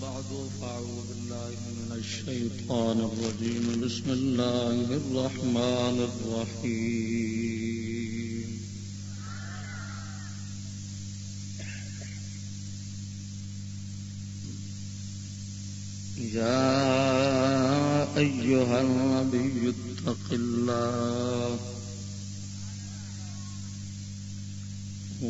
بعد فأعوذ بالله من الشيطان الرجيم بسم الله الرحمن الرحيم يا أيها النبي اتق الله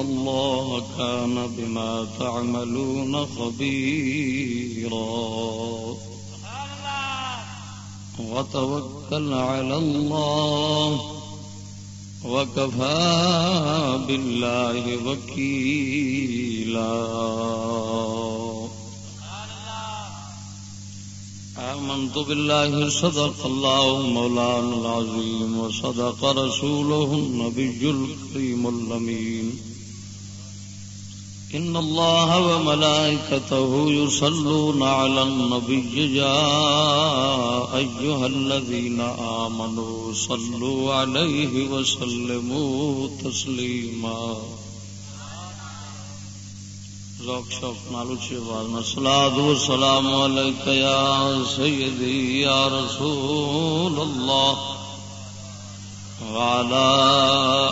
الله كان بما تعملون خبيرا وتوكل على الله وكفى بالله وكيلا آمنت بالله صدق الله مولانا العظيم وصدق رسوله النبي الكريم اللمين إن الله وملائكته يصلون على النبي يا أيها الذين آمنوا صلوا عليه وسلموا تسليما. ذوق شوق نالو چی آواز نہ سلاد و سلام علیک یا سیدی یا رسول اللہ. وعلى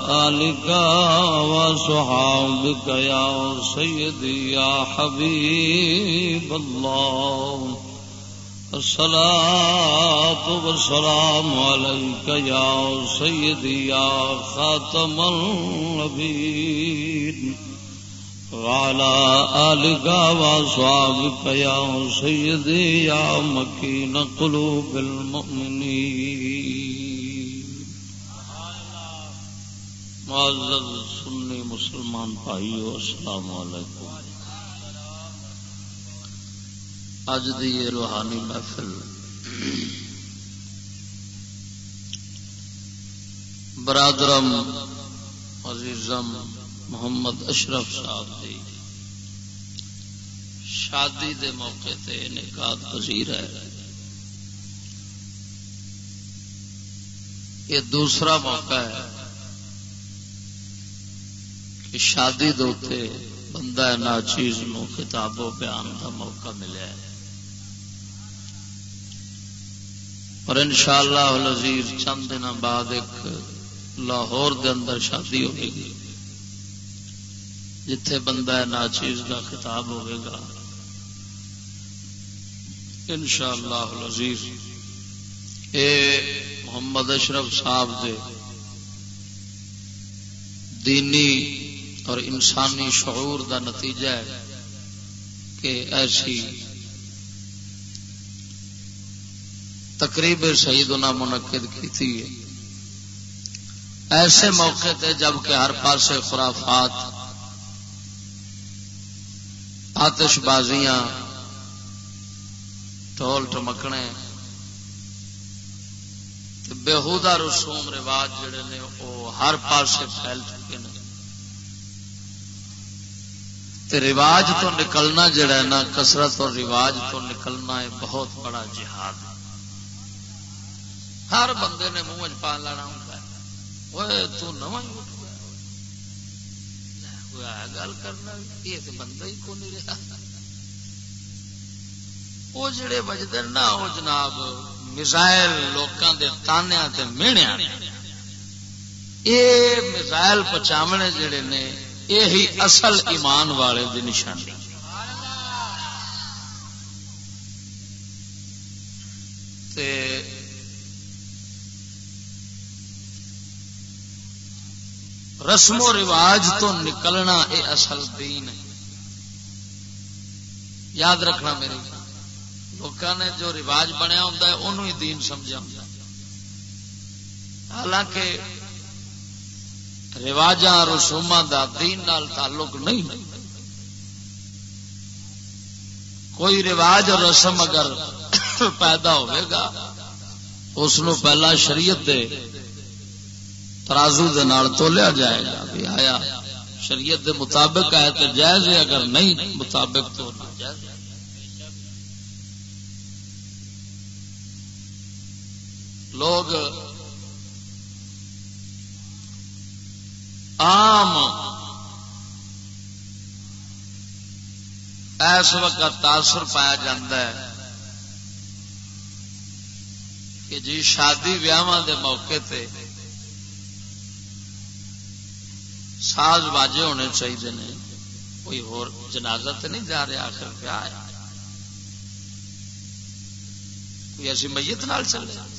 آلك وصحابك يا سيدي يا حبيب الله. الصلاة والسلام عليك يا سيدي يا خاتم النبيين. وعلى آلك وصحابك يا سيدي يا مكين قلوب المؤمنين. معزز سنی مسلمان بھائیو السلام علیکم۔ اج دی یہ روحانی محفل برادرم، عزیزم محمد اشرف صاحب دی شادی دے موقع تے نکاح پذیر ہے۔ یہ دوسرا موقع ہے۔ کہ شادی دوتے بندہ نا چیز نو کتاب و بیان کا موقع ملیا ہے۔ اور انشاءاللہ العزیز چند دن بعد ایک لاہور دے اندر شادی ہوگی گی۔ جتھے بندہ نا چیز کا خطاب ہوئے گا۔ ان شاء اللہ اے محمد اشرف صاحب دے دینی اور انسانی شعور دا نتیجہ ہے کہ ایسی تقریب شہید منعقد کی تھی ایسے موقع تے جبکہ ہر پاسے خرافات آتش بازیاں ٹول ٹمکنے بےحدا رسوم رواج جڑے نے، وہ ہر پاس پھیل چکے ہیں رواج تو نکلنا جڑا ہے نا کسرت اور رواج تو نکلنا ہے، بہت بڑا جہاد۔ ہر بندے نے منہ پا لینا ہوں تو نو گل کرنا یہ تو بندہ ہی کو نہیں رہا۔ وہ جڑے بجتے نا وہ جناب میزائل لوگوں کے تانیا میڑیا یہ میزائل پچاونے جڑے نے یہی اصل ایمان والے دی نشانی۔ تے رسم و رواج تو نکلنا یہ اصل دین ہے۔ یاد رکھنا میرے لوگوں نے جو رواج بنیا ہوں انہوں ہی دین سمجھا حالانکہ رواج رسوم کا دین نال تعلق نہیں۔ کوئی رواج اور رسم اگر پیدا ہوئے گا، اس پہلا شریعت دے ترازو دے نال تولیا جائے گا بھی۔ آیا، شریعت دے مطابق ہے تو جائز ہے، اگر نہیں، مطابق تو جائز لوگ عام۔ اس وقت تاثر پایا جاتا ہے کہ جی شادی ویاہ دے موقع تے ساز باجے ہونے چاہیے کوئی ہو جنازہ تو نہیں جا رہا آخر پیا کوئی ایسی میت نال چل رہا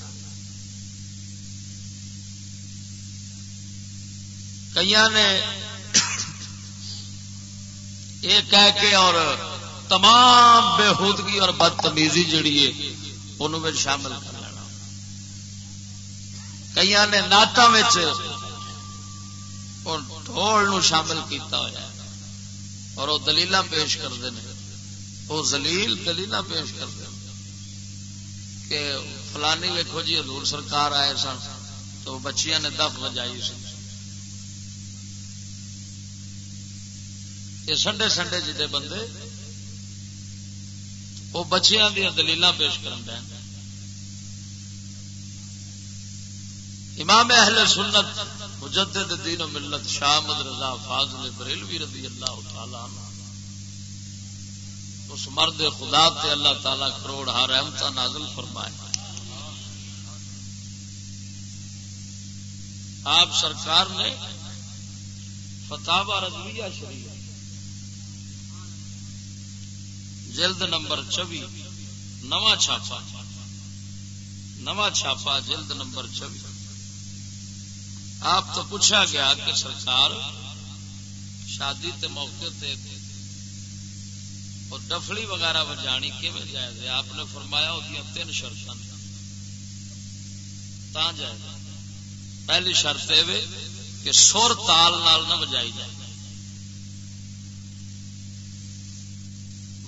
کئی نے یہ کہہ کے اور تمام بےحودگی اور بدتمیزی جڑی ہے، انہوں شامل کر لینا۔ کئی نے نعت ڈھول شامل کیتا ہوا اور وہ دلیل پیش کرتے ہیں وہ زلیل دلیل پیش کرتے ہیں کہ فلانی ویکو جی حضور سرکار آئے سن تو بچیاں نے دف بجائی سی۔ یہ سنڈے سنڈے جی بندے وہ بچیاں دیا دلیل پیش کر امام اہل سنت مجدد دین و ملت شامد رضا فاضل بریلوی رضی اللہ تعالی عنہ۔ اس مرد خدا تے اللہ تعالی کروڑ ہر احمد نازل فرمائے۔ آپ سرکار نے فتح رضویہ شریف جلد نمبر چوی نواں چھاپا نواں چھاپا جلد نمبر چوی آپ تو پوچھا گیا کہ سرکار شادی تے موقع تے اور ڈفلی وغیرہ بجانی کیون جائز ہے؟ آپ نے فرمایا وہ تین شرط جائز پہلی شرط یہ کہ سر تال نال نہ بجائی جائے۔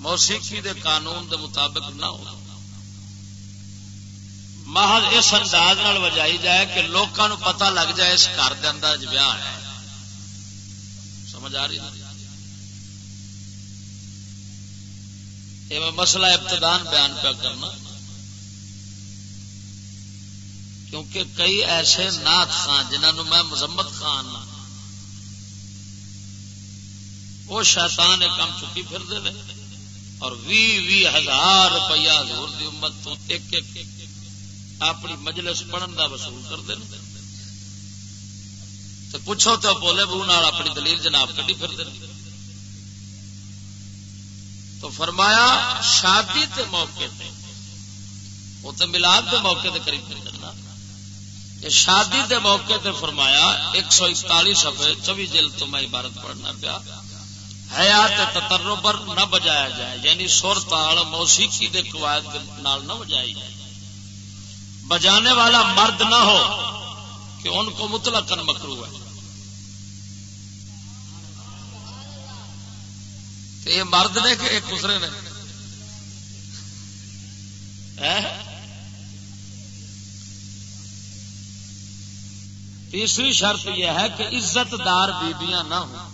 موسیقی دے قانون دے مطابق نہ ہو۔ محض اس انداز وجائی جائے کہ لوگوں کو پتا لگ جائے اس گھر کے اندر ویاہ ہے۔ سمجھ آ رہی یہ میں مسئلہ ابتدان بیان پہ کرنا۔ کیونکہ کئی ایسے نات خان جنہوں میں مذمت خان ہاں، وہ شیطان ایک کام چکی پھر دے اور وی وی ہزار روپیہ ہزور دی امت تو ایک ایک اپنی مجلس پڑھن دا وصول کرتے ہیں تو پوچھو تو بولے بو نال اپنی دلیل جناب کٹی پھر دے۔ تو فرمایا، شادی تے موقع تے، وہ تو ملاد دے موقع تے قریب پھر کرنا۔ یہ شادی دے موقع تے فرمایا، ایک سو اکتالیس سفے چوبی جلد تو میں عبارت پڑھنا پیا۔ حیات تتر نہ بجایا جائے یعنی سر تال موسیقی کے قواعد نال نہ بجائی جائے۔ بجانے والا مرد نہ ہو کہ ان کو مطلق مکرو ہے۔ یہ مرد نے کہ ایک دوسرے نے؟ تیسری شرط یہ ہے کہ عزت دار بیبیاں نہ ہوں۔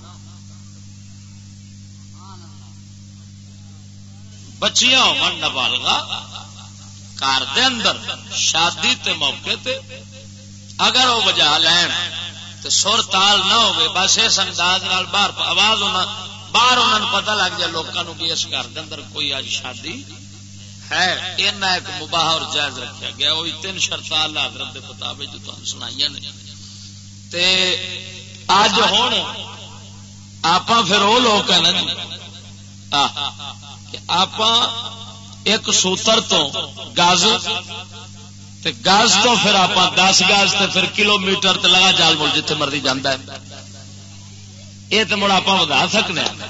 بچیاں ہو نابالغا گھر دے اندر، شادی تے موقع تے اگر وہ بجا لین تو سر تال نہ ہو بس اس انداز باہر آواز ہونا باہر انہوں نے پتا لگ جائے لوگوں بھی اس گھر دے اندر کوئی اج شادی ہے۔ اینا ایک مباح اور جائز رکھا گیا۔ وہ تین شرط اللہ حضرت کے مطابق جو تم سنائی نے۔ تے اج ہوں آپ پھر وہ لوگ ہیں نا جی۔ کہ آپ ایک سوتر تو گاز گاز تو پھر آپ دس گاز تے پھر کلو میٹر لگا جال مل جتنے مرضی جانا ہے۔ یہ تو مڑ آپ ودا سکنے ہاں۔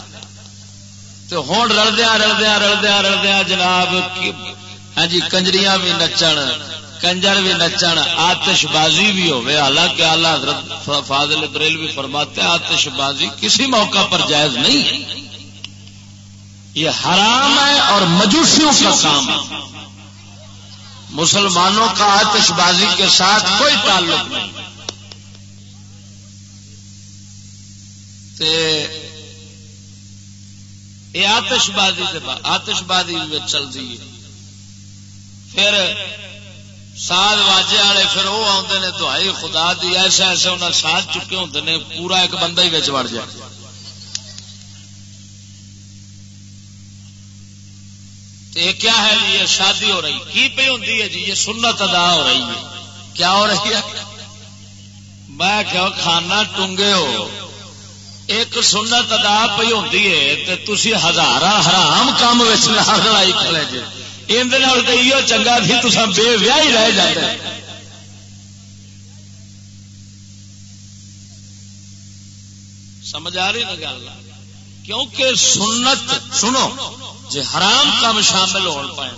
تو ہوں رلدیا رلدیا رلدیا رلدیا جناب ہاں جی کنجریاں بھی نچن، کنجر بھی نچن آتش بازی بھی ہوئے حالانکہ اللہ حضرت فاضل بریل بھی فرماتے آتش بازی کسی موقع پر جائز نہیں ہے۔ یہ حرام ہے اور مجوسیوں کا کام ہے۔ مسلمانوں کا آتش بازی کے ساتھ کوئی تعلق نہیں۔ یہ آتش بازی آتش بازی چل رہی ہے۔ پھر سال واجے والے پھر وہ آتے نے دہائی خدا دی، ایسے ایسے انہیں ساتھ چکے ہوتے ہیں پورا ایک بندہ ہی بچ وڑ جائے۔ یہ کیا ہے جی؟ یہ شادی ہو رہی کی پہ ہوتی ہے جی؟ یہ سنت ادا ہو رہی ہے۔ کیا ہو رہی ہے؟ میں کہ کھانا ٹونگے ہو۔ ایک سنت ادا پہ ہوتی ہے تو تھی ہزار حرام کام لڑائی کھڑے جی۔ اندر تو یہ چنگا سی تو بے ویا ہی رہ جاتے سمجھ آ رہی نا گل؟ کیونکہ سنت، سنو جی حرام کام شامل ہو پائے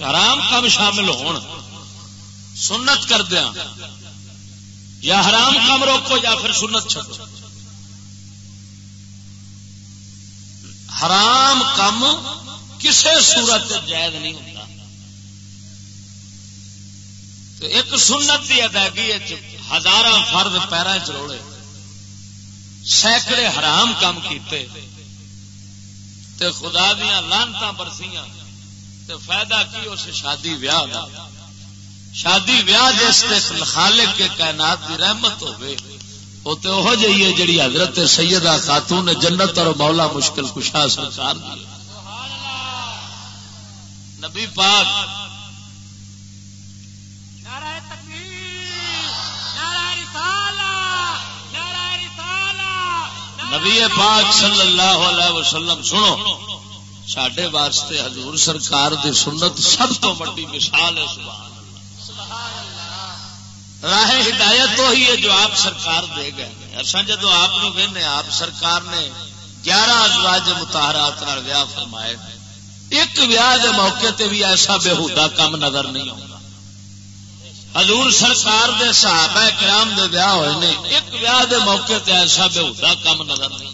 حرام کام شامل ہون، سنت کر دیا۔ یا حرام کام روکو یا پھر سنت چھوڑو حرام کام کسی صورت جائز نہیں ہوتا تو ایک سنت کی ادائیگی ہزار فرد پیرا چروڑے سینکڑے حرام کام کیتے۔ تے خدا دیا لانتا برسیاں تے فائدہ کی اس شادی ویاہ دا؟ شادی ویاہ جس تے خالق کے کائنات دی رحمت ہوئے وہ تو وہ جی ہے جی حضرت سیدہ خاتون جنت اور مولا مشکل کشا سرکار دی۔ نبی پاک نبی پاک صلی اللہ علیہ وسلم، سنو سڈے واسطے حضور سرکار دی سنت سب تو بڑی مثال ہے راہ ہدایت تو ہی ہے جو آپ سرکار دے گئے اصا جدو آپ نے آپ سرکار نے گیارہ ازواج متحرات ویاہ فرمائے۔ ایک ویاہ کے موقع تے بھی ایسا بےحدہ کام نظر نہیں آتا حضور سرکار دے صحابہ کرام دے بیاہ ہوئے نے، ایک بیاہ دے موقع تے ایسا بےحدہ کم نظر نہیں۔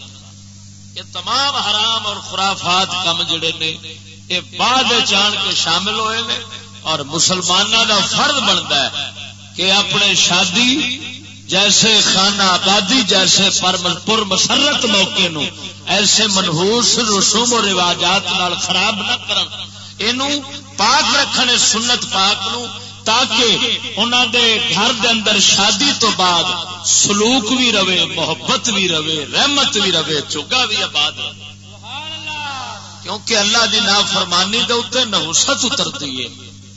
یہ تمام حرام اور خرافات کم جڑے نے، یہ بعد جان کے شامل ہوئے نے۔ اور مسلمانوں کا فرد بنتا ہے کہ اپنے شادی جیسے خانہ آبادی، جیسے پر مسرت موقع نو ایسے منہوس رسوم و رواجات نال خراب نہ کرن۔ اینو پاک رکھنے، سنت پاک نو تاکہ انہوں دے گھر دے اندر شادی تو بعد سلوک بھی رہے، محبت بھی رہے، رحمت بھی رہے، چوگا بھی آباد رہے۔ کیونکہ اللہ دی نافرمانی دے اتنے نوست اترتی ہے۔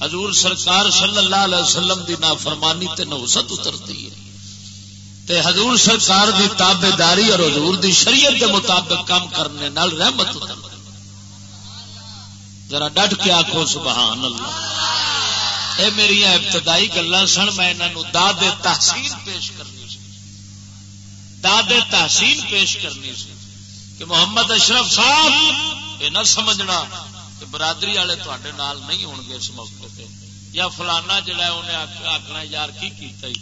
حضور سرکار صلی اللہ علیہ وسلم دی نافرمانی تے نوست اترتی ہے۔ تے حضور سرکار دی تابے داری اور حضور دی شریعت دے مطابق کام کرنے نال رحمت اترتی ذرا ڈٹ کے آخو سبحان اللہ۔ اے میری ابتدائی گلا سن، میں داد تحسین پیش کرنی سی۔ داد تحسین پیش کرنی سی کہ محمد اشرف صاحب یہ نہ سمجھنا کہ برادری والے تے نال نہیں ہون گے اس موقع پہ یا فلانا جڑا انہیں آخنا یار کی کیتا ہی؟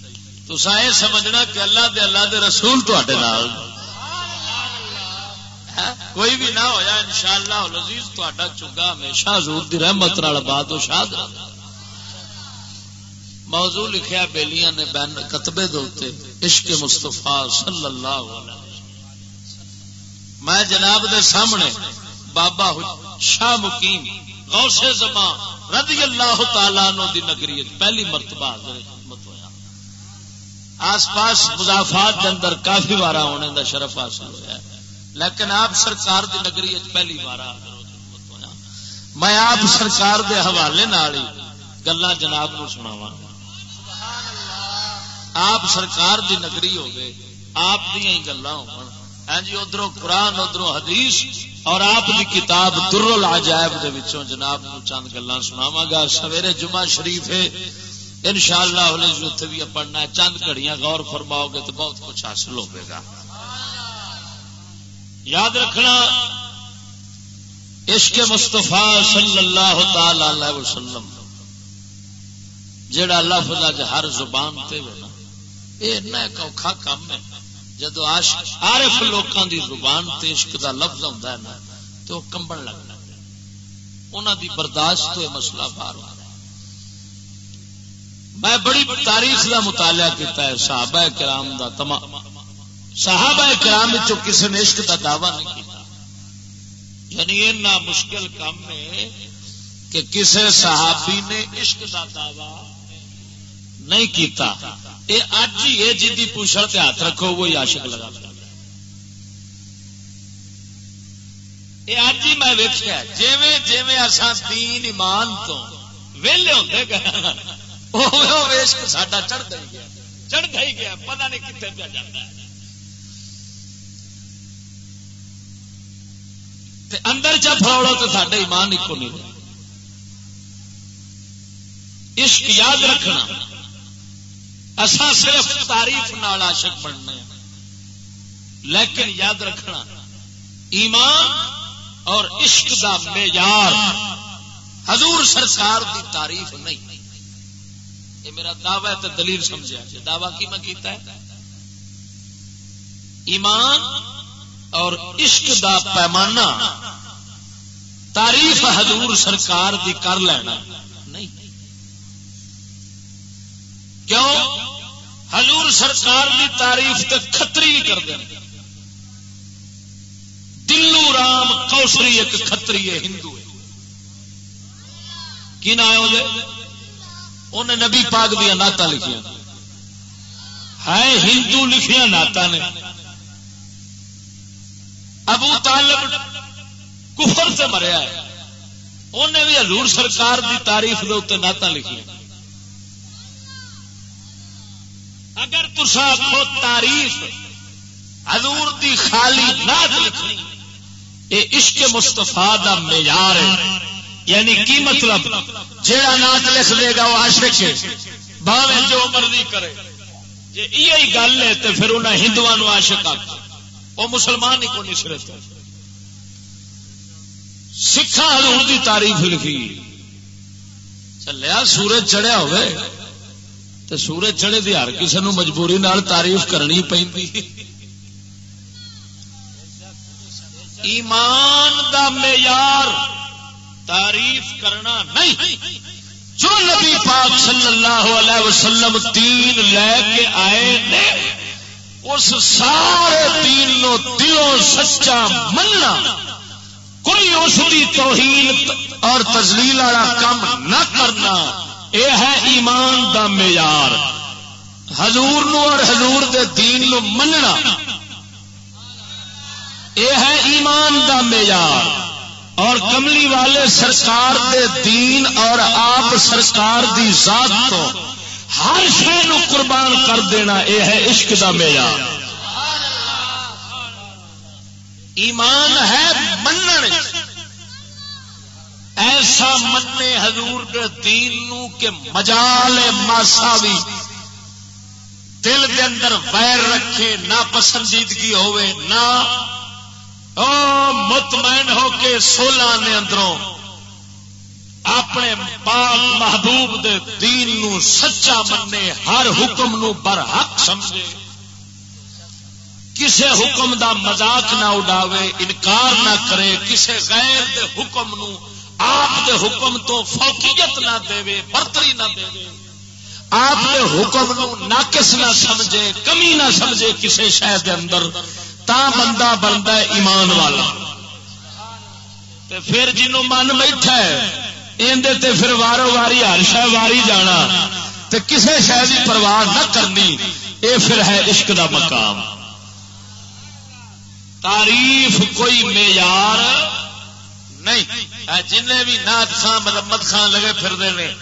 تو یہ سمجھنا کہ اللہ دے اللہ دے رسول تے نال۔ ہاں؟ کوئی بھی نہ ہویا، انشاءاللہ العزیز تا چگا ہمیشہ حضور دی رحمت نال بات و شاد رہا۔ موضوع لکھیا بیلیاں نے بین کتبے دوتے عشق مصطفیٰ صلی اللہ علیہ میں جناب دے سامنے بابا شاہ مقیم غوث زمان رضی اللہ تعالیٰ عنہ دی نگری پہلی مرتبہ حضرت ہویا۔ آس پاس مضافات کے اندر کافی بارہ ہونے دا شرف حاصل ہوا لیکن آپ سرکار دی نگری پہلی بار میں آپ سرکار دے حوالے نالی گلا جناب نو سناواں۔ آپ سرکار دی نگری ہوگی آپ دیا ہی گلا ہو ہاں جی ادھر قرآن ادھر حدیث اور آپ دی کتاب در العجائب دے وچوں جناب نو چند گلا سناوا گا۔ سویرے جمعہ شریف ہے۔ ان شاء اللہ جی، بھی پڑھنا ہے۔ چند گھڑیاں غور فرماؤ گے تو بہت کچھ حاصل ہوگا گا۔ یاد رکھنا، عشق مستفا صلی اللہ تعالی علیہ وسلم جڑا لفظ اج ہر زبان تے ہونا یہ اوکھا کام ہے۔ جدو عارف لوکاں دی زبان تے عشق دا لفظ ہوندا ہے نا تو کمبن لگنا انہاں دی برداشت تو یہ مسئلہ باہر ہو میں بڑی تاریخ کا مطالعہ کیتا ہے، صحابہ کرام دا تمام صحابہ کرام کسی نے عشق کا دعوی نہیں کیا یعنی اتنا مشکل کام ہے کہ کسی صحابی نے عشق کا دعوی نہیں کیتا۔ یہ اج ہی یہ جی پوچھل کے ہاتھ رکھو، وہی عاشق لگا یہ اج ہی میں ویکیا جیویں جیویں اصا دین ایمان تو ویلے ہوتے گئے ہاں، عشق ساڈا چڑھتا ہی گیا چڑھتا ہی گیا، پتہ نہیں کتنے پہ جاتا ہے۔ اندر چا فروڑو تو ساڈا ایمان ایک نہیں عشق یاد رکھنا۔ اصا صرف تاریف نال عاشق بننا لیکن یاد رکھنا، ایمان اور عشق دا معیار حضور سرکار دی تعریف نہیں۔ یہ میرا دعوی ہے تو دلیل سمجھا۔ دعوی کی میں کیتا ہے؟ ایمان اور عشق دا پیمانہ تعریف حضور سرکار دی کر لینا نہیں کیوں؟ حضور سرکار دی تعریف تے خطری کر دیں دلو رام کوسری ایک کتری ہے، ہندو کی نا انہیں نبی پاک دیا نعت لکھیا ہے ہندو لکھیا نعت نے۔ ابو طالب کفر سے مریا ہے انہیں بھی حضور سرکار دی تعریف دے اتنے نعت لکھی اگر تسا خود تعریف حضور دی خالی نعت لکھنی یہ عشق مستفا دا معیار ہے۔ یعنی کی مطلب؟ جہاں نعت لکھ دے گا وہ عاشق ہے۔ باوے جو مرضی کرے۔ جی یہی گل ہے تو پھر انہیں ہندو عاشق آ وہ مسلمان ہی کو نہیں سرت سکھا ہزور کی تعریف لکھی۔ چلیا، سورج چڑھیا ہوئے تو سورج چڑھے دی ہر کسی نو مجبوری نال تعریف کرنی پی ایمان دا معیار تعریف کرنا نہیں۔ جو نبی پاک صلی اللہ علیہ وسلم تین لے کے آئے نے، اس سارے دین نو دلوں سچا مننا۔ کوئی اس کی توہین اور تزلیل والا کام نہ کرنا۔ یہ ہے ایمان دا معیار۔ حضور نو اور حضور دے دین نو مننا۔ یہ ہے ایمان دا معیار۔ اور کملی والے سرکار دے دین اور آپ سرکار دی ذات تو ہر شہ قربان کر دینا یہ ہے عشق کا معیار۔ ایمان ہے من ایسا مننے حضور کے دین نو کہ مجال ماسا بھی دل کے اندر ویر رکھے، نہ پسندیدگی ہوئے نہ مطمئن ہو کے سولہ نے اندروں اپنے پاک محبوب دے دین نو سچا مننے، ہر حکم نو بر حق سمجھے۔ کسے حکم دا مذاق نہ اڈاوے، انکار نہ کرے، کسے غیر دے حکم نو آپ دے حکم تو فوقیت نہ دے، برتری نہ دے۔ آپ دے حکم نو ناقص نہ سمجھے، کمی نہ سمجھے کسے شہر دے اندر، تا بندہ بنتا ہے ایمان والا۔ پھر جنوں من بیٹھا ہے اندر پھر وارو واری ہر شہ واری جانا۔ تے کسے شہ کی پرواہ نہ کرنی، اے پھر ہے عشق دا مقام۔ تعریف کوئی معیار نہیں. جن بھی نات خان مرمت خان لگے پھرتے ہیں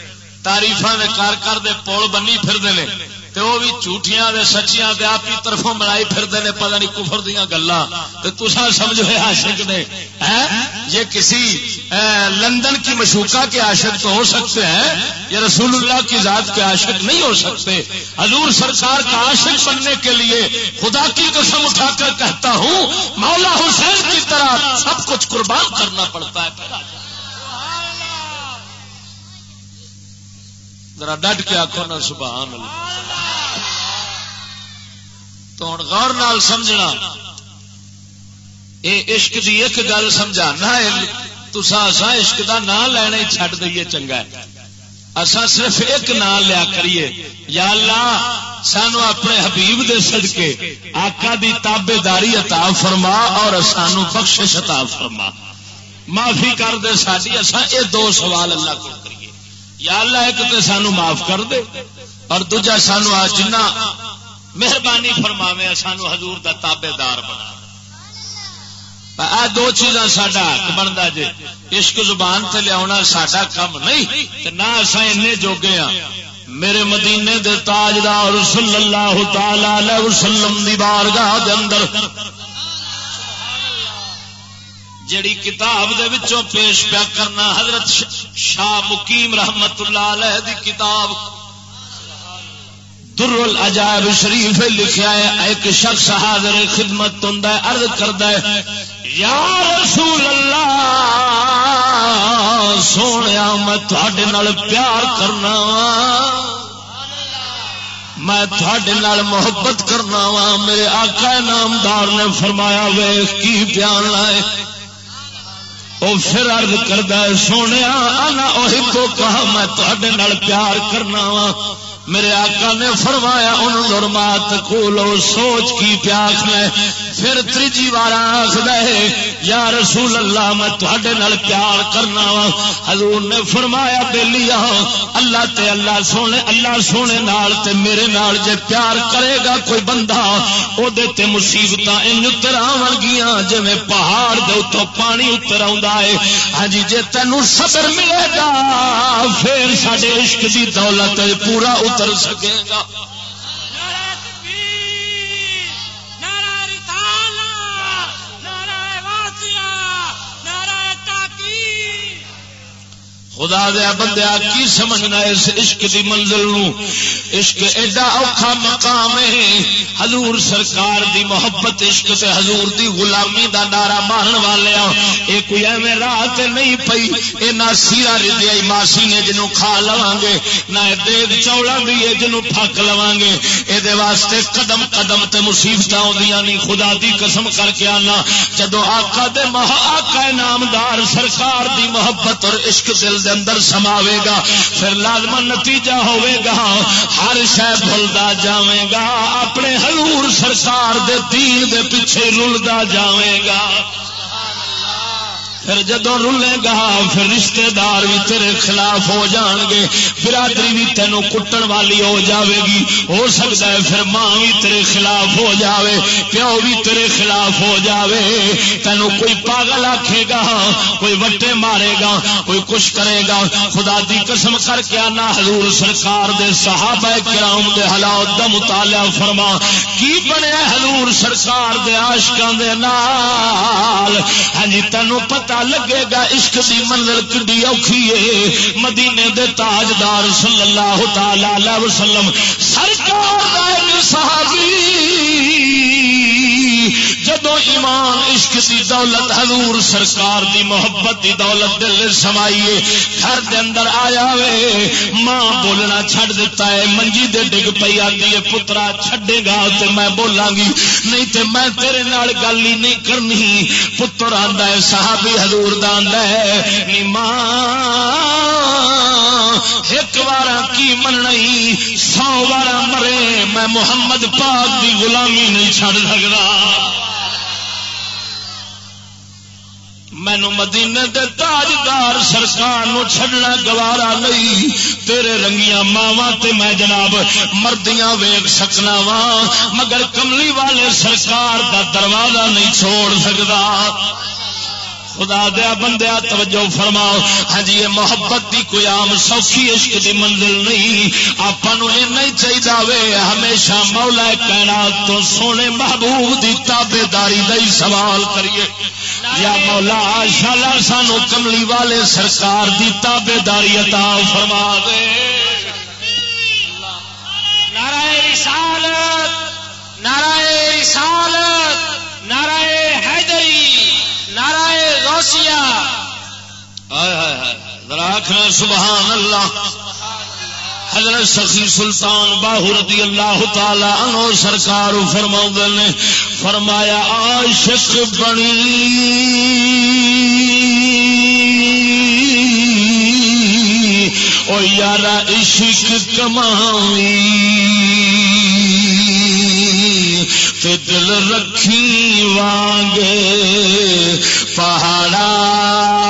تاریفا کار کر دے پول بنی پھرتے ہیں تو وہ بھی جھوٹیاں دے سچیاں دے آپ کی طرفوں ملائی پھرتے ہیں پتہ نہیں کفر دیا گلا تو سمجھو ہے عاشق نے یہ کسی لندن کی مشوقہ کے عاشق تو ہو سکتے ہیں یہ رسول اللہ کی ذات کے عاشق نہیں ہو سکتے۔ حضور سرکار کا عاشق بننے کے لیے خدا کی قسم اٹھا کر کہتا ہوں، مولا حسین کی طرح سب کچھ قربان کرنا پڑتا ہے۔ ذرا ڈٹ کے آخو نا، سبحان اللہ۔ تو ہوں غور نال سمجھنا۔ اے عشق دی ایک گل سمجھانا ہے تسا سا عشق دا نام لینا ہی چڈ دئیے چنگا ہے۔ اسا صرف ایک نام لیا کریے۔ یا اللہ، سانو اپنے حبیب دے صدقے، آقا دی تابے داری عطا فرما اور سانو بخشش عطا فرما۔ معافی کر دے ساری اصا یہ دو سوال اللہ کو کریے۔ یا اللہ، ایک تو سانو معاف کر دے اور دوجا، سانو آ جنا مہربانی فرماوے، سانو حضور دا تابے دار بنا آ دو چیزاں سڈا حق بنتا جی عشق زبان سے لیا سڈا کم نہیں نہ اصا این جوگے ہاں۔ میرے مدینے دے تاجدار صلی اللہ تعالی علیہ وسلم دی بارگاہ دے اندر، جڑی کتاب دے وچوں پیش پیا کرنا، حضرت شاہ مقیم رحمت اللہ علیہ دی کتاب در العجائب شریف لکھیا ہے، ایک شخص حاضر خدمت ہوں ارد کرد یا رسول اللہ، سونے میں تھوڑے پیار کرنا میں تھوڑے محبت کرنا وا۔ میرے آقا نامدار نے فرمایا، ویخ کی پیان لائے۔ وہ پھر ارد کرد سونے آنا وہی کو کہا میں تھوڑے پیار کرنا وا۔ میرے آقا نے فرمایا ان نرمات کھولو سوچ کی پیاس میں، پھر تیجی بار آخ دے، یا رسول اللہ، میں تھوڑے نال پیار کرنا وا۔ حضور نے فرمایا بےلی اللہ تے اللہ سونے اللہ سونے نال تے میرے نال جے پیار کرے گا کوئی بندہ او دے تے مصیبت ان اتر آن گیا جی پہاڑ دے اتوں پانی اتر آئے ہاں جی جے تینوں صبر ملے گا، پھر سڈے عشق دی دولت پورا اتر سکے گا۔ خدا دیا بندیا کی سمجھنا اس عشق دی منزل نو؟ عشق ایڈا اوکھا مقام ہے۔ حضور سرکار دی محبت عشق تے حضور دی غلامی دا نعرہ مارن والے اے کوئی ایویں راہ تے نہیں پئی۔ اے نہ سیرا ردیا ماسی نے جنوں کھا لواں گے نہ دیگ چوڑا دی اے جنوں پھک لواں گے اے دے واسطے قدم قدم تے مصیبتاں اوندیاں نہیں خدا دی قسم کر کے آنا۔ جدوں آقا دے مہا آقا نامدار سرکار دی محبت اور عشق دل دے اندر سماوے گا، پھر لازمن نتیجہ ہوئے گا۔ ہر شہ بھولتا جاوے گا، اپنے حضور سرکار دے دین دے پیچھے رلتا جاوے گا۔ پھر جدو رلے گا، پھر رشتے دار بھی تیرے خلاف ہو جان گے برادری بھی تینوں کٹن والی ہو جاوے گی۔ ہو سکتا ہے پھر ماں بھی تیرے خلاف ہو جاوے، پیو بھی تیرے خلاف ہو جاوے۔ تینوں کوئی پاگل آکھے گا، کوئی وٹے مارے گا، کوئی کچھ کرے گا۔ خدا دی قسم کر کے آنا حضور سرکار دے صحابہ کرام دے حالات دا مطالعہ فرما۔ کی بنیا حضور سرکار دے عاشقاں دے نال؟ ہاں جی تینوں پتہ پتا لگے گا عشق دی منزل کڈی اوکھی ہے۔ مدینے دے تاجدار صلی اللہ تعالی علیہ وسلم، سرکار دا ایک صحابی جدو ایمان عشق دی دولت، حضور سرکار دی محبت دی دولت دل سمائیے، گھر دے اندر آیا وے، ماں بولنا چھڑ دیتا ہے، منجی دے ڈگ پی آتی ہے، پترا چھڈے گا تے میں بولاں گی، نہیں تے میں تیرے نال گل ہی نہیں کرنی۔ پتر آندا ہے، صحابی حضور دا ہے ماں، ایک بار کی مننی سو بار مرے، میں محمد پاک دی غلامی نہیں چھڑ سکتا مینو مدینے دے تاجدار سرکار نو چھڑنا گوارا نہیں، تیرے رنگیاں ماوا تے میں جناب مردیاں ویگ سکنا وا مگر کملی والے سرکار دا دروازہ نہیں چھوڑ سکتا خدا دیا بندیا توجہ فرماؤ۔ ہاں جی یہ محبت دی کوئی عام سوکھی عشق دی منزل نہیں۔ آپ نہیں چاہیے ہمیشہ مولا کائنات تو سونے محبوب دی تابے داری کا ہی سوال کریے۔ یا مولا شالا سانو کملی والے سرکار دی تابے داری عطا فرما دے۔ نعرہ رسالت نعرہ رسالت، نعرہ حیدری، نعرہ غوثیہ آخر سبحان اللہ۔ حضرت سخی سلطان باہو رضی اللہ تعالی عنہ سرکار فرما نے، فرمایا، عاشق بنی۔ او یارا عشق کمائی۔ تے دل رکھی وانگ پہاڑا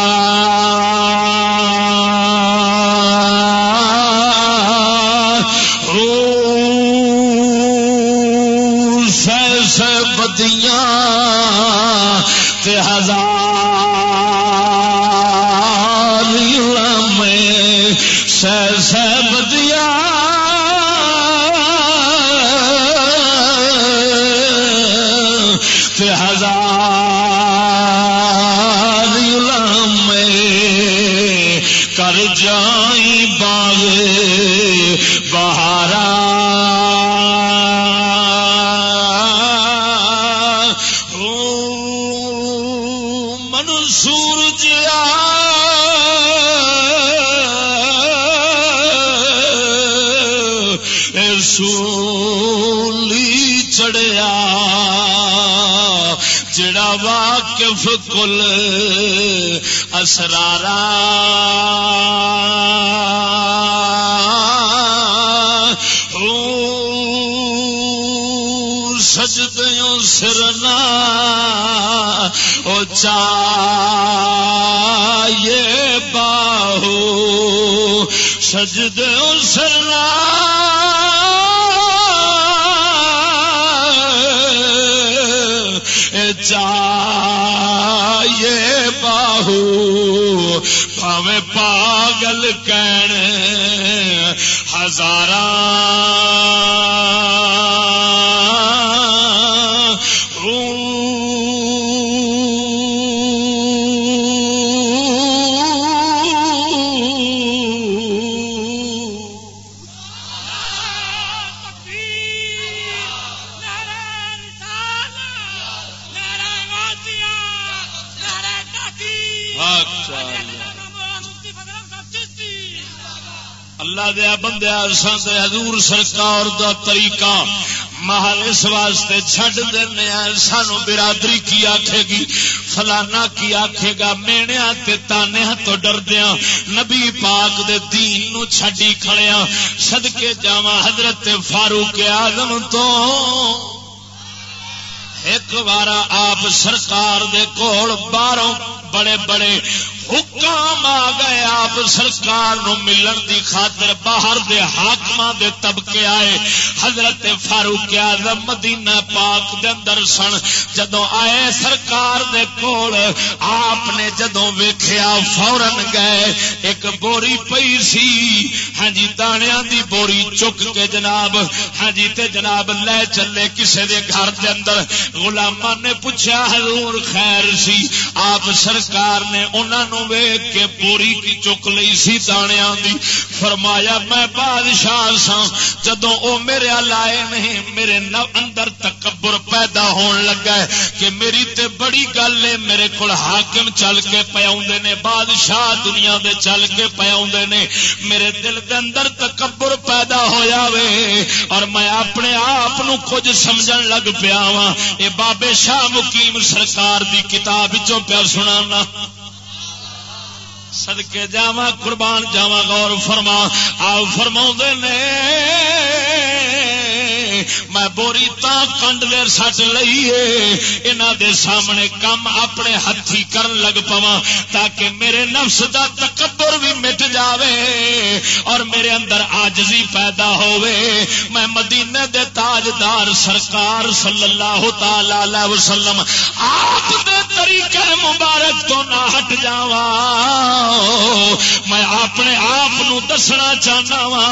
واقف کل اسرارا۔ سجدوں سرنا او چاہیے باہو سجدوں سرنا چاہیے پاگل کہن ہزار دیا بندیا سنت حضور سرکار دا طریقہ محل اس واسطے چڈ دینا سانو برادری کی آخے گی، فلانا کی آخے گا میڑیا تانے تو ڈردیا نبی پاک دے دین نو چھڈی کھڑیا سدکے جاوا حضرت فاروق آدم تو۔ ایک بار آپ سرکار دے کول باہروں بڑے بڑے حکام آ گئے آپ سرکار نو ملن دی خاطر، باہر دے حاکم دے طبقے آئے۔ حضرت فاروق آزم مدینہ پاک دے اندر سن جدو آئے سرکار دے کول، آپ نے جدو ویخیا فورن گئے، ایک بوری پئی سی۔ ہاں جی دانیا دی بوری چک کے جناب ہاں جی تے جناب لے چلے کسے دے گھر دے اندر۔ غلامہ نے پوچھا حضور خیر سی، آپ سرکار نے انہوں ویگ کے پوری کی چک لی سی دانیا دی۔ فرمایا، میں بادشاہ سا جدو او میرے لائے نہیں، میرے اندر تکبر پیدا ہون لگا ہے کہ میری تے بڑی گل ہے، میرے کو حاکم چل کے پیا نے، بادشاہ دنیا دے چل کے پیا نے۔ میرے دل دے اندر تکبر پیدا ہو جاوے اور میں اپنے آپ کچھ سمجھن لگ پیا وا یہ بابے شاہ مقیم سرکار دی کتاب چو پیا سنانا سدکے جا قربان جاوا غور فرما۔ آ فرما نے میں بوری تا کنڈ دیر سٹ لئیے انہ دے سامنے کم اپنے ہاتھی کرن لگ پوا تاکہ میرے نفس دا تکبر بھی مٹ جاوے اور میرے اندر آجزی پیدا ہووے۔ میں مدینے دے تاجدار سرکار صلی اللہ تعالی وسلم، آپ دے طریقے مبارک تو نہ ہٹ جاوا میں اپنے آپ دسنا چاہنا وا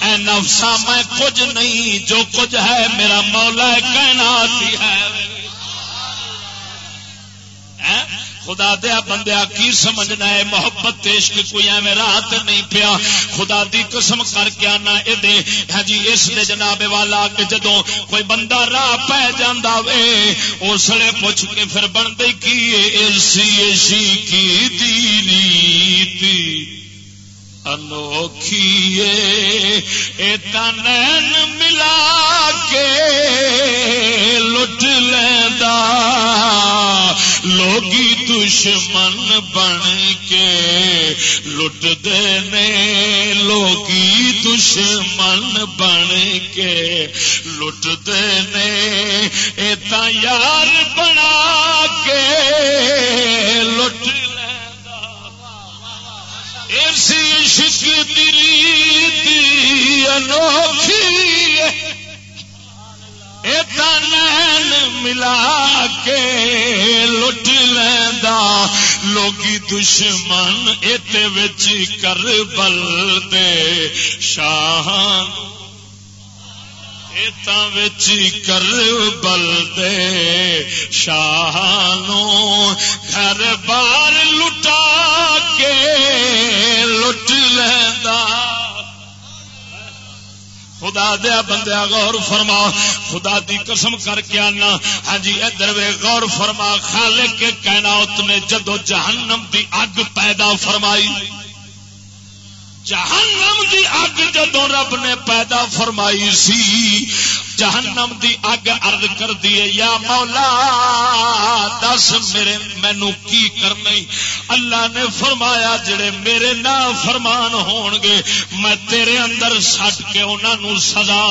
اے نفسا، میں کچھ نہیں، جو کچھ ہے میرا مولا کہنا ہے۔ خدا دیا بندیا کی سمجھنا ہے؟ محبت عشق کوئی ایویں رات نہیں پیا۔ خدا دی قسم کر کے آنا یہ ہاں جی اس نے جناب والا کہ جدو کوئی بندہ راہ پہ جانا وے اس لیے پوچھ کے پھر بنتے کی ایسی ایسی کی دی نیتی انوکھی نین ملا کے لٹ لوگی دشمن بن کے لٹ نے لوگی دشمن بن کے لٹ نے ایتا یار بنا کے لٹ ایسی عشق دلی انوکھی نین ملا کے لٹ لینا لوگی دشمن ات کر بل دے شاہ کھیتاں کر بل دے شاہ گھر بار لٹا کے لٹ لینا خدا دیا بندیا غور فرما خدا دی قسم کر کے آنا ہاں جی ادھر وے غور فرما خالق کے کائنات نے جدو جہنم دی اگ پیدا فرمائی جہنم دی اگ جدو رب نے پیدا فرمائی سی، جہنم دی اگ ارد کر دیے، یا مولا، دس میرے مینو کی کرنا اللہ نے فرمایا، جڑے میرے نا فرمان ہون گے میں تیرے اندر سٹ کے انہوں سزا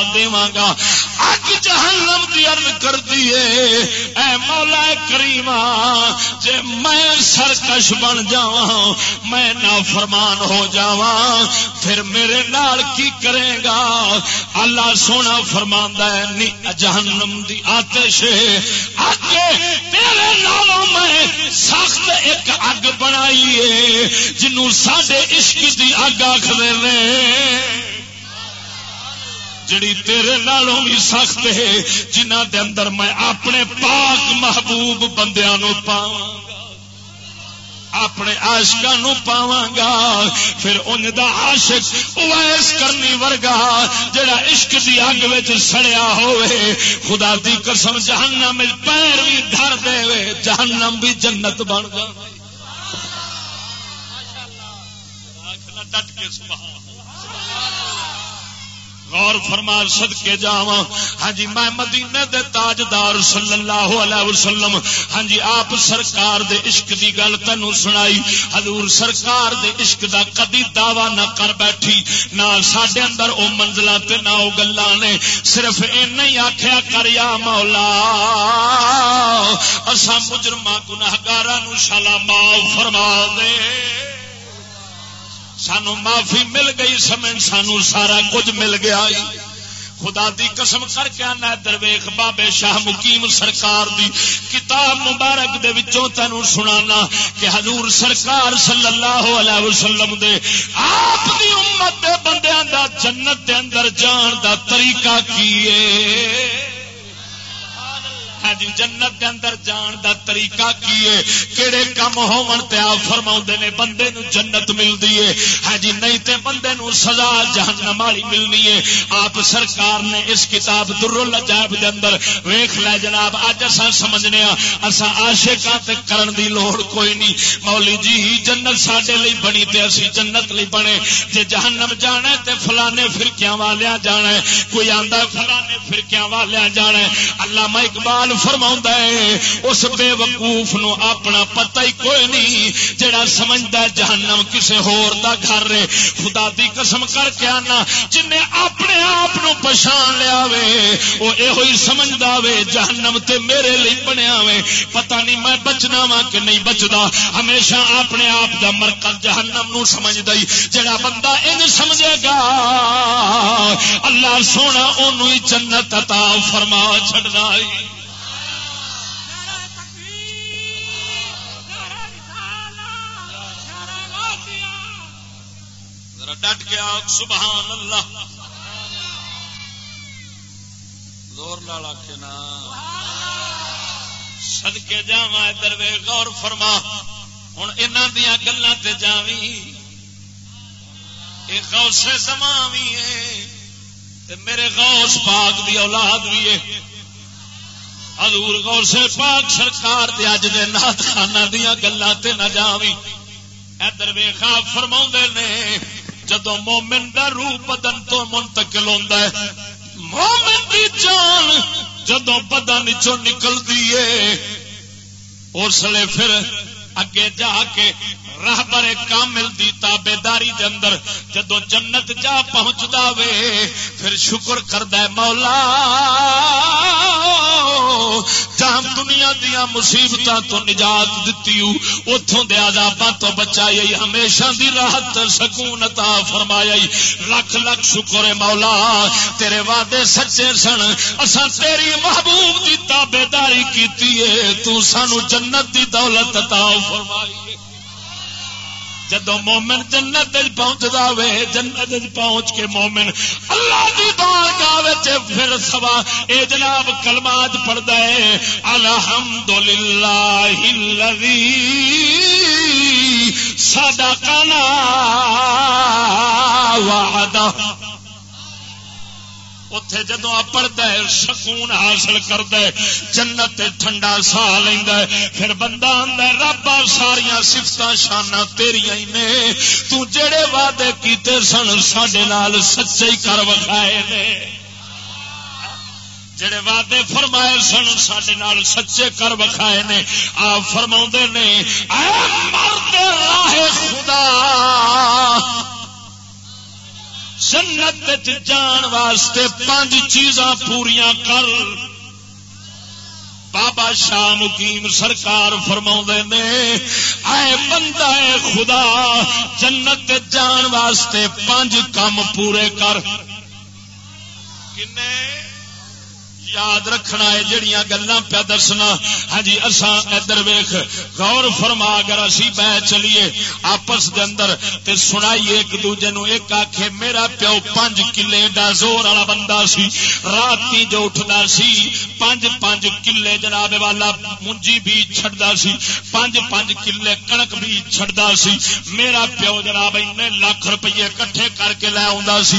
گا اگ جہنم دی ارد کر دیے۔ اے مولا کریم، جے میں سرکش بن جا میں نا فرمان ہو جا پھر میرے نال کی کرے گا؟ اللہ سونا فرماندہ جہنم دی آتش اگ تیرے نالوں میں سخت ایک اگ بنائی ہے، جنوں سڈے عشق دی اگ آخر جڑی تیرے نالوں بھی سخت ہے جنہ دے اندر میں اپنے پاک محبوب بندیاں نو پاواں۔ اپنے آشکا پاوا گا پھر ان دا عاشق اویس کرنی ورگا جڑا عشق دی اگ سڑیا ہوئے خدا دی قسم جہنم پیر بھی دھر دے۔ جہنم بھی جنت بن جا ڈٹ کے سبحان غور فرما سد کے جا ہاں جی میں مدینے دے تاجدار صلی اللہ علیہ وسلم ہاں جی آپ سرکار دے عشق دی گل تینوں سنائی۔ حضور سرکار دے عشق دا کدی دعوی نہ کر بیٹھی۔ نہ سڈے اندر او منزل نہ او گلا نے۔ صرف این ہی آخیا کر یا مولا اصا مجرما گناگارا نو شالا معاف فرما دے۔ سانو معافی مل گئی سمن سانو سارا کچھ مل گیا خدا دی قسم کر کے آنا درویخ بابے شاہ مقیم سرکار دی۔ کتاب مبارک دے وچوں تینوں سنانا کہ حضور سرکار صلی اللہ علیہ وسلم دے۔ آپ دی امت دے بندیاں دا جنت دے اندر جان دا طریقہ کیے ہاں جی جنت کے اندر جان دا طریقہ کی ہے؟ کہڑے کم ہون تے آپ فرما نے بندے نو جنت ملتی ہے۔ ہاں جی نہیں تے بندے نو سزا جہنم والی ملنی ہے۔ آپ سرکار نے اس کتاب در الجائب دے اندر ویخ لے جناب اج اسا سمجھنے اسا عاشقاں تے کرن دی لوڑ کوئی نہیں۔ مولی جی جنت ساڈے لئی بنی تے اسی جنت لئی بنے۔ جے جہنم جانا ہے تے فلانے فرقیاں والیاں جانا ہے، کوئی آندا فلانے فرقیاں والیاں جانا ہے۔ علامہ اقبال فرما ہے، اس بے وقوف نو اپنا پتہ ہی کوئی نہیں، جڑا سمجھتا جہنم کسی ہور دا گھر رے خدا دی قسم کر کے آنا، جن اپنے آپ پچھان لیا وے، وہ یہ سمجھتا وے، جہنم تے میرے لیے بنیا وے۔ پتہ نہیں میں بچنا وا کہ نہیں بچتا ہمیشہ اپنے آپ دا مرکز جہنم نو سمجھتا ہی، جڑا بندہ ان سمجھے گا۔ اللہ سونا انہوں ہی جنت عطا فرما چھڑنا ہی ڈٹ گیا، سبحان اللہ۔ زور لال کے نا۔ سد کے جا ادھر وے غور فرما۔ ہوں یہاں دیا گلوں تے جاوی یہ غوث سما بھی ہے میرے غوث پاک دی اولاد بھی ہے حضور غوث پاک سرکار دے اج دے نات خانہ دیا گلوں تے نہ جاوی ادھر وے خواب فرما نے۔ جدو مومن دا روح بدن تو منتقل ہوتا ہے، مومن دی جان جدو بدن چو نکلتی ہے، اس لیے پھر اگے جا کے راہ برے کامل دی تابے داری دے اندر جدو جنت جا پہنچدا وے، پھر شکر کردا مولا۔ جہاں دنیا دیا مصیبتاں تو نجات دتی اتوں دے عذاباں تو بچائی ہمیشہ دی راحت سکون عطا فرمایا لکھ لکھ شکر مولا، تیرے وعدے سچے سن۔ اساں تیری محبوب دی تابے داری کیتی ہے، تو سانو جنت دی دولت عطا فرمائی جدو مومن جنت پہنچتا وے، جنت پہنچ کے مومن اللہ دی بارگاہ پھر سوا اے جناب کلمات پڑھتا ہے الحمد للہ ساڈا کانا وعدہ۔ اتے جدو پڑھتا ہے، سکون حاصل کرتا ہے، جنت ٹھنڈا سا لینا پھر بندہ آدھا رابا ساریا سفت شانا تیریا ہی نے۔ تڑے وعدے کیتے سن سڈے سچے ہی کر وکھائے نے۔ جڑے وعدے فرمائے سن سڈے سچے کر وکھائے نے۔ آپ فرما نے مرد راہ خدا! جنت جان واسطے پانچ چیزاں پوریا کر۔ بابا شاہ مقیم سرکار فرما نے آئے بندہ ہے خدا، جنت جان واسطے پانچ کام پورے کر۔ کنے؟ یاد رکھنا ہے، جڑیاں گلا پیا دسنا۔ ہاں جی اساں ادھر ویخ غور فرما، اگر اسی بہ چلیے آپس دے اندر تے سنائیے ایک دوجے نو۔ ایک آکھے، میرا پیو پانچ کلے ڈا زور والا بندہ سی۔ رات جو اٹھدا سی پانچ پانچ کلے جناب والا منجی بھی چھڑدا سی۔ پانچ پانچ کلے کنک بھی چھڑدا سی۔ میرا پیو جناب اینے لاکھ روپیے کٹھے کر کے لے آوندا سی۔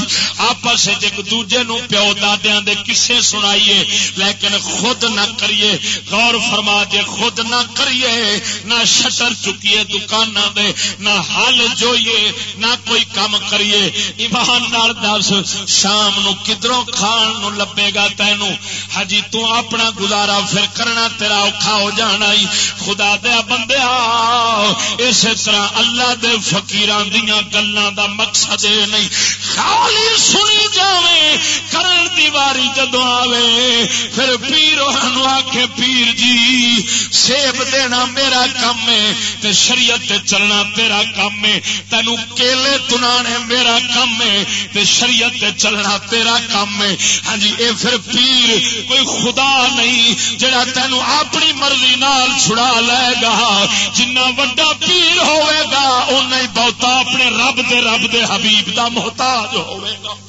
آپس ایک دوجے نو پیو دادیاں دے کسے سنائیے۔ لیکن خود نہ کریے، غور فرما جے خود نہ کریے، نہ شٹر چکیے دکان دے، نہ حل جوئیے، نہ کوئی کام کریے۔ ایمان نال دس، شام نو کدروں کھان نو لبے گا تینوں۔ ہجی تو اپنا گزارا پھر کرنا تیرا اوکھا ہو جانا ہی۔ خدا دیا بندیا اسی طرح اللہ دے فقیران دیاں گلاں دا مقصد نہیں۔ خالی سنی جاوے، کرن دیواری جدو آوے۔ پھر پیر آخ پیر جی سیب دینا میرا کام ہے شریعت چلنا تیرا کام ہے، تینو کیلے تنا میرا کام ہے شریعت چلنا تیرا کام ہے۔ ہاں جی اے پھر پیر کوئی خدا نہیں جڑا تینو اپنی مرضی نال چھڑا لے گا۔ جنہ وڈا پیر ہوئے گا اُن بہتا اپنے رب دے رب دے حبیب دا محتاج ہوئے گا۔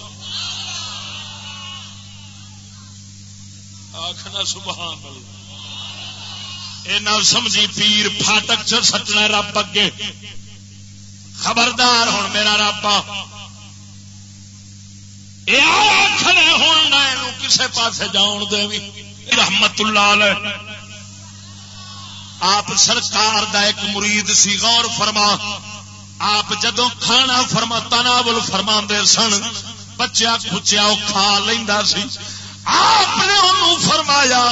آخنا سبحان اللہ۔ اے نہ سمجھی پیر فاٹک چ سٹنا رب اگے۔ خبردار ہوں میرا رب۔ ہوں نہ کسے پاس جاؤ دے بھی رحمت اللہ آپ سرکار دا ایک مرید سی، غور فرما۔ آپ جدو کھانا فرما، تناول فرما سن، بچیا کچیا وہ کھا لینا سی۔ آپ نے انہوں فرمایا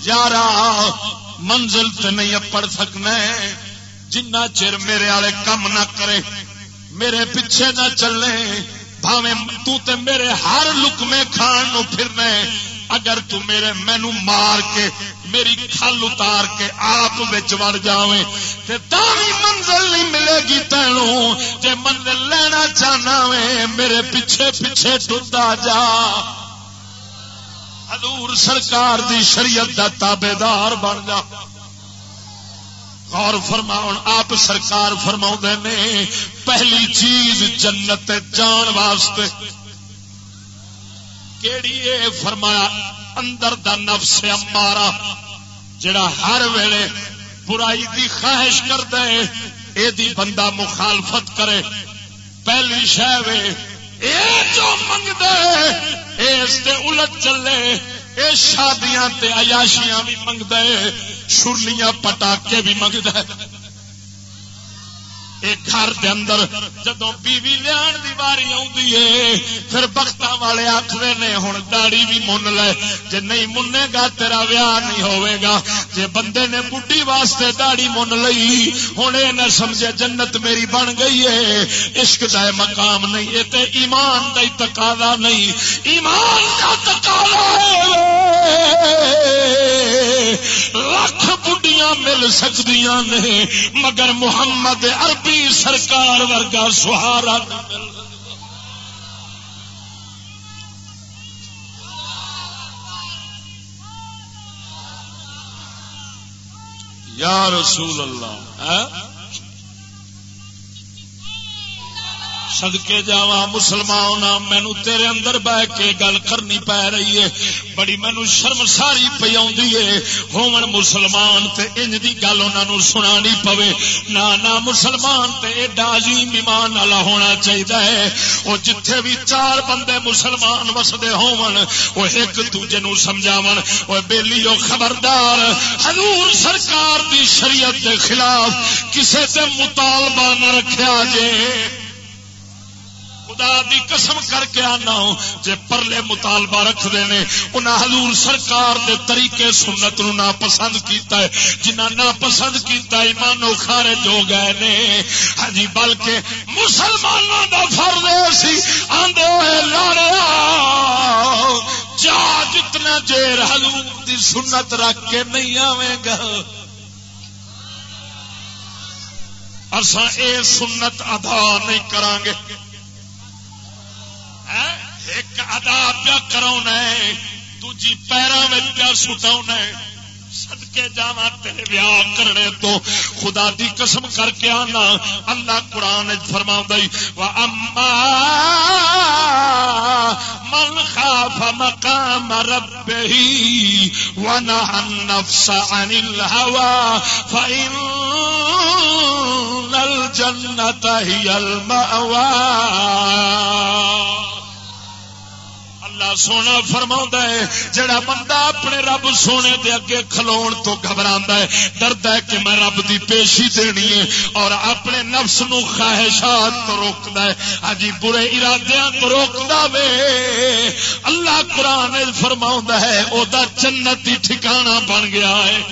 یار منزل تو نہیں پڑ سکنا جنہ چر میرے والے کم نہ کرے، میرے پیچھے نہ چلے۔ بھاوے تو تے میرے ہر لکمے کھان نو پھرنا اگر تو میرے مینو مار کے، میری کھل اتار کے آپ وڑ جائے تو منزل نہیں ملے گی تینوں۔ جی منزل لینا چاہنا وے، میرے پیچھے پیچھے ٹوٹا جا۔ حضور سرکار دی شریعت دا تابے دار بن جا۔ غور فرماؤ آپ سرکار فرما نے، پہلی چیز جنت جان واسطے۔ کیڑی اے فرمایا، اندر دا نفس امارا جڑا ہر ویلے برائی دی خواہش کر دے اے دی بندہ مخالفت کرے۔ پہلی شہ جو منگ دے اس الٹ چلے، اے شادیاں تے عیاشیاں بھی منگ دے شرلیاں پٹاکے بھی منگ دے گھر دے اندر جدو بیوی لیا دی واری آئی پھر بخت والے آخر نے ہوں داڑی بھی من لے۔ جی نہیں منے گا، تیرا ویاہ نہیں ہوئے گا۔ جی بندے نے بڈی واسطے داڑی من لئی ہوں یہ نہ سمجھے جنت میری بن گئی ہے عشق کا مقام نہیں یہ تو ایمان کا تقاضا نہیں۔ ایمان کا تقاضا لکھ بڈیاں مل سکتی نے، مگر محمد عربی سرکار ورگا سہارا یا رسول اللہ ہاں؟ سدکے جا مسلمان مینو تیرے اندر بہ کے گل کرنی پی رہی ہے۔ بڑی مینو شرم ساری پی آن مسلمان تے انج دی گل انہوں سنانی پوے۔ نہ نہ مسلمان تے ایڈا عظیم ایمان والا ہونا چاہیے ہے۔ وہ جتھے بھی چار بندے مسلمان وسدے ہون وہ ایک دوجے نو سمجھاون۔ وہ بیلی خبردار، حضور سرکار دی شریعت دے خلاف کسے تے مطالبہ نہ رکھیا جے۔ خدا دی قسم کر کے آنا ہوں۔ جے پرلے مطالبہ رکھتے ہیں انہیں حضور سرکار دے طریقے سنت نو نا پسند کیتا ہے۔ جنہ نا پسند کیتا ہے، ایمانو خارے جو گئے نے۔ ہاں جی بلکہ مسلمانوں دا فرض سی آندے ہوئے لاڑے جا جتنا جیر حضور دی سنت رکھ کے نہیں آویں گا۔ اصا اے سنت ادا نہیں کرانگے۔ ایک ادا پیا کرا دوجی پیروں میں پیا سٹا سدکے جا تیرے ویاہ کرنے تو خدا دی قسم کر کے آنا۔ اللہ قرآن فرما دئی اما من خاف مقام ربه ونهى النفس عن الهوى فإن الجنة هي المأوى اللہ سونا فرما ہے، جڑا بندہ اپنے رب سونے دے اگے کھلو تو گھبرا ہے ڈرد ہے کہ میں رب دی پیشی دینی ہے اور اپنے نفس نو خواہشات تو روکتا ہے۔ ہاں جی، برے ارادے تو روکتا وے۔ اللہ قرآن فرما ہے وہ جنت ہی ٹھکانا بن گیا ہے۔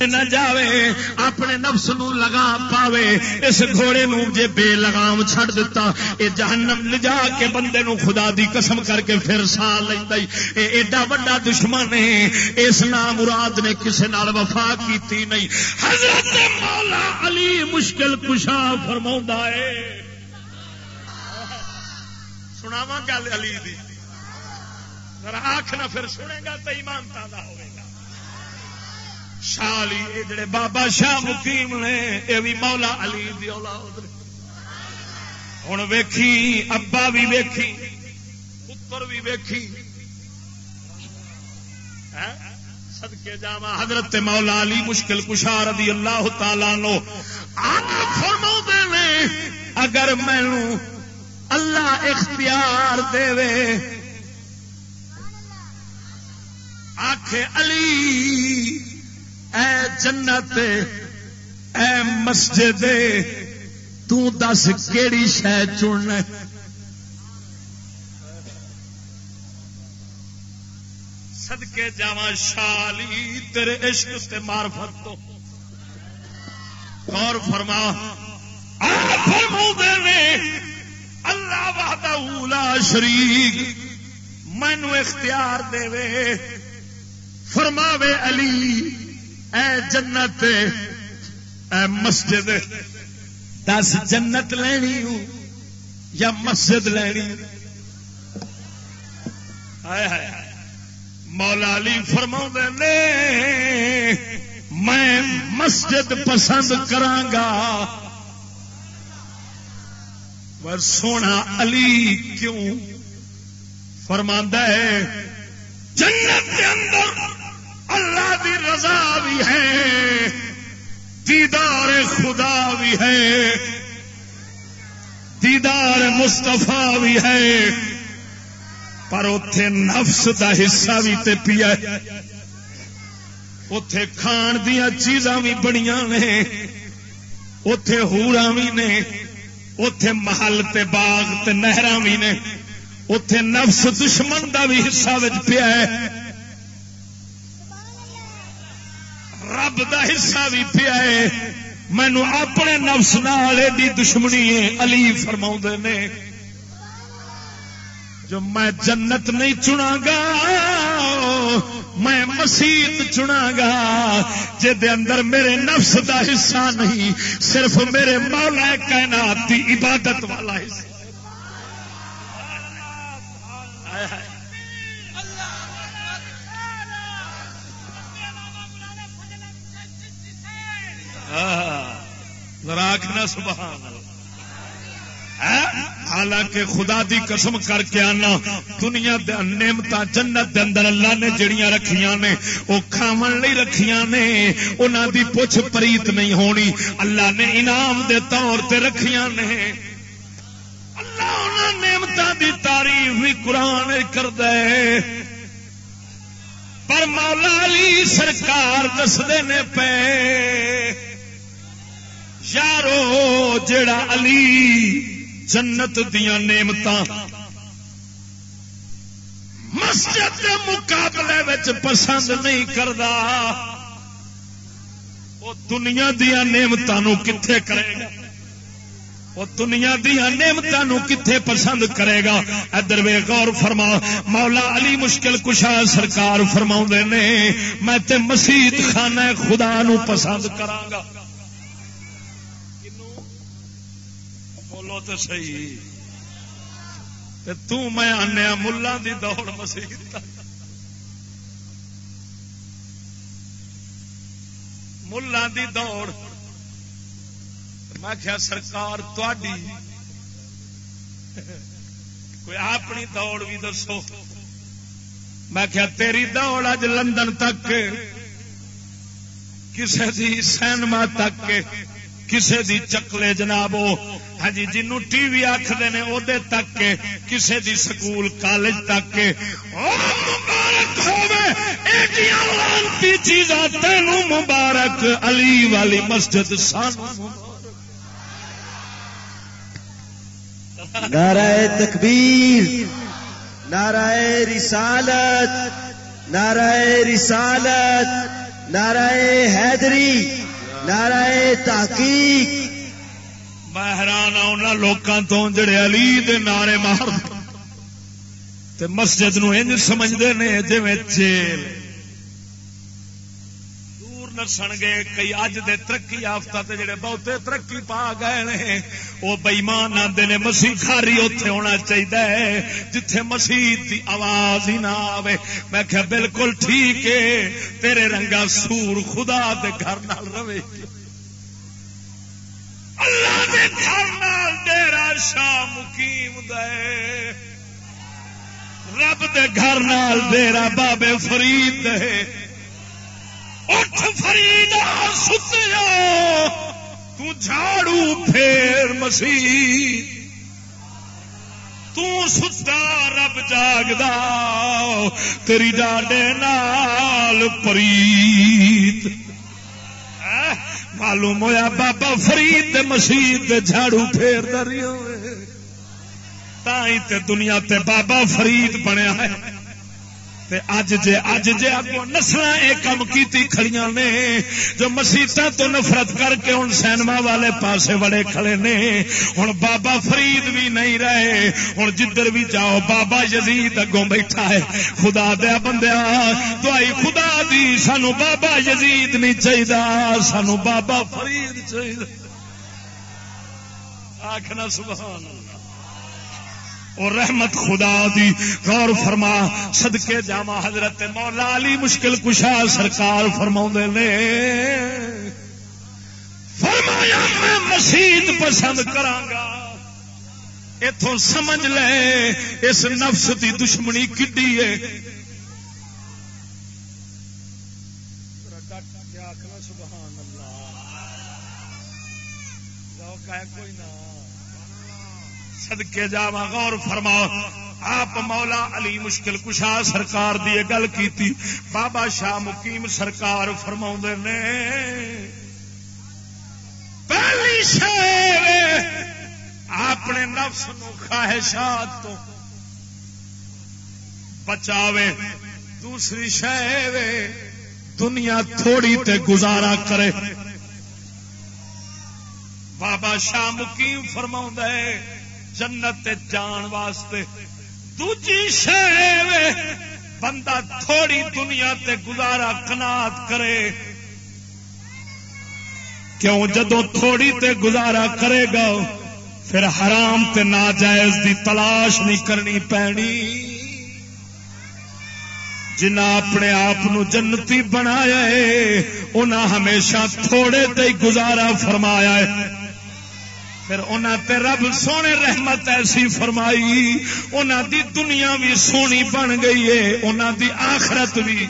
نہ جاوے، اپنے نفس نو لگا پاوے۔ اس گھوڑے نو جے بے لگام چھڑ دیتا اے جہنم لے جا کے بندے نو خدا دی قسم کر کے پھر سا لیندا اے ایڈا بڑا دشمن ہے، اس نام مراد نے کسے نال وفا کیتی نہیں۔ حضرت مولا علی مشکل کشا فرماوندا ہے۔ سناواں گل علی دی۔ ذرا آنکھ نہ پھر سنے گا تو ایمان تازہ ہوئے۔ شالی جڑے بابا شاہ مقیم نے یہ بھی مولا علی دی اولاد ہوں ویکھی، ابا بھی ویکھی، پتر بھی ویکھی۔ سدکے جا حضرت مولا علی مشکل کشار رضی اللہ تعالی نو فرما نے، اگر مینو اللہ اختیار دے آخ علی اے جنت، اے مسجد تس کیڑی شہ چن سدکے جا شالی، تیرے عشق سے مارفت تو۔ اور فرما۔ اللہ بہت شریک مینو اختیار دے فرماوے علی اے جنت، اے مسجد۔ دس جنت لینی ہوں یا مسجد لینی؟ مولا علی فرما نے، میں مسجد پسند کرانگا پر سونا علی کیوں؟ فرما ہے جنت کے اندر اللہ دی رضا بھی ہے، دیدار خدا بھی ہے، دیدار مستفا بھی ہے۔ پر اتے نفس دا حصہ بھی تے پیا اتے کھان دیا چیزاں بھی بڑی نے اتے ہورا بھی نے اتے محل تے باغ تے نہر بھی نے اتے نفس دشمن دا بھی حصہ پیا ہے۔ رب دا حصہ بھی پیا ہے۔ مینو اپنے نفس نال ایڈی دشمنی ہے، علی فرما نے۔ جو میں جنت نہیں چنا گا میں مسیت چنا گا اندر میرے نفس دا حصہ نہیں، صرف میرے مولا کائنات کی عبادت والا حصہ۔ راکھنا سبحان ہاں، حالانکہ خدا دی قسم کر کے آنا، دنیا نعمت جنت دے اندر اللہ نے جڑیاں رکھیاں نے وہ کھاون لئی رکھیاں نے، انہاں دی پوچھ پریت نہیں ہونی۔ اللہ نے انعام دے طور تے رکھیاں نے۔ اللہ انہاں نعمتاں دی تعریف بھی قرآن کر دے پر مولا علی سرکار دسدے نے پے۔ یارو جڑا علی جنت دیا نعمت مسجد کے مقابلے پسند نہیں کرتا وہ دنیا دیا نعمتوں کتنے کرے گا؟ وہ دنیا دیا نعمتوں کتنے پسند کرے گا؟ ادھر وے غور فرما، مولا علی مشکل کشا سرکار فرما نے، میں تے مسیت خانہ خدا نو پسند کرانگا تو سی میں آنیا ملا دی دوڑ مسیح ملا دی دوڑ۔ میں کیا سرکار تھی کوئی اپنی دوڑ بھی دسو۔ میں کیا تیری دوڑ اج لندن تک کسی دی سینما تک۔ کسے دی چکلے جناب ہاں جی جنوں ٹی وی آخر نے وہ تک کسے دی سکول، کالج تک مبارک ہوتی جی چیزاں تینوں مبارک۔ علی والی مسجد سان نعرہ تکبیر، نعرہ رسالت نعرہ رسالت، نعرہ حیدری۔ نعرہ تحقیق۔ میں حیران آنا لوکاں تو جڑے علی دے نعرے مار تے مسجد نو انج سمجھ دے نے جویں جیل۔ دور نسن گے کئی اج دے ترقی یافتہ تے جڑے بہتے ترقی پا گئے نے وہ بئیمان آتے نے مسیح خاری اتے ہونا چاہیے جتھے مسیح دی آواز ہی نہ آئے میں کہ بالکل ٹھیک ہے تیرے رنگا سور خدا دے گھر نال رہے اللہ دے گھر نال ڈیرا شاہ مقیم دے رب دے گھر نال ڈیرا بابے فرید دے اٹھ فرید ستیا تاڑو پھیر مسیح۔ ستا رب جاگدا، تیری ڈاڈے نال پریت۔ معلوم ہویا بابا فرید مسیح جھاڑو پھیر دری تے دنیا تے بابا فرید بنیا ہے۔ اج جے اج جے اگو نسل یہ کام کی کھڑیاں نے، جو مسیطا تو نفرت کر کے ہوں سینما والے پاسے بڑے کھڑے نے ہوں بابا فرید بھی نہیں رہے ہوں جدھر بھی جاؤ بابا یزید اگوں بیٹھا ہے۔ خدا دیا بندیا، دعائی خدا دی، سانو بابا یزید نہیں چاہیے سانو بابا فرید چاہیے آخنا سبحان اللہ۔ اور رحمت خدا دی غور فرما، صدقے جاما حضرت مولا علی مشکل کشا سرکار فرما نے۔ فرمایا، میں مسیت پسند کرانگا اتوں سمجھ لے، اس نفس دی دشمنی کڈی ہے کوئی نہ۔ سدکے جا غور فرما آپ مولا علی مشکل کشا سرکار دی گل کی بابا شاہ مقیم سرکار فرما نے، پہلی شہر اپنے نفس نو خواہشات تو بچاوے۔ دوسری شہر دنیا تھوڑی تے گزارا کرے۔ بابا شاہ مقیم فرما جنت جان واسطے۔ دوجی شہر بندہ تھوڑی دنیا تے گزارا کنات کرے۔ کیوں؟ جدو تھوڑی تے گزارا کرے گا، پھر حرام تے ناجائز دی تلاش نہیں کرنی پینی۔ جنا اپنے آپ جنتی بنایا ہے، انہاں ہمیشہ تھوڑے تے گزارا فرمایا ہے۔ پھر انہاں تے رب سونے رحمت ایسی فرمائی انہوں دی دنیا بھی سونی بن گئی ہے انہوں دی آخرت بھی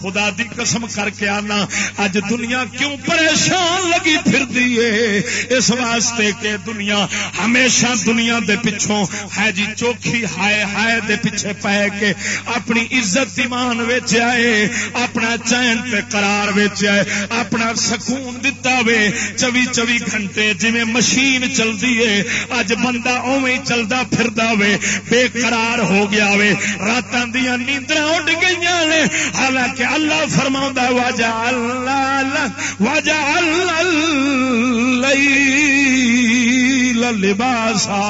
خدا دی قسم کر کے آنا۔ اج دنیا کیوں پریشان لگی پھر دیئے اس واسطے کہ دنیا ہمیشہ دنیا دے پچھوں ہے جی چوکھی، ہائے ہائے دے پیچھے پہ کے اپنی عزت ایمان ویچ آئے، اپنا چین پہ قرار ویچ آئے، اپنا سکون دتا وے۔ چوی چوی گھنٹے جی مشین چل دیئے اج بندہ اویں چلدا پھر وے، بے قرار ہو گیا وے۔ راتاں دیاں نیندرا اٹھ گئیاں نے۔ حالانکہ اللہ فرما وجہ اللہ وجہ لباسا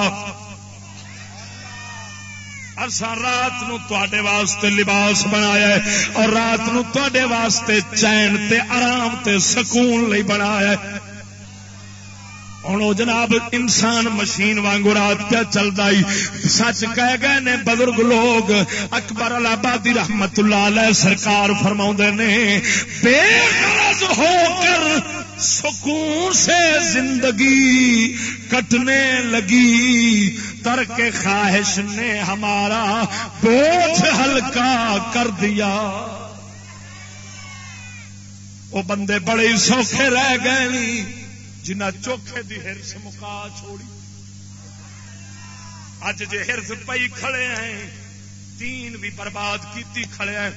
اصا رات نو تے واسطے لباس بنایا ہے اور رات نو تے واسطے چین تے آرام تے سکون لئی بنایا ہے۔ ہوں جناب، انسان مشین وانگو رات کیا چلتا ہی سچ کہہ گئے نے بزرگ لوگ۔ اکبر آبادی رحمت اللہ علیہ سرکار فرما نے، بے غرض ہو کر سکون سے زندگی کٹنے لگی۔ ترک خواہش نے ہمارا بوجھ ہلکا کر دیا۔ وہ بندے بڑے سوکھے رہ گئے۔ نہیں جنہ چوکھے دی ہرس مکا چھوڑی۔ اج جے ہرس پئی کھڑے ہیں، تین بھی برباد کیتی کھڑے ہیں،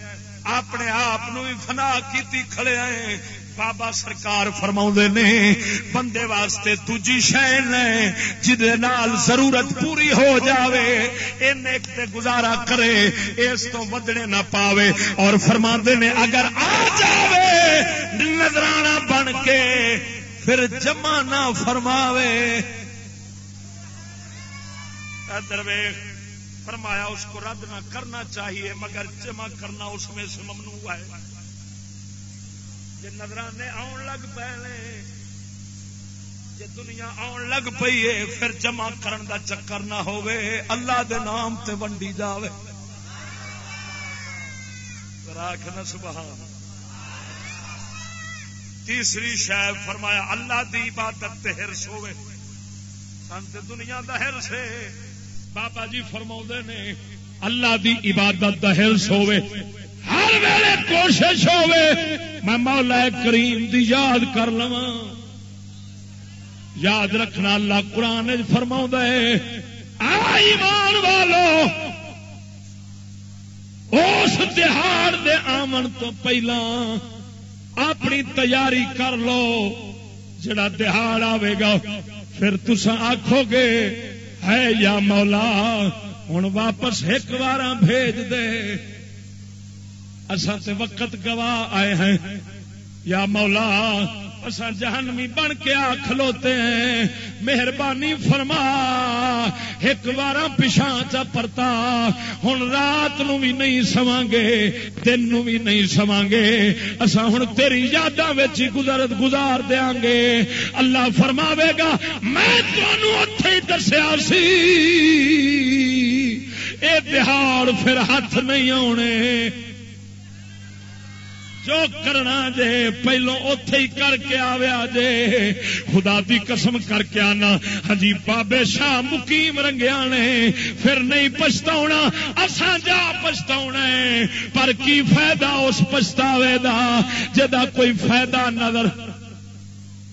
اپنے آپ بھی فنا کیتی کھڑے ہیں۔ بابا سرکار فرما نے، بندے واسطے تجی شہ جہد ضرورت پوری ہو جاوے ان ایک تے گزارا کرے، اس تو ودنے نہ پاوے۔ اور فرما نے، اگر آ جاوے، نظرانہ بن کے پھر جمع نہ فرماوے۔ درویش، فرمایا اس کو رد نہ کرنا چاہیے، مگر جمع کرنا اس میں سے ممنوع ہے۔ جی نظرانے آن لگ پے جی دنیا آن لگ پئی ہے، پھر جمع کرن دا چکر نہ ہوئے اللہ دے نام تے ونڈی جاوے۔ راک نہ سبحان۔ تیسری شاید فرمایا، اللہ دی عبادت تے ہرس ہوئے۔ سنت دنیا دا ہرس ہے۔ بابا جی فرما نے، اللہ دی عبادت دا ہرس ہوئے۔ ہر ویلے کوشش ہوئے۔ میں مولا کریم دی یاد کر لوا یاد رکھنا اللہ قرآن فرما ہے ایمان والو، اس تہار دے آمن تو پہلا اپنی تیاری کر لو۔ جڑا دہاڑ آئے گا، پھر تسا آخو گے، ہے یا مولا ہوں واپس ایک بار بھیج دے۔ اصل وقت گواہ آئے ہیں۔ یا مولا اصا جہنمی بن کے آ کھلوتے ہیں۔ مہربانی فرما۔ ایک بار پچھا چا پرتا۔ ہوں رات نو بھی نہیں سواں گے، دن نو بھی نہیں سواں گے۔ اصا ہوں تیری یاداں گزرت گزار دیا گے۔ اللہ فرماوے گا، میں تمہوں اتے ہی دسیا سی۔ اے دہاڑ پھر ہاتھ نہیں آنے جو کرنا جے، پہلو اتے ہی کر کے آیا جے۔ خدا دی قسم کر کے آنا۔ ہجی بابے شاہ مقیم رنگیا نے۔ پھر نہیں پچھتا اسان جا پچھتا پر کی فائدہ اس پچھتاوے دا؟ جدا کوئی فائدہ نظر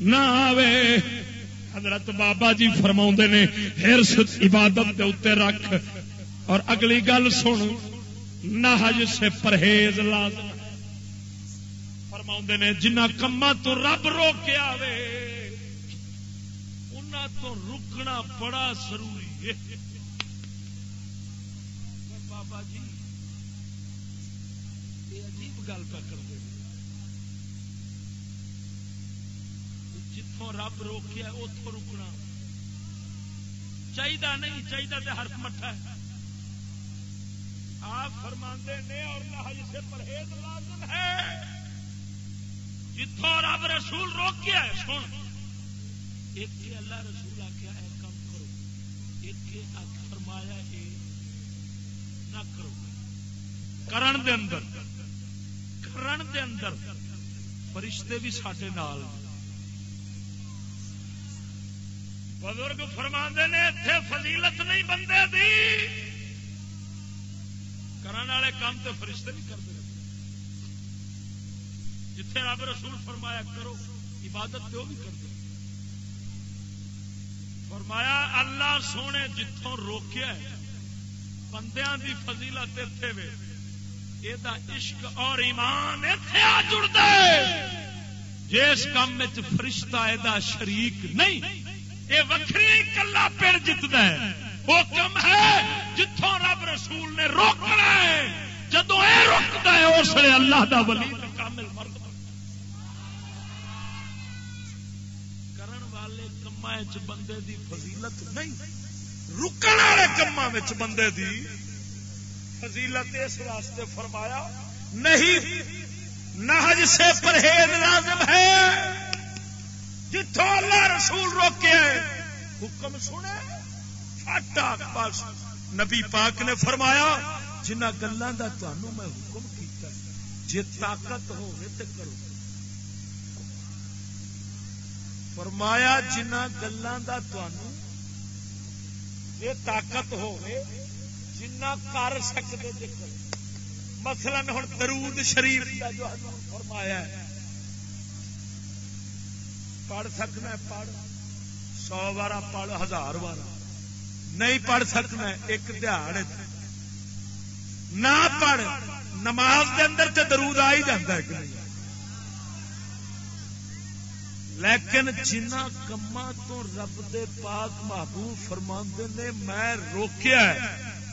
نہ آوے۔ حضرت بابا جی فرما نے، ہرس عبادت دے اتنے رکھ۔ اور اگلی گل سن نہج سے پرہیز لازم۔ فرما نے، جنہ کما تو رب روکے آوے ان تو رکنا بڑا ضروری ہے۔ بابا جی یہ عجیب گل پہ کر دے۔ جتوں رب روکیا اتوں رکنا۔ چاہیے نہیں چاہیے تو ہر مٹھا ہے۔ آپ فرماندے نے، اور نہج سے پرہیز لازم ہے۔ جتوں رب رسول روکیا ہے، سن۔ ایک اللہ رسول آخیا ہے کام کرو۔ ایک فرمایا ہے نہ کرو۔ کرن دے اندر، کرن دے اندر فرشتے بھی ساڈے نال بزرگ فرما نے اتنے فضیلت نہیں بندے دی۔ کرنے والے کام تو فرشتے بھی کرتے جتھے رب رسول فرمایا کرو، عبادت تو بھی کرتے فرمایا، اللہ سونے جتوں روکیا ہے، بندیاں دی فضیلت اتنے وے۔ یہ عشق اور ایمان اتنے آ جڑتا ہے۔ جس کام فرشتہ یہ شریک نہیں یہ وکری کلا پڑ جتنا ہے۔ وہ کم ہے جتوں رب رسول نے روکنا ہے۔ جدو یہ روکتا ہے، اس لیے اللہ دا ولی کامل مرد کرن والے بندے دی فضیلت نہیں۔ رکن والے کما بندے دی فضیلت اس واسطے فرمایا، نہیں، نہج سے پرہیز لازم ہے۔ جتوں اللہ رسول روکے حکم سنے۔ بس نبی پاک نے فرمایا، جنہ گلوں کا تمہوں میں حکم کیتا جی طاقت ہو کرو۔ فرمایا جنہ گلوں کا تمہوں یہ طاقت ہو جنہ کر سکتے جی مثلا ہوں درود شریف کا جو فرمایا ہے۔ پڑھ سکنا پڑھ۔ سو بار پڑھ، ہزار بار نہیں پڑھ سکنا ایک دہاڑ نہ پڑھ، نماز دے اندر تے درود آ ہی جاتا ہے کہ لیکن جنہ کما تو رب دے پاک محبوب فرما نے میں روکیا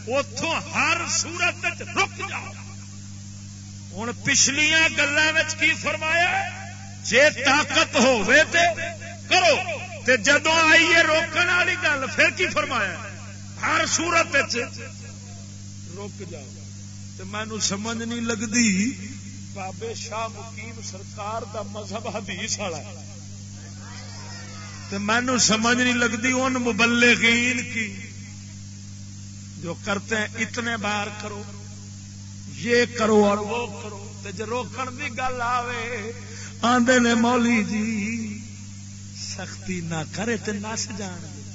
اتوں ہر سورت رک جاؤ ہوں پچھلیاں گلوں کی فرمایا جی طاقت کرو۔ تے جدو آئیے روکنے والی گل، پھر کی فرمایا ہر سورت روک جاؤ تو مینو سمجھ نہیں لگتی بابے شاہ مقیم سرکار دا مذہب حدیث والا تو مینو سمجھ نہیں لگتی ان مبلغین کی جو کرتے ہیں، اتنے بار کرو، یہ کرو اور وہ کرو۔ جو روکن کی گل آئے آدھے نے مولی جی سختی نہ کرے تو نس جان۔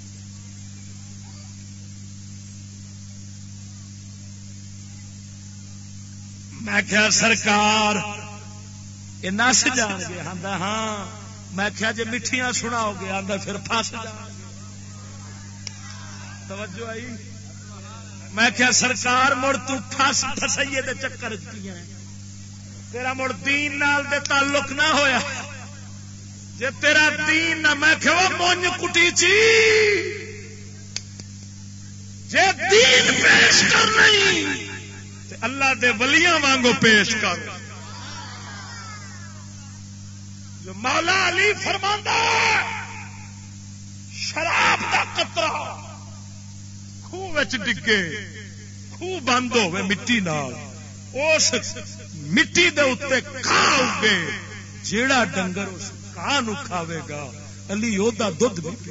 میں کیا سرکار، یہ نس جان گے۔ آدھا ہاں۔ میں کیا جی میٹھیاں سناؤ گے آدھا پھر پس جان توجہ آئی؟ میں کیا سرکار مڑ تس فسائیے چکر تیرا مڑ دین نال دے تعلق نہ ہویا۔ جے تیرا دین نہ، میں کہ مونج کٹی چی جے دین پیش کر نہیں اللہ دے ولیاں وانگو پیش کر۔ جو مولا علی فرماندا شراب دا قطرہ خوہ ڈگے خوہ بند ہوئے مٹی نال۔ اس مٹی دے اتنے کھا اگے، جیڑا ڈنگر اس کھا نو کھاوے گا، علی دا دھد بھی پی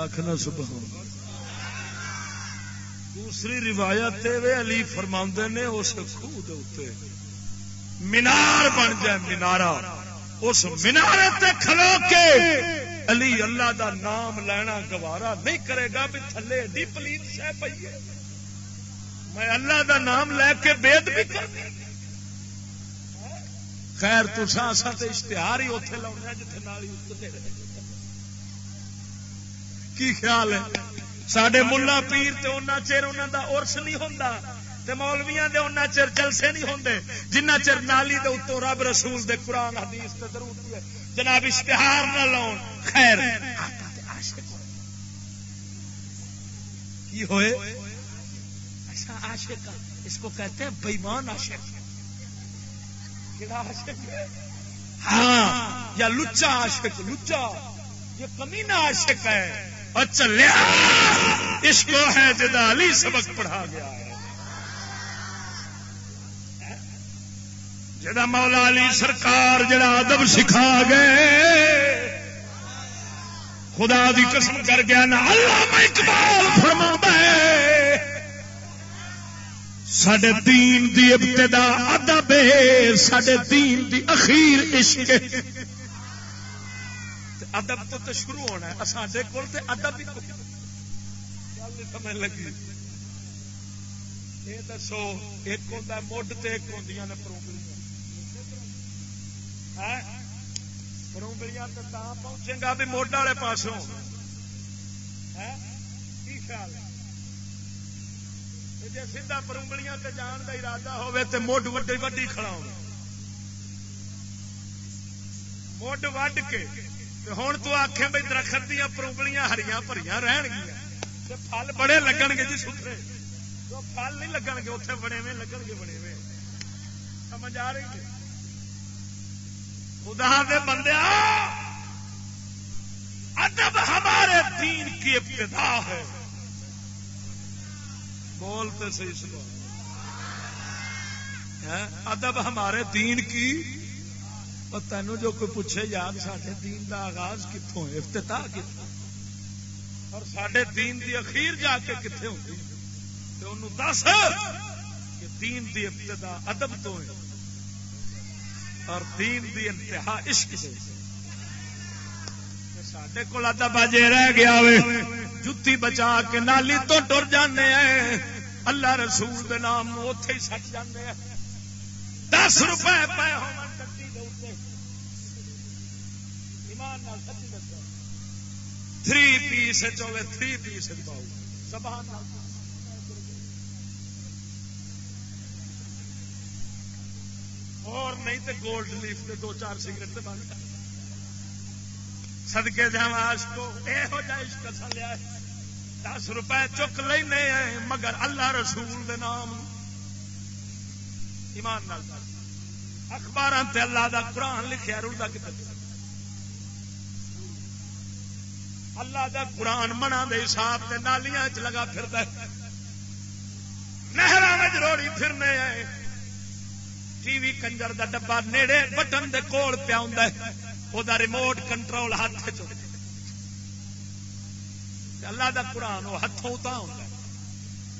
آخنا سبحان دوسری روایت علی فرما نے اس خوہ دے مینار بن جائے مینارا اس مینارے تے کھلو کے علی اللہ دا نام لینا گوارا نہیں کرے گا بھی تھلے ایڈی پلیت سہ پی ہے۔ میں اللہ دا نام لے کے بےد بھی کر خیر تو اشتہار ہی اتے لاؤنا جتنے نال کی خیال ہے؟ سڈے ملا پیر تے چر انہوں دا ارس نہیں ہوتا تے مولویاں دے چر جلسے نہیں ہوندے جنہ چر نالی دے اتو رب رسول دے قرآن حدیث تے ضرور جناب اشتہار نہ لاؤ خیر کی ہوئے؟ ایسا عاشق اس کو کہتے ہیں بےمان عاشق۔ ہاں یا لچا عاشق لچا۔ یہ کمینہ عاشق ہے۔ اور چلیا اس کو ہے جدا علی سبق پڑھا گیا ہے۔ جڑا مولا علی سرکار جڑا ادب سکھا گئے، خدا دی قسم کر گیا نا، اللہ اقبال فرما سڈے دین دی ابتدا ادب سڈے دین دی اخیر عشق ادب تو تو شروع ہونا ہے سڈے کول تو ادب ہی سمجھ لگی۔ یہ دسو، ایک ہوتا ہے، مڈ تے ایک ہوں نے پروبلیاں تو پہنچے گا بھی موڈ والے پاسوں۔ کی خیال جی سیدا پروبلیاں تے جان کا ارادہ ہوے تے مڈ وڈی وڈی کھڑا ہو مڈ وڈ کے ہوں تو آخ بھائی درخت دیا پروبلیاں ہریاں پریاں رہن گیا پل بڑے لگن گے جی سترے پل نہیں لگن گے اتنے بڑے میں لگن گے بڑے میں سمجھ آ رہی ہے؟ خدا دے بندے ادب ہمارے دین کی ابتدا ہے۔ بولتے صحیح سنو ہاں؟ ادب ہمارے دین کی۔ تینوں جو کوئی پوچھے، یار سارے دین دا آغاز کتوں افتتاح کتوں اور سڈے دین دی اخیر جا کے کتنے ہوتی انہوں دس کہ دین دی ابتدا ادب تو ہے۔ اور دین دی انتہا عشق سے۔ سڈے کو ادب اجے رہ گیا وے۔ جتی بچا کے نالی تو ٹر جانے ہیں۔ اللہ رسول دے نام اتے ہی سٹ جانے ہیں۔ دس روپے پے ہو تھری پیس چوے تھری پیس پاؤ سبحان اللہ۔ اور نہیں تو گولڈ لیف کے دو چار سگریٹ بند سدکے جا کو یہو جہ عشق لیا دس روپے چک لینے مگر اللہ رسول دے نام ایمان نال اخبار اللہ دا قرآن لکھا رلتا کتنے اللہ دا قرآن منا دے حساب سے نالیاں چ لگا پھر نہر روڑی پھرنے آئے ٹی وی کنجر دا ڈبا نیڑے بٹن دے کول پیا وہ ریموٹ کنٹرول ہاتھ چ اللہ دا قرآن وہ ہاتھوں تا ہوں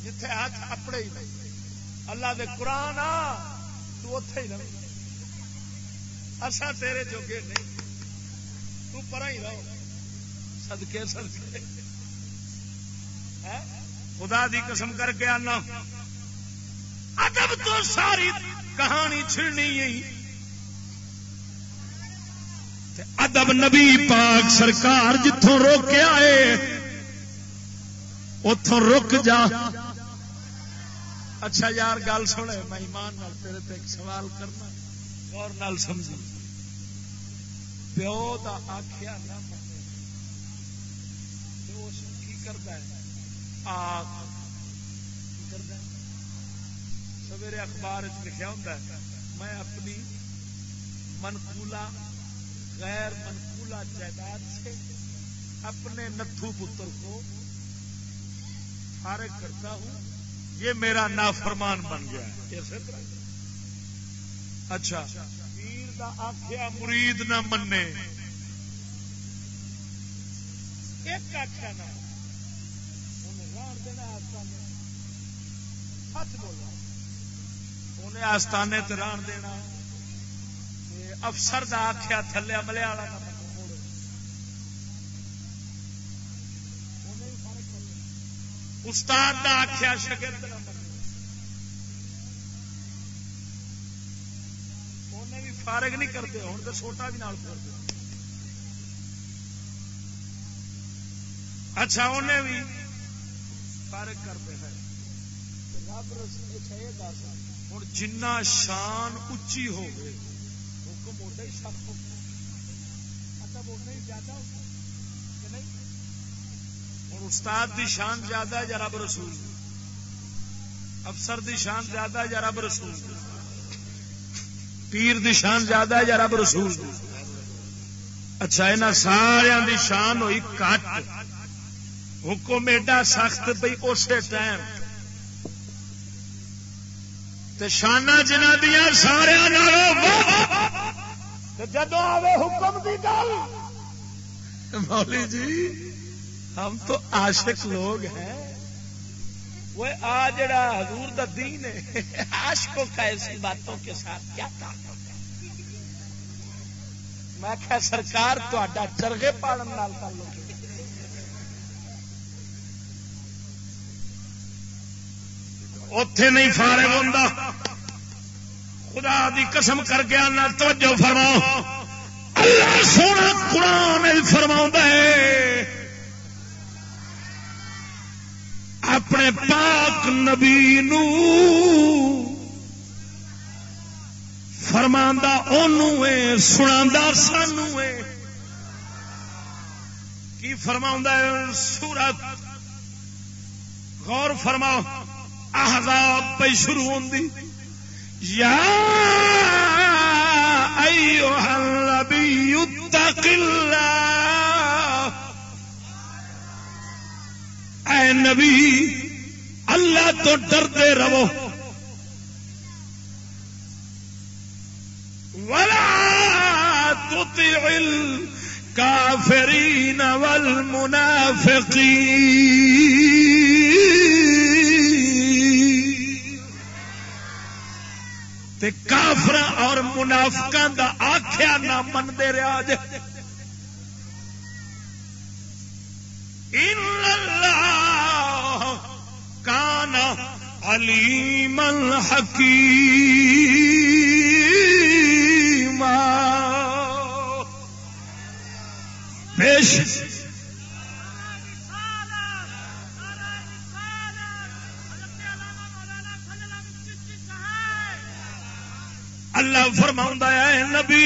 جتھے ہاتھ اپنے ہی نہیں۔ اللہ دے قرآن آ، تو اتے ہی رہ اصا تیرے جوگے نہیں۔ تو پر ہی رہو۔ سدکے سدکے ہاں؟ خدا دی قسم کر کے آنا۔ ادب تو ساری کہانی چھڑنی ادب نبی پاک سرکار جتوں روکے آئے اتوں رک جا۔ اچھا یار، گل سنے، میں ایمان نال تیرے تے ایک سوال کرنا اور نال سمجھ پیو دا آخیا نہ کرتا ہے؟ آگ سویرے اخبار لکھا ہوں میں اپنی منقولہ غیر منقولہ جائیداد سے اپنے نتھو پتر کو فارغ کرتا ہوں۔ یہ میرا نافرمان بن گیا ہے۔ اچھا۔ پیر دا آخیا مرید نہ منے ایک آخیا نہ۔ انہیں آستانے تران دینا افسر دا آخیا تھلے عملے والا استاد دا آخیا شگرد انہیں بھی فارغ نہیں کرتے ہوں تو سوٹا بھی نال کر اچھا انہیں بھی فارغ کرتے ہیں رب رسے دس ہوں جنا شان اچھی ہو گئے حکم اڈا ہی سخت ہو مطلب اڈا ہی زیادہ ہوں استاد دی شان زیادہ ہے یا رب رسول افسر دی شان زیادہ ہے یا رب رسول پیر دی شان زیادہ ہے یا رب رسول اچھا یہاں سارا دی شان ہوئی کٹ حکم ایڈا سخت پی اسی ٹائم شانا جنہ دیا سارا جدو آئے حکم کی گل۔ مولی جی ہم تو عاشق لوگ ہیں۔ وہ آ جڑا حضور دا دین ہے عاشقوں کا ایسی باتوں کے ساتھ کیا تعلق ہے؟ میں کہ سرکار تا چرگے پالن نال تعلق اتے نہیں فارغ ہوں خدا دی قسم کر کے آنا، توجہ فرماؤ۔ اللہ سونا قرآن فرما ہے۔ اپنے پاک نبی نو فرما سنا سانو کی فرما سورت۔ غور فرماؤ۔ احزاب پہ شروع ہوندی۔ یا ایوہ النبی اتق اللہ۔ اے نبی، اللہ تو ڈرتے رہو۔ ولا تطع الكافرين والمنافقين۔ تے کافر اور منافقاں دا آخیا نہ منتے رہا جے۔ ان اللہ کان علیم الحکیم۔ پیش اللہ فرماؤں ہے نبی،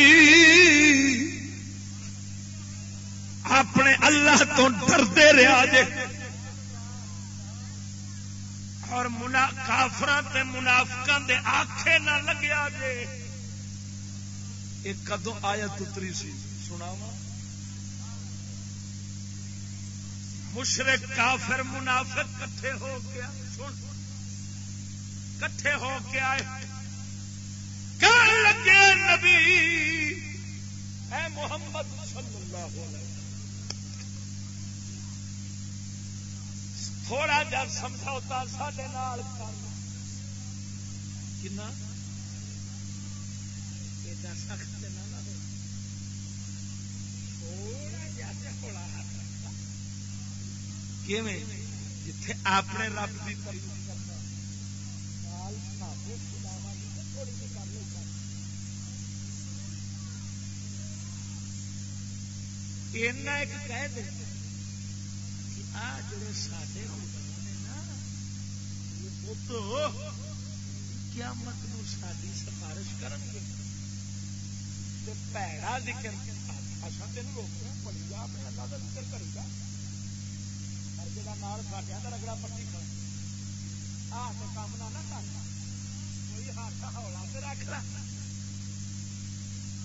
اپنے اللہ تو ڈرتے رہا جے۔ اور منا کافر منافقا دے آخے نہ لگیا جے۔ یہ کدو آیا تتری سی؟ سنا مشرق کافر، منافق کٹھے ہو گیا۔ کٹھے ہو کے آئے کہنے لگے نبی۔ اے محمد صلی اللہ علیہ وسلم۔ تھوڑا جا سمجھوتا سڈے کنا؟ سخت تھوڑا جا جتھے اپنے رب کی ایک کہہ دے جڑے قیامت نو ساری سفارش کر پیڑا ذکر اچھا تین روکنا پڑی گا اپنے اللہ کا ذکر کرے گا ہر جگہ نال کھاٹیا تو رگڑا پٹی کر آ کام نہ کرنا کوئی ہاتھ ہولا سے رکھ لا۔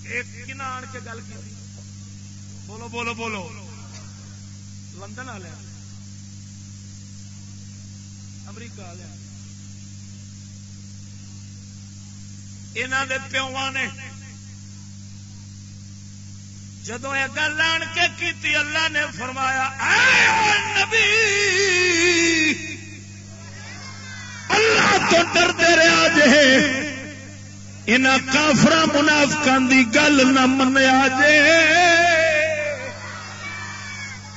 ایک آن کے گل کی بولو بولو بولو۔ لندن والے امریکہ والے یہاں کے پیوا نے جدو یہ گل آن کے کی اللہ نے فرمایا نبی! اللہ تو ڈرتے رہا جے۔ ان کافر منافقان دی گل نہ منیا جے۔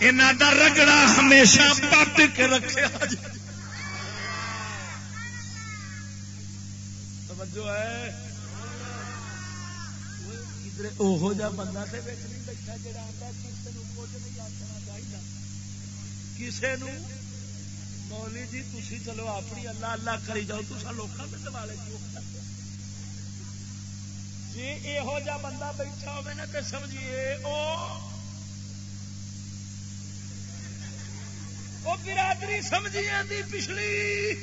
انہوں دا رگڑا ہمیشہ پٹ کے رکھے توجہ ہے۔ جا بندہ نہیں بیٹھا کسی کچھ نہیں جی چلو اپنی اللہ اللہ کری جاؤ تو لوگوں کے دوالے کیوں؟ جی یہو جا بندہ بیٹھا ہوگا نا سمجھیے وہ برادری سمجھی آتی پچھلی۔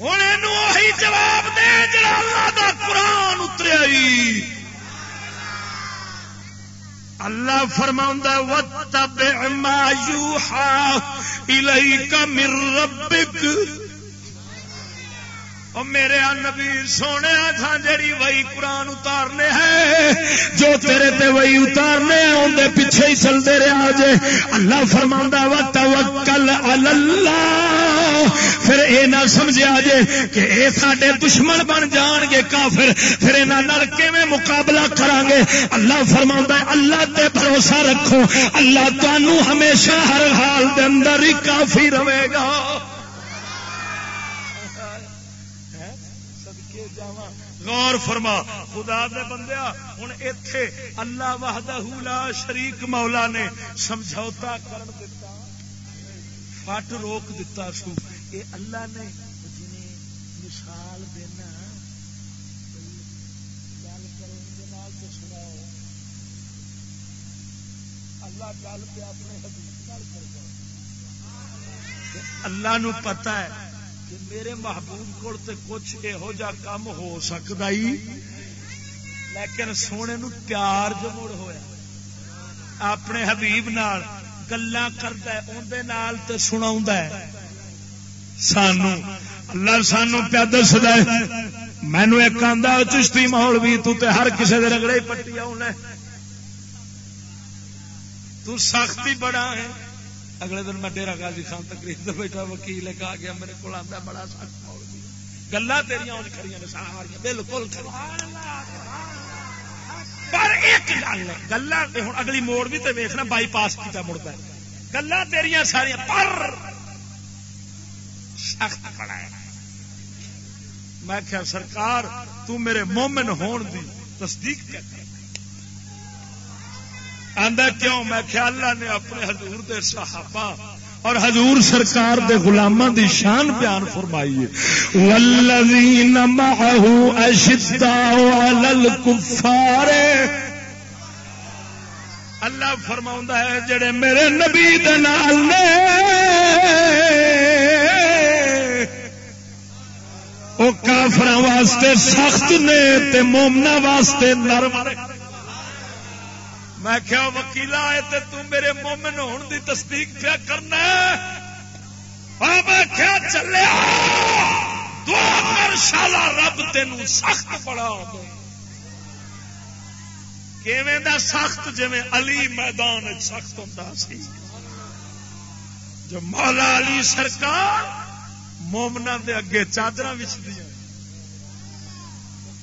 ہوں وہی جواب دے جڑا اللہ دا قرآن اتریا اللہ فرما وتبع ما يوحى اليك من ربك میرے نبی سونے تھا جڑی وہی قرآن اتارنے ہے جو تیرے تے وہی اتارنے اندر پیچھے ہی چلتے رہا جے اللہ فرما و توکل اللہ پھر اے نہ سمجھا جے کہ اے ساڈے دشمن بن جان گے کافر۔ پھر یہاں لڑکے میں مقابلہ کران گے؟ اللہ فرما اللہ تے بھروسہ رکھو۔ اللہ تنوع ہمیشہ ہر حال دے اندر ہی کافی رہے گا۔ غور فرما، خدا دے بندیا ہوں اتے اللہ وحدہ لا شریک مولا نے سمجھوتا کرن دیتا فٹ روک دیتا سو۔ یہ اللہ نے مثال دینا، گل کرو سناؤ۔ اللہ گل پہ اپنے حدیث کر اللہ نو پتا ہے میرے محبوب کو کچھ یہو جا کام ہو سکتا ہی۔ لیکن سونے نو پیار جو مڑ ہوا اپنے حبیب نال گلا کرتا ہے سنا سانو، اللہ سانو پیا دس مینو ایک آدھا چشتی ماحول بھی تو تے ہر کسی دے رگڑے پٹی آنا تو سختی بڑا ہے۔ اگلے دن میں ڈیرا گاجی خان تقریب سے بیٹھا، وکیل ایک آ گیا، میرے کو آتا بڑا سخت گلا تیریا کھڑی نے، سارا بالکل پر ایک گل گلا ہوں اگلی موڑ بھی تو ویسنا بائی پاس کیا مڑتا ہے۔ گلا تیریا ساریا پر سخت پڑا ہے۔ میں کیا سرکار، تو میرے مومن ہون دی تصدیق کر۔ آندا کیوں؟ میں خیال نے اپنے حضور دے صحابہ اور حضور سرکار دے غلاماں دی شان بیان فرمائی ہے۔ والذین معه اشداء علی الکفار اللہ فرماوندا ہے، جڑے میرے نبی دے نال نے او کافراں واسطے سخت نے تے مومنا واسطے نرم نے میں کیا وکیلا ہے تو میرے مومن ہون دی تصدیق کیا کرنا ہاں، میں کیا چلے دعا کر، شالا رب تین سخت بڑا کیویں دا سخت؟ جی علی میدان سخت ہوں سی۔ جو مولا علی سرکار مومنا دے اگے چادر بچ دیا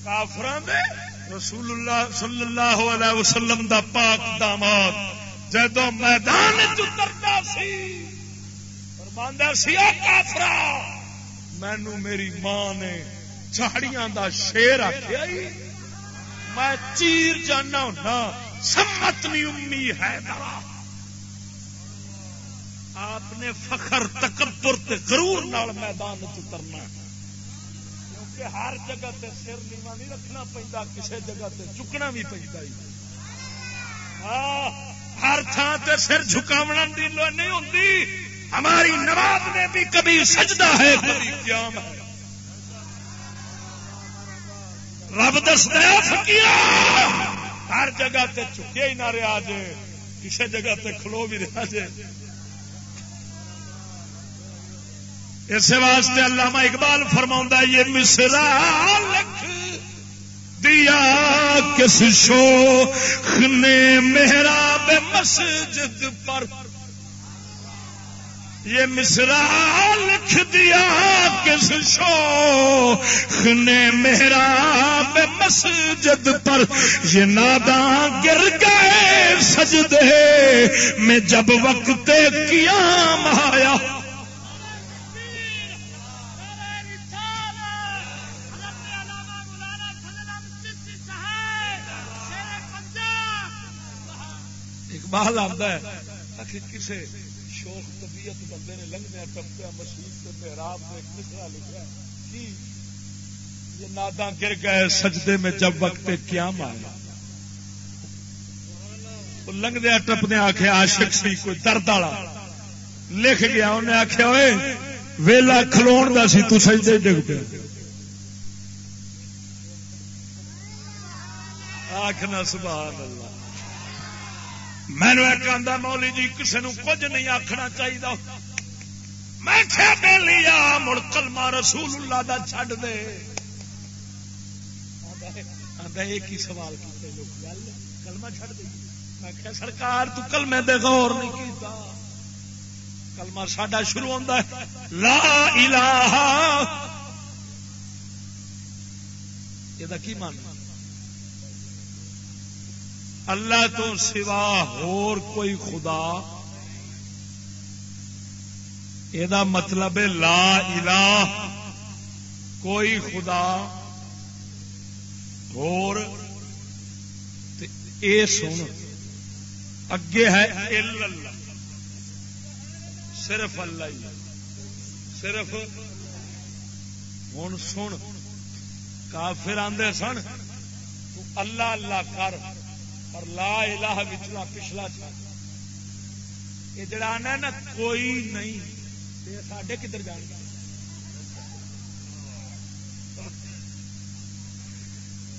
کافران دے رسول اللہ صلی اللہ علیہ وسلم دا پاک داماد جدو میدان چترتا سی فرماندا سی کافرا مینو میری ماں نے چاڑیاں دا شیر آخیا میں چیر جانا ہونا سمت نہیں امی ہے آپ نے فخر تکبر تے غرور نال میدان چترنا ہے کہ ہر جگہ تے سر نیوا نہیں رکھنا پہنتا کسی جگہ تے چکنا بھی پہنتا ہاں، ہر تھان تے سر جھکاونا نہیں ہوتی ہماری نواز میں بھی کبھی سجدہ ہے کبھی قیام ہے۔ رب دستا ہر جگہ تے چکے ہی نہ رہا جے کسی جگہ تے کھلو بھی رہا جے۔ اس واسطے علامہ اقبال فرما یہ مصرا لکھ دیا کس شوخ نے محراب مسجد پر۔ یہ مصرا لکھ دیا کس شوخ نے محراب مسجد پر۔ یہ ناداں گر گئے سجدے میں جب وقت قیام آیا۔ اقبال آتا ہے کسی شوق طبیعت بندے نے لنگنے ٹپیا مسیح سے محراب میں مصرا لکھا کہ یہ نادا گر گئے سجدے میں جب وقت کیا مانا لنگدیا ٹپدیا آخیا عاشق سی، کوئی درد والا۔ لکھ گیا انہیں آخیا ہوئے ویلا کھلو کا سی، تو سجدے ڈگ پیا۔ آخنا سبحان اللہ۔ مینو ایک آدھا مولی جی کسی نے کچھ نہیں آخنا چاہیے میں کیا لیا مڑ کلمہ رسول اللہ دا چھڈ دے۔ ایک ہی سوال کیتے لوگ۔ کلمہ چھڈ دے۔ میں کیا سرکار، تو کلمے دے غور نہیں کیتا۔ کلمہ ساڈا شروع ہوتا ہے، لا الہ۔ یہ کی ماننا اللہ تو سوا اور کوئی خدا یہ مطلب ہے لا الہ کوئی خدا اور اے سن اگے ہے اللہ صرف اللہ ہی صرف ہوں سن کافر آدھے سن اللہ اللہ کر اور لا الہ وچلا پچھلا یہ جڑا آنا نا، کوئی نہیں۔ ساڈے کدھر جان گا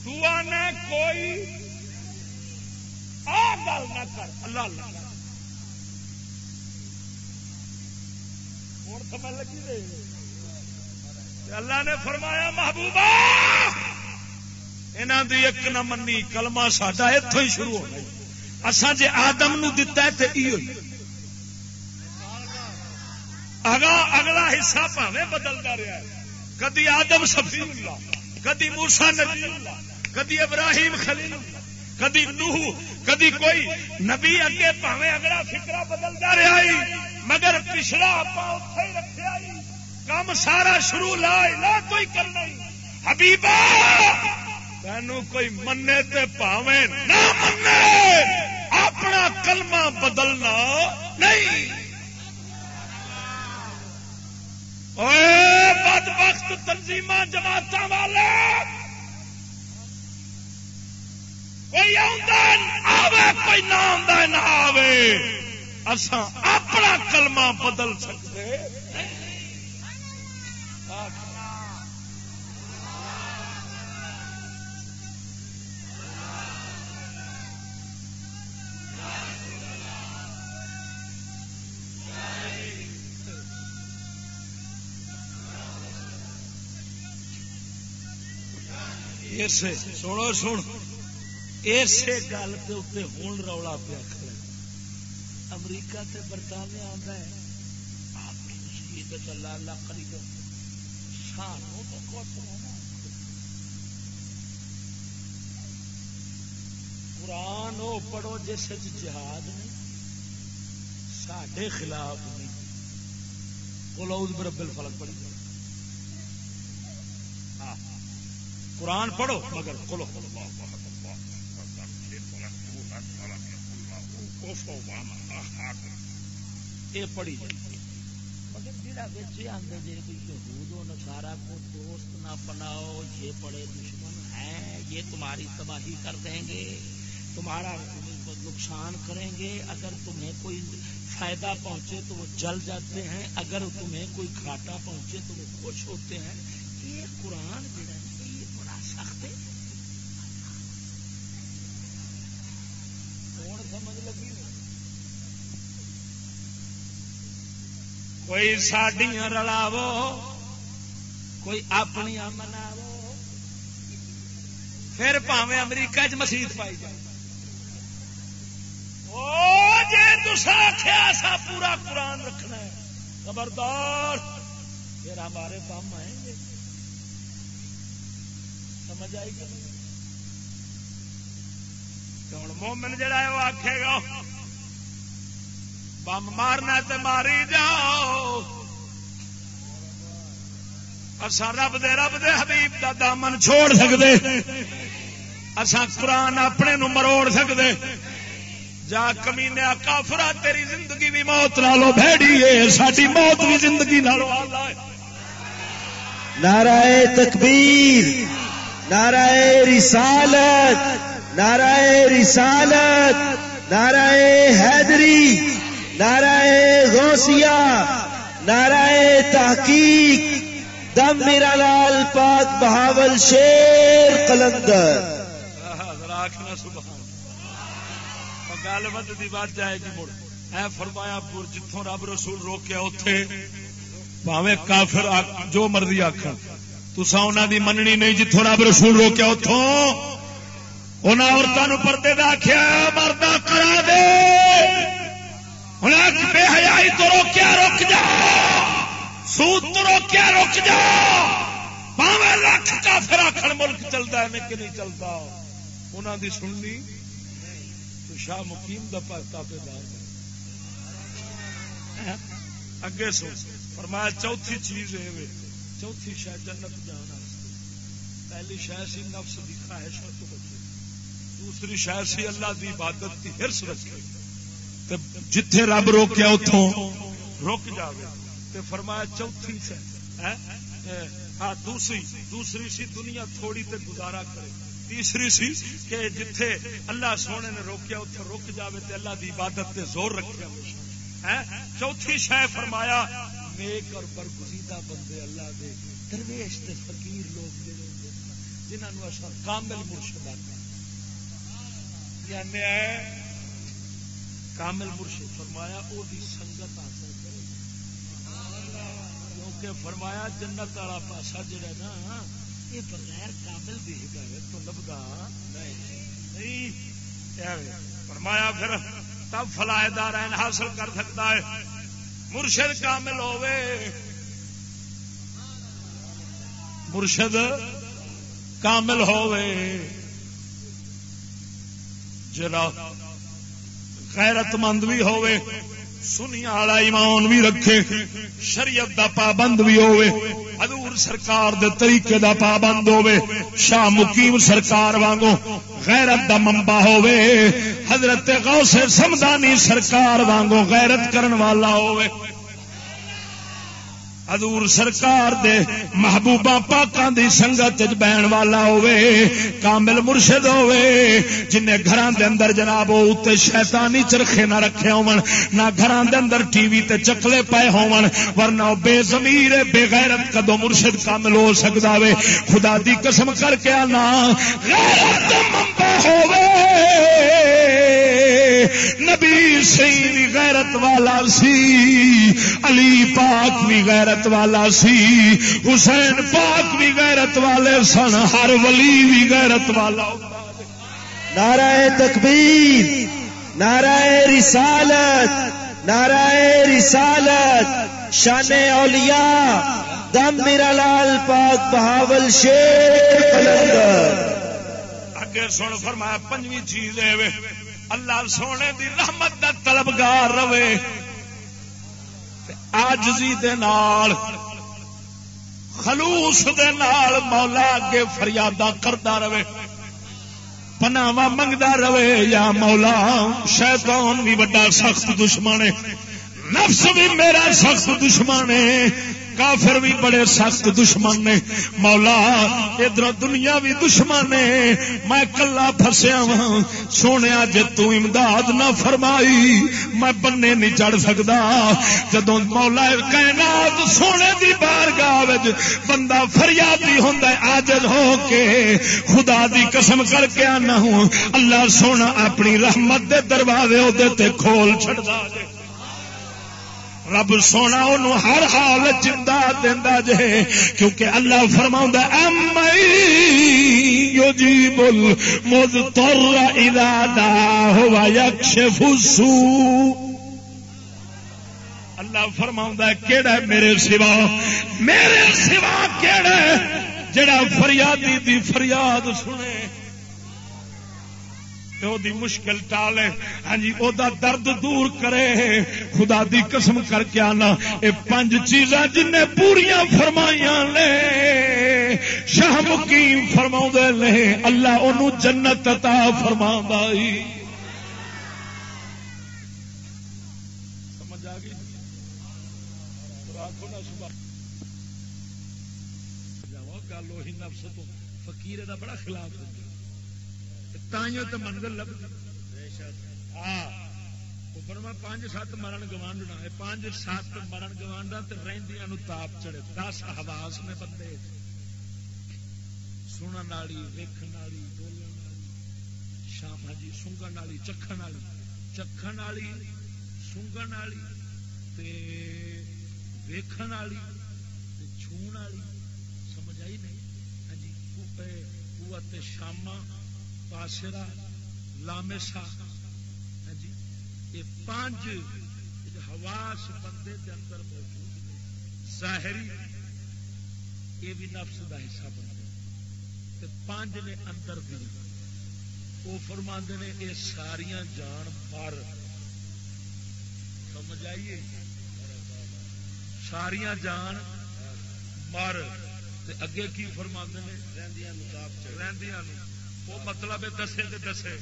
تو آنا کوئی۔ آ گل نہ کر، اللہ اللہ۔ ہوں سمجھ لگی رہی اللہ نے فرمایا، محبوبہ! یہاں دی ایک نہ منی کلما ساڈا اتوں ہی شروع ہو گئی اصا جی آدم نو دتا ہے اگلا حصہ پاوے بدلتا رہا ہے۔ کدی آدم سفی اللہ، کدی موسا نبی اللہ، کدی ابراہیم خلیل کدی نوح، کدی کوئی۔ نبی اگے پاوے اگلا فکرا بدلتا رہا ہے مگر پچھلا آپ رکھا کام سارا شروع، لا لا کوئی کرنا حبیبہ! تینوں کوئی منے تے پاوے نہ منے اپنا کلمہ بدلنا نہیں! بد وقت تنظیم جماعت والے! کوئی آوے، کوئی نہ آ آوے! اصا اپنا کلمہ بدل سکتے۔ اسے سنو، سن. اسی گل کے اتنے ہوں رولا پیا امریکہ تے برطانیہ آتا ہے۔ اللہ اللہ کری سانو تو قرآن وہ پڑھو جس جہاد نہیں سڈے خلاف نہیں۔ بولو بربل فلک پڑھی قرآن پڑھو، مگر کھولو۔ یہ پڑھی مگر جی یہود کو دوست نہ بناؤ، یہ بڑے دشمن ہیں، یہ تمہاری تباہی کر دیں گے، تمہارا نقصان کریں گے۔ اگر تمہیں کوئی فائدہ پہنچے تو وہ جل جاتے ہیں، اگر تمہیں کوئی گھاٹا پہنچے تو وہ خوش ہوتے ہیں۔ یہ قرآن کوئی ساڈیاں رلاو کوئی اپنی مناو پھر پاوے امریکہ چ مسیت پائی جائے۔ جی آخیا سا پورا قرآن رکھنا ہے، خبردار۔ پھر ہمارے بم آئیں گے۔ سمجھ آئی کہ ہوں مومن جڑا ہے، وہ آخے گا بم مارنا تو ماری جاؤ۔ اصا رب دے رب دے حبیب دا دامن چھوڑ سکتے اصا قرآن اپنے نو مروڑ سکتے جا کمینے کافرا تیری زندگی بھی موت نالو بھڑی ہے ساری موت بھی زندگی نالو آلہ نعرہ تکبیر، نعرہ رسالت نعرہ رسالت، نعرہ حیدری۔ نعرہ غوثیہ، نعرہ تحقیق، دم میرا لال پاک بہاول شیر قلندر۔ گل بات جائے گی مڑ۔ اے فرمایا پور جتوں رب رسول روکیا اتے پاوے کافر جو مرضی آخر تسا انہوں دی مننی نہیں جتوں رب رسول روکیا اتوں ان عورتوں پردے کا آخیا مرد کرا دے بے حیائی تو روکیا رک جا۔ سود تو روکیا رک جا۔ پاوے لکھ کافر آخر ملک چلتا ہے کہ نہیں چلتا انہوں دی سننی؟ تو شاہ مقیم دا تابے دار اگے سو فرمایا چوتھی چیز ہے چوتھی شہ جنت جانا پہلی شہ سی نفس کی خواہش تو بچے۔ دوسری شہ سی اللہ دی عبادت کی ہرس رکھے۔ جتھے رب روکیا اتوں رک جائے تے فرمایا چوتھی شہ ہاں دوسری دوسری سی دنیا تھوڑی تے گزارا کرے۔ تیسری سی کہ جتھے اللہ سونے نے روکیا اتنے رک جاوے تے اللہ دی عبادت تے زور رکھے۔ چوتھی شہ فرمایا، نیک اور برگزیدہ بندے اللہ دے درویش تے فقیر لوگ جڑے جنہاں اصا کامل مرشد یعنی کامل مرشد فرمایا وہ سنگت حاصل کرے کیونکہ فرمایا جنت والا پاسا جڑا نا، یہ بغیر کامل دی ہدایت تو لبدا نہیں۔ فرمایا پھر تب فلاح فلائے حاصل کر سکتا ہے۔ مرشد کامل ہوے مرشد کامل ہوے جرا غیرت مند بھی ہوے سنیا والا ایمان بھی رکھے، شریعت دا پابند بھی ہوے حضور سرکار دے طریقے دا پابند ہوے شاہ مقیم سرکار وانگو غیرت دا منبع ہوے حضرت غوث سمدانی سرکار وانگو غیرت کرن والا ہوے حضور سرکار دے محبوبہ پاکاں دی سنگت وچ بہن والا ہوے کامل مرشد ہوے جن نے گھراں دے اندر جناب اوتے شیطانی چرخے نہ رکھے ہون، نہ گھراں دے اندر ٹی وی تے چکلے پائے ہون، ورنہ بے ضمیر، بے غیرت کدو مرشد کامل ہو سکدا وے خدا دی قسم کر کے انا غیرت منبع ہوے نبی سی بھی غیرت والا سی، علی پاک بھی غیرت والا سی۔ حسین پاک بھی غیرت والے سن، ہر ولی بھی غیرت والا نعرہ تکبیر، نعرہ رسالت نعرہ رسالت، شان اولیاء، دم میرا لال پاک بہاول شیر اگے سن، فرمایا پنجویں چیز ہے۔ اللہ سونے دی رحمت دا طلبگار رہے۔ آجزی دے نال، خلوص دے نال مولا اگے فریادہ کرتا رہے پناوا منگتا رہے، یا مولا، شیطان بھی بڑا سخت دشمن ہے، نفس بھی میرا سخت دشمن ہے کافر بھی بڑے سخت دشمن نے۔ مولا، ادھر دنیا بھی دشمن نے۔ میں کلا فسیا وا سونے جی تمداد نہ فرمائی، میں بننے نہیں چڑھ سکتا جدو مولا کائنات سونے دی بار گاہ بندہ فریادی ہوں آج ہو کے خدا دی قسم کر کے آنا ہوں۔ اللہ سونا اپنی رحمت دے دروازے وہ کھول چڑھتا جائے رب سونا ان ہر حال چندہ دینا جے، کیونکہ اللہ فرما جی بول مد تر ارادہ ہوا یکش فسو اللہ فرما کہڑا میرے سوا؟ میرے سوا کہڑا جڑا فریادی دی فریاد سنے۔ او دی مشکل ٹالے ہاں جی او دا درد دور کرے۔ خدا دی قسم کر کے آنا۔ یہ پنج چیزاں جن نے پوریاں فرمائیاں نے۔ شاہ مکیم فرما لے اللہ انہوں جنت عطا فرما دائی بڑا خلاف ہے۔ تائیوں تو منزل لگ ہاں فرما پانچ سات مرن گوانڈنا ہے۔ پانچ سات مرن گوانڈا تو رہدیا تاپ چڑے دس حواس نے بندے۔ سنن والی ویکن والی، بولن والی، شام ہاں جی سنگن والی، چکھن والی۔ چکھن والی، سنگن والی ویکھن والی چھون والی۔ سمجھ آئی نہیں؟ ہاں جی قوت شاما پاسرا لامسا ہاں جی یہ پانچ حواس بندے کے اندر موجود ظاہری یہ بھی نفس کا حصہ بنتے پانچ نے اندر بھی۔ وہ فرما نے یہ ساریا جان مر۔ سمجھ آئیے؟ ساریا جان مر۔ اگے کی فرما نے؟ وہ مطلب دسے تو دسے۔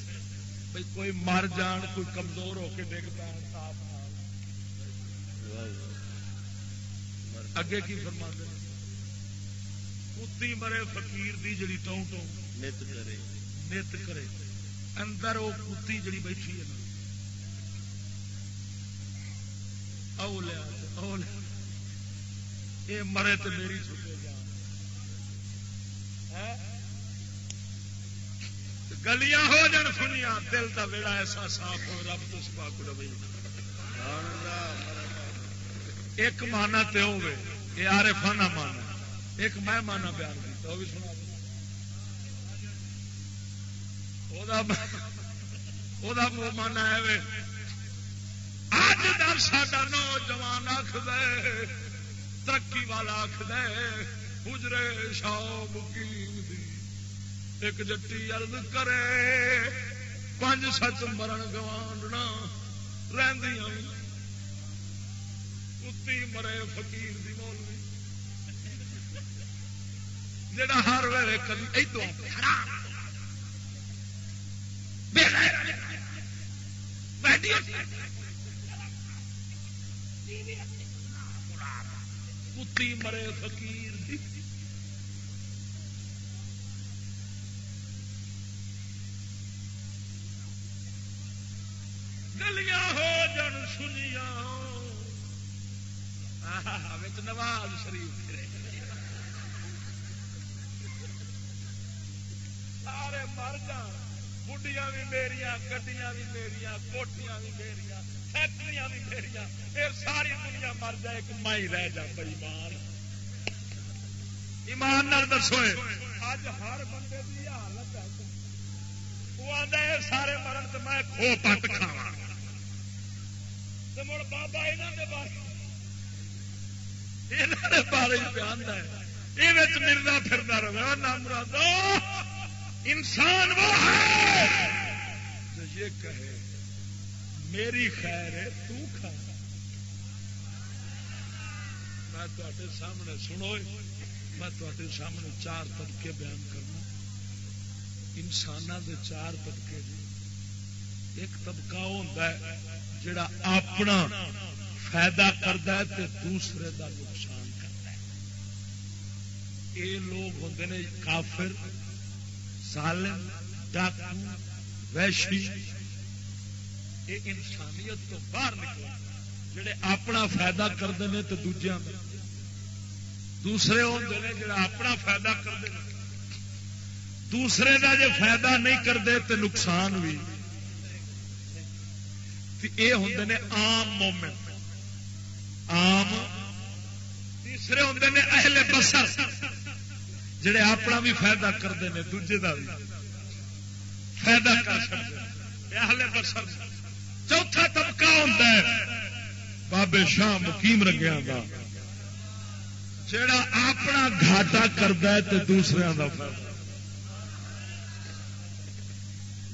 بھائی کوئی مر جان کوئی کمزور ہو کے ڈگ پہ اگے کی فرما کتی مرے فقیر دی جڑی ٹوں ٹوں نت کرے۔ نت کرے۔ اندر وہ کتی جڑی بیٹھی ہے او لیا او لیا یہ مرے تو میری چھٹے جان۔ گلیاں ہو جان سنیا دل کا ویڑا ایسا صاف ہو، رب تو سپا کو ربی۔ ایک مانا تے ہوے یہ آرے فانا مانا۔ ایک میں مانا بیان کیا وہ بھی سنا۔ وہ مانا ہے اج در ساڈا نوجوان آخ دے ترقی والا آخ دے اجرے شاہ مقیم دی۔ ایک جٹی ارد کرے پانچ سچ مرن گوانڈنا رہی کتی مرے فقیر دی مولوی۔ جڑا ہر ویلے کبھی ادو کتی مرے فقیر۔ دی گلیاں ہو جن سنیا نواز شریف سارے مر جان بڑھیاں بھی میریا گڈیاں بھی میریا کوٹیاں بھی میریا فیکٹری بھی میریا پھر ساری دنیا مر جائے ایک مائی رہ جا پہ ایمان ایمان دسو اج ہر بندے کی حالت ہے وہ آدھا سارے مرن تو میں کھو پٹ کھاوا مڑ بابا یہاں بارے بیان ہے۔ یہ مردا پھرتا رہا نام مراد انسان وہ ہے جو یہ کہے، میری خیر ہے، تو کھا۔ میں تے سامنے سنو میں تے سامنے چار طبقے بیان کرنا۔ انسان دے چار طبقے جی۔ ایک طبقہ ہوتا ہے جڑا اپنا فائدہ کرتا ہے دوسرے دا نقصان کرتا ہے۔ یہ لوگ ہوں نے کافر سالم ڈاکو، ویشی یہ انسانیت تو باہر نکلا، جڑے اپنا فائدہ کرتے ہیں تو دوجیا دوسرے ہوتے ہیں جڑا اپنا فائدہ کرتے ہیں۔ دوسرے کا جو فائدہ نہیں کرتے تو نقصان بھی۔ یہ ہوں نے آم مومنٹ آم تیسرے ہوں نے اہل بسر جڑے اپنا بھی فائدہ کرتے ہیں دوجے کا بھی فائدہ کر سکتے اہل بسر چوتھا طبقہ ہوتا ہے بابے شاہ مقیم رنگیا کا جڑا اپنا گھاٹا کرتا ہے تو دوسرے کا فائدہ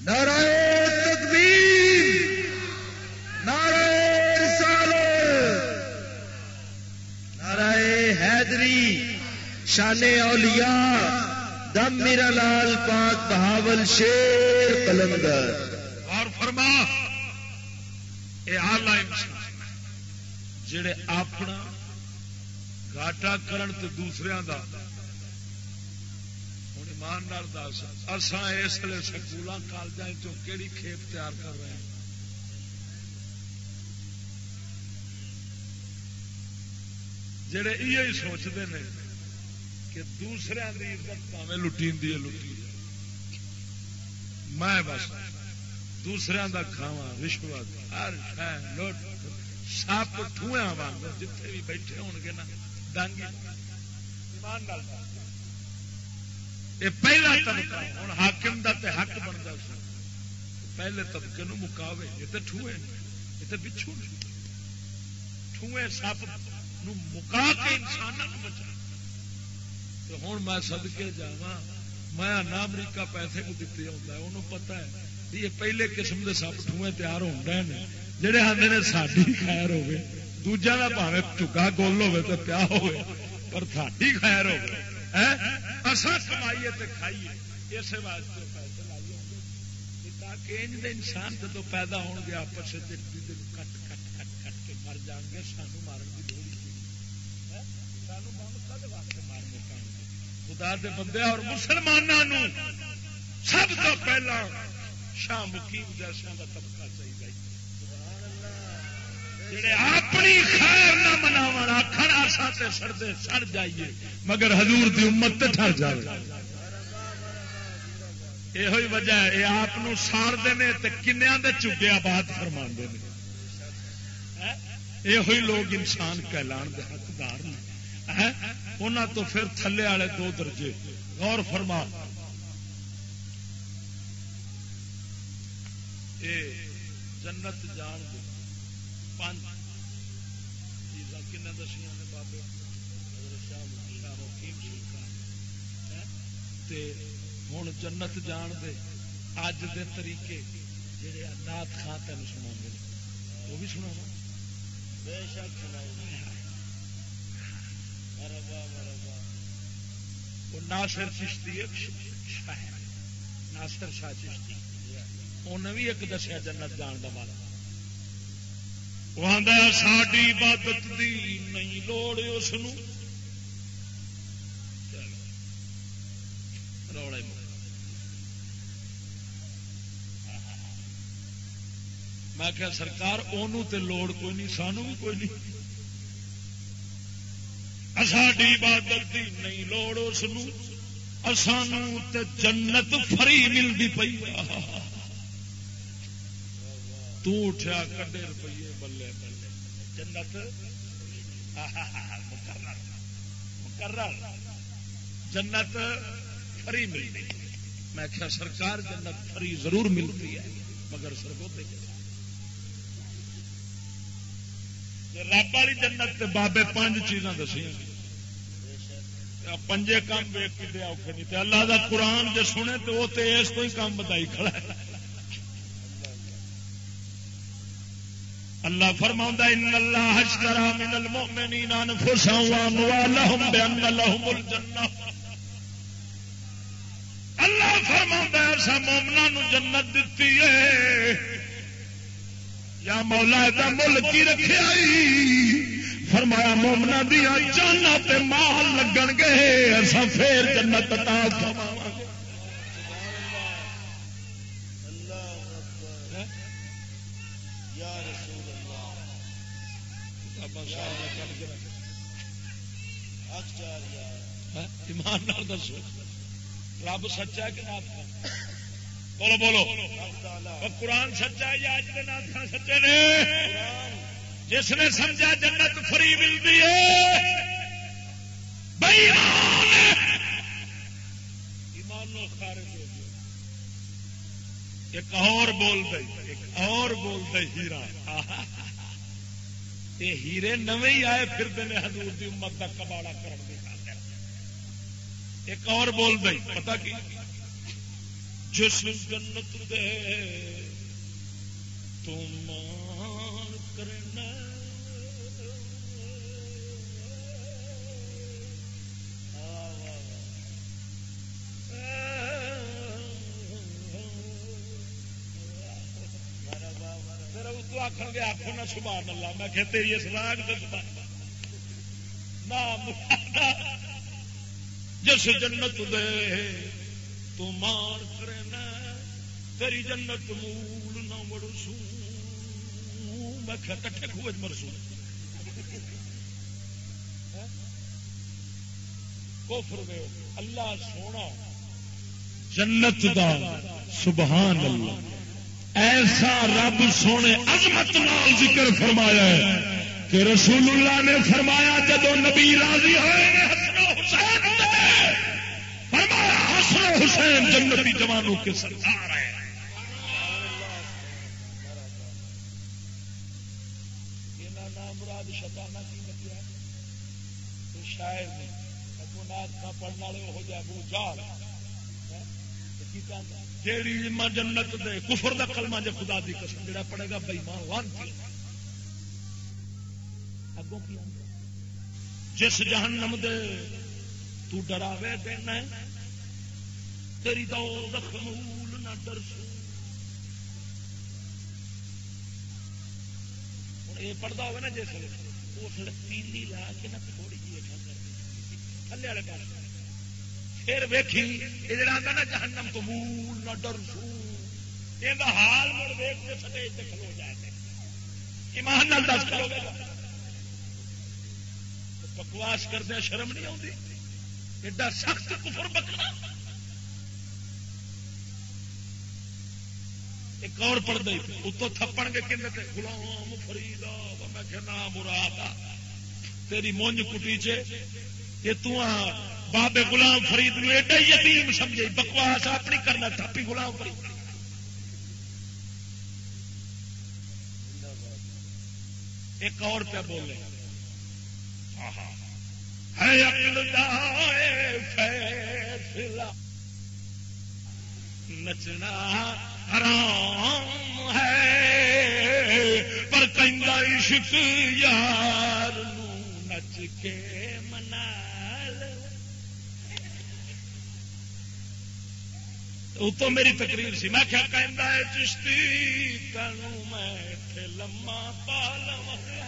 نارائن تکبیر نعرہ حیدری شان اولیاء، دم میرا لال پاک بہاول شیر کلندر اور فرما، اے آلہ انسان، جڑے اپنا گاٹا کرن تے دوسرے دا ہوں ایمان دس اسان اس لیے سکول کالج کہڑی کھیپ تیار کر رہے ہیں؟ جڑے یہ سوچتے ہیں کہ دوسرے کی عزت پاوے لٹی لٹی میں بس دوسرے کا کھاوا رشوت ہر لوٹ سپ ٹویا واگ جتنے بھی بیٹھے ہو گے نا ڈنگ یہ پہلا طبقہ ہوں حاکم دا تے حق بنتا سی۔ پہلے طبقے نو مکاوے، یہ تو ٹوئے یہ تو بچھو ٹوئے سپ مکا کے انسان بچا تو ہوں میں سدکے جا میں نہ امریکہ پیسے کو دیتے ہوتا ہے انہوں پتا ہے یہ پہلے قسم کے سپ ٹوئے تیار ہو رہے ہیں جہے آتے نے ساری خیر ہوے دوجا کا پاوے چکا گول ہوے تو پیا ہوے پر ساری خیر ہوے اصا کمائیے تو کھائیے اس واسطے پیسے لائیے تاکہ انسان جب پیدا ہو گیا آپس کٹ کٹ کٹ کٹ کے مر جان گے سانو مارن کی لوڑ سانو کد واسطے مارنے پہ خدا دے بندے اور مسلمانوں سب تو پہلا شاہ مقیم جیسا کا طبقہ چاہیے۔ جڑے اپنی خیر نہ مناو آخر آسا سڑتے سڑ جائیے، مگر حضور دی امت ٹر جائے یہ وجہ ہے، یہ آپ ساڑتے ہیں تو کنیا دے چگے آباد فرما یہ لوگ انسان کہلان دے حقدار نے۔ انہوں تو پھر تھلے والے دو درجے۔ غور فرما۔ اے جنت جان دے۔ پانچ۔ جی، چیزاں کن دسیا نے بابے۔ ہوں جنت جان دے۔ اج دے طریقے جہے نات خان تین سنا وہ بھی سنا بے شک سنائے ناصر چشتی ناصر شاہ چشتی۔ انہیں بھی ایک دسیا جنت جان کا مالا ساری عبادت دی نہیں لوڑ اس میں کیا سرکار تے لوڑ کوئی نہیں سانو بھی کوئی نہیں۔ ساڈی عبادت دی نہیں لوڑ اس تے جنت فری ملتی پی تٹھیا کڈے روپیے بلے بلے۔ جنت؟ جنت فری ملتی میں کیا سرکار جنت فری ضرور ملتی ہے، مگر سرگوتے رب والی جنت بابے پانچ چیزاں دسیا پنجے کام ویک کے اوکھے نہیں تے۔ اللہ دا قرآن جو سنے تو وہ تو اس کو ہی کام بتائی کھڑا ہے۔ اللہ فرما ان اللہ اشترا من المؤمنین انفسهم واموالهم بان لهم الجنہ۔ اللہ فرما ایسا مومنا نو جنت دیتی ہے۔ یا مولا دا ملک ہی رکھے آئی۔ فرمایا مومنا دیا جانا تے مال لگن گے، ایسا پھر جنت عطا ایمان دسو، رب سچا کہ نات بولو بولو۔ قرآن سچا یا اج کے نات سچے نے؟ جس نے سمجھا جنت فری ملتی ہے خارج ہو گیا ایک اور بول دے، ایک اور بول دے ہیرا۔ یہ ہیرے نویں ہی آئے پھر ہیں حضور دی امت کا کباڑا کرنے ایک اور بول دیں پتا کی؟ جس جنت دے، تم آخر آخو نہ سبحان اللہ، میں کہ تیری اس راگ نہ جس جنت دے، تو مان کرنا تیری جنت مول نہ مرسو میں کہ کٹھے خوج مرسو۔ کفر دے اللہ سونا، جنت دا، سبحان اللہ۔ ایسا رب سونے عظمت نال ذکر فرمایا ہے کہ رسول اللہ نے فرمایا جدو نبی راضی ہوئے فرمایا حسن حسین جنتی جوانوں کے سرکار ہے۔ مراد شاعر نہیں پڑھنے والے، وہ جا جیڑی جنت دے کفر دا کلمہ جے خدا دی قسم جڑا پڑے گا بے ایمان وان کی؟ اگوں کی جس جہنم دے تو ڈراوے دینا ہے، تیری دور دخمول نہ ڈرسو یہ پڑھتا ہوگا نا جس اس پیلی لا کے نہ تھوڑی جی تھلے والے پاس۔ پھر ویکھی، یہ جڑا آتا نا جہنم تو مول نہ ڈر سو۔ یہ حال مڑ ویک کے سٹے کھلو جائے ایمان نال دس کھلو گے۔ بکواس کردیا شرم نہیں آتی ایڈا سخت کفر بکنا۔ ایک اور پڑھ دے اتو تھپن گے کہ غلام فریدا میں کہ نام مراد تیری مونج کٹی چے، کہ تو بابے گلام فرید نو ایڈا یتیم سمجھے، بکواس اپنی کرنا تھاپی گلام فرید۔ ایک اور پہ بولے۔ فیصلہ۔ نچنا حرام ہے، پر کہیں عشق یار نچ کے اتو میری تقریر سی۔ میں کیا کہہ چشتی تینوں میں لما پال ہے۔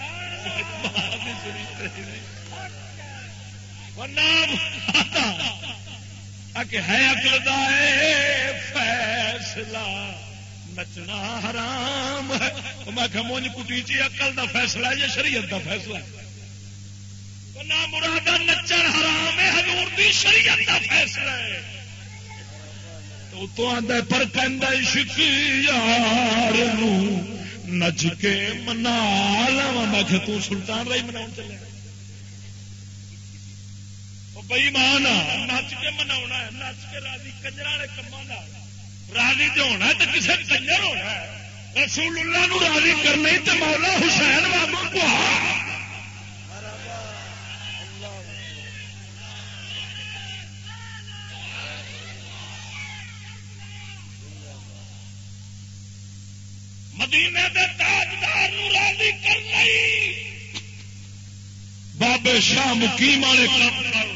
اکل فیصلہ۔ نچنا حرام ہے۔ میں کہ مونج کٹی چی اکل دا فیصلہ ہے یا شریعت دا فیصلہ نہ مرادہ نچن حرام ہے، حضور دی شریعت دا فیصلہ ہے۔ تو آدھا پر شک یار نچ کے منا لوا میں تو سلطان رائی منا چلے۔ بئی مان نچ کے منا نچ کے راضی کنجر والے کما راضی تو ہونا تو کسی کنجر ہونا رسول اللہ نو راضی کرنے تو مولا حسین بابو کو مدینے دے تاجدار نو راضی کر لی بابے شاہ مکیم والے کام کر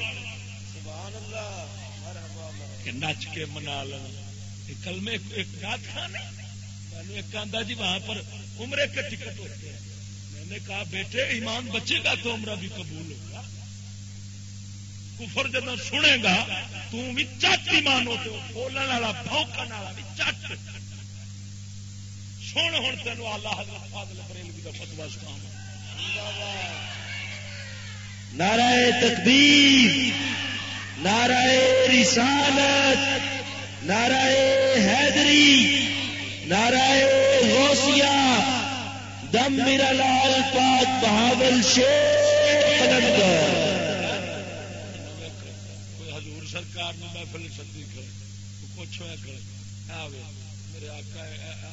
سبحان اللہ کہ نچ کے منا لینا کل میں ایک بات تھا میں نے ایک آدھا جی وہاں پر عمرے کے ٹکٹ ہوتے ہیں۔ میں نے کہا بیٹے، ایمان بچے گا تو عمرہ بھی قبول ہوگا۔ کفر جب سنے گا تم بھی چٹ ایمان ہوتے ہو بولنے والا، بھوکن والا بھی چٹ۔ سن ہوں تین آلہ حضرت فاضل بریلوی کا فتوا سنا نعرہ تکبیر، نعرہ رسالت، نعرہ حیدری، نعرہ غوثیہ دم میرا لال پاک بہاول شیخ قلندر۔ حضور سرکار نے محفل سدی کرے کچھ ہوا کرے میرے آقا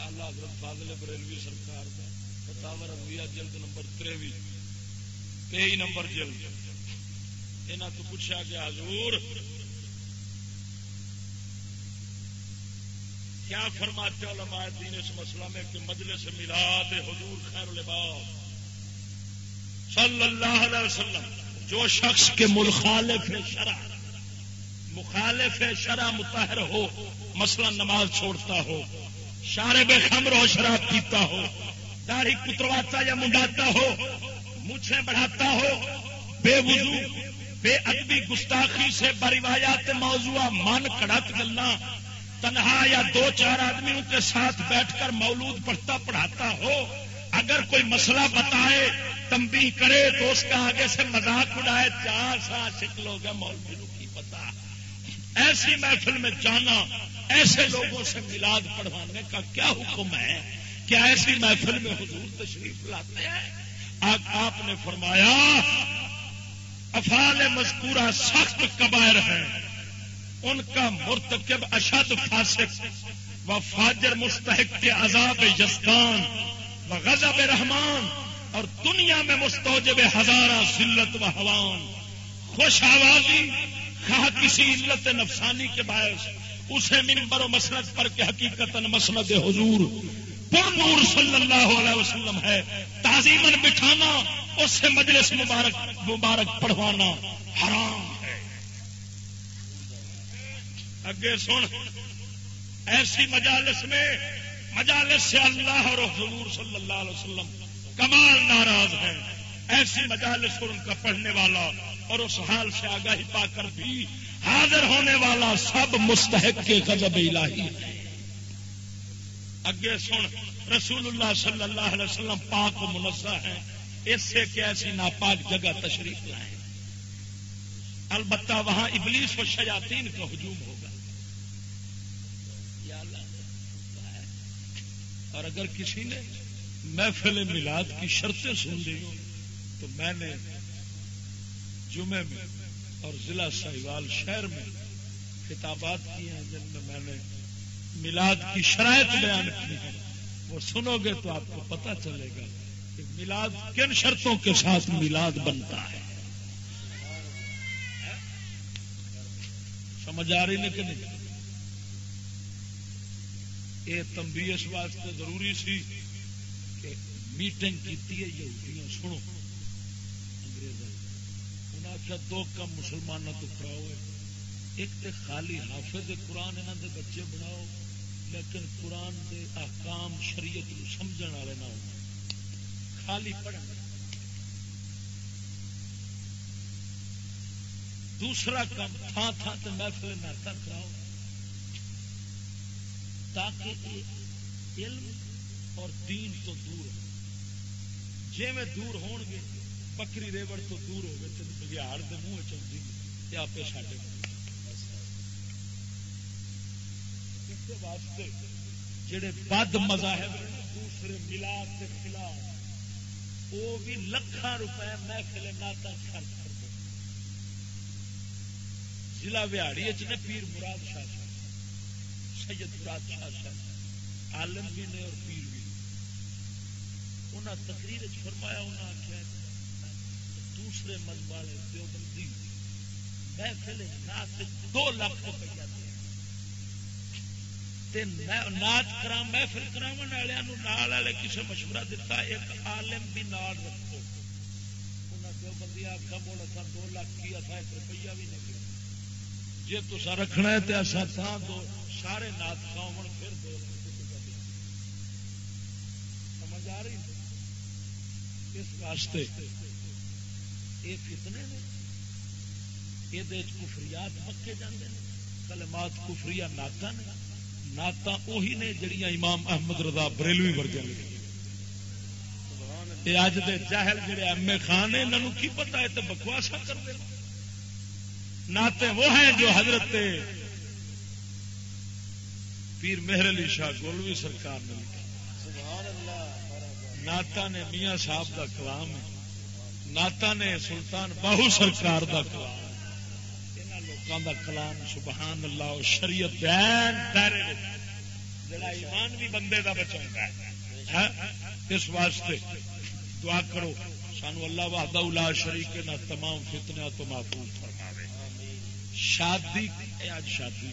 اللہ حضرت فاضل بریلوی سرکار کا فتاوا رضویہ جلد نمبر تریوی تئی نمبر جلد۔ یہاں تو پوچھا کہ حضور، کیا فرماتے علماء دین اس مسئلہ میں کہ مجلس میلاد حضور خیر لباس صلی اللہ علیہ وسلم، جو شخص کے مخالف شرع مخالف شرع متحر ہو، مثلا نماز چھوڑتا ہو شارے بے خمر ہو شراب پیتا ہو، داڑھی کترواتا یا منڈاتا ہو مچھیں بڑھاتا ہو، بے وضو، بے ادبی گستاخی سے بروایات موضوع من کڑک گلا تنہا یا دو چار آدمیوں کے ساتھ بیٹھ کر مولود پڑھتا پڑھاتا ہو، اگر کوئی مسئلہ بتائے تمبی کرے، تو اس کا آگے سے مذاق اڑائے، چار سا لوگ ہیں مولوی، کی پتا؟ ایسی محفل میں جانا، ایسے لوگوں سے ملاد پڑھوانے کا کیا حکم ہے کیا ایسی محفل میں حضور تشریف لاتے ہیں؟ آپ نے فرمایا، افعال مذکورہ سخت قبائر ہیں۔ ان کا مرتکب اشد فاسق و فاجر مستحق کے عذاب یسکان و غضب رحمان اور دنیا میں مستوجب ہزارہ سلت و حوان۔ خوش آوازی۔ خواہ کسی علت نفسانی کے باعث اسے ممبر و مسند پر کے حقیقت مسند حضور پر نور صلی اللہ علیہ وسلم ہے تعظیمن بٹھانا، اس سے مجلس مبارک مبارک پڑھوانا حرام ہے۔ اگے سن، ایسی مجالس میں، مجالس سے اللہ اور حضور صلی اللہ علیہ وسلم کمال ناراض ہے ایسی مجالس اور ان کا پڑھنے والا اور اس حال سے آگاہی پا کر بھی حاضر ہونے والا سب مستحق کے غضب الہی ہے۔ اگے سن، رسول اللہ صلی اللہ علیہ وسلم پاک و منزہ ہے اس سے کہ ایسی ناپاک جگہ تشریف لائیں۔ البتہ وہاں ابلیس و شیاطین کا ہجوم ہوگا۔ اور اگر کسی نے محفل میلاد کی شرطیں سن لی تو میں نے جمعے میں اور ضلع سہیوال شہر میں کتابات کی ہیں جن میں میں نے میلاد کی شرائط بیان کی ہے وہ سنو گے تو آپ کو پتا چلے گا کہ میلاد کن شرطوں کے ساتھ میلاد بنتا ہے۔ سمجھ آ رہی کہ نہیں؟ یہ تمبی اس واسطے ضروری سی کہ میٹنگ کی ہے یہودیاں سنو۔ انہیں دو کم مسلمانوں تو کراؤ ایک تے خالی حافظ قرآن یہاں دے بچے بناؤ، لیکن قرآن دے احکام شریعت سمجھ والے نہ ہو خالی پڑھن۔ دوسرا کام تھان تھان سے محفل ناتا کراؤ، تاکہ علم اور دین تو دور ہو۔ جی میں دور ہون گے بکری ریوڑ تو دور ہو گئے تو بگیار کے منہ چاہیے آپ ساڈے واسطے جڑے بد مذاہب دوسرے ملاد کے خلاف وہ بھی لکھان روپے محفل ناتا خرچ کر ضلع بہاڑی نے پیر مراد شاہ شاہ سید مراد شاہ صاحب عالم بھی نے اور پیر بھی انہیں تقریر فرمایا انہیں آخیا دوسرے مذہب والے دیوبندی محفل نات دو لاکھ روپیہ نات کرا محفل کرا والے کسی مشورہ دتا، ایک عالم بھی نال رکھو۔ انہیں دیوبندی آخا بول اصا دو لاکھ کی اصا ایک روپیہ بھی نہیں جی تصا رکھنا ہے تو اصا تھان دو سارے نات کھاؤ پھر دو سمجھ آ رہی؟ اس واسطے یہ کتنے نے؟ یہ کفریات پکے جانے کلمات کفری ناتا نے۔ ناتا اہی نے جڑیاں امام احمد رضا بریلوی ورگے یہ اج دے جاہل جڑے ایم اے خان نے انہوں کی پتا ہے تو بکواسا کر دے ناتے وہ ہیں جو حضرت پیر مہر علی شاہ گولوی سرکار نے لکھا ناتا نے میاں صاحب کا کلام ہے۔ ناتا نے سلطان باہو سرکار کا کلام لوگوں کا کلام سبحان اللہ شریعت جڑا ایمان بھی بندے کا بچا ہے۔ ہاں، اس واسطے دعا کرو، سانو اللہ وحدہ الا شریک نہ، تمام فتنہ تو محفوظ فرماوے۔ شادی آج شادی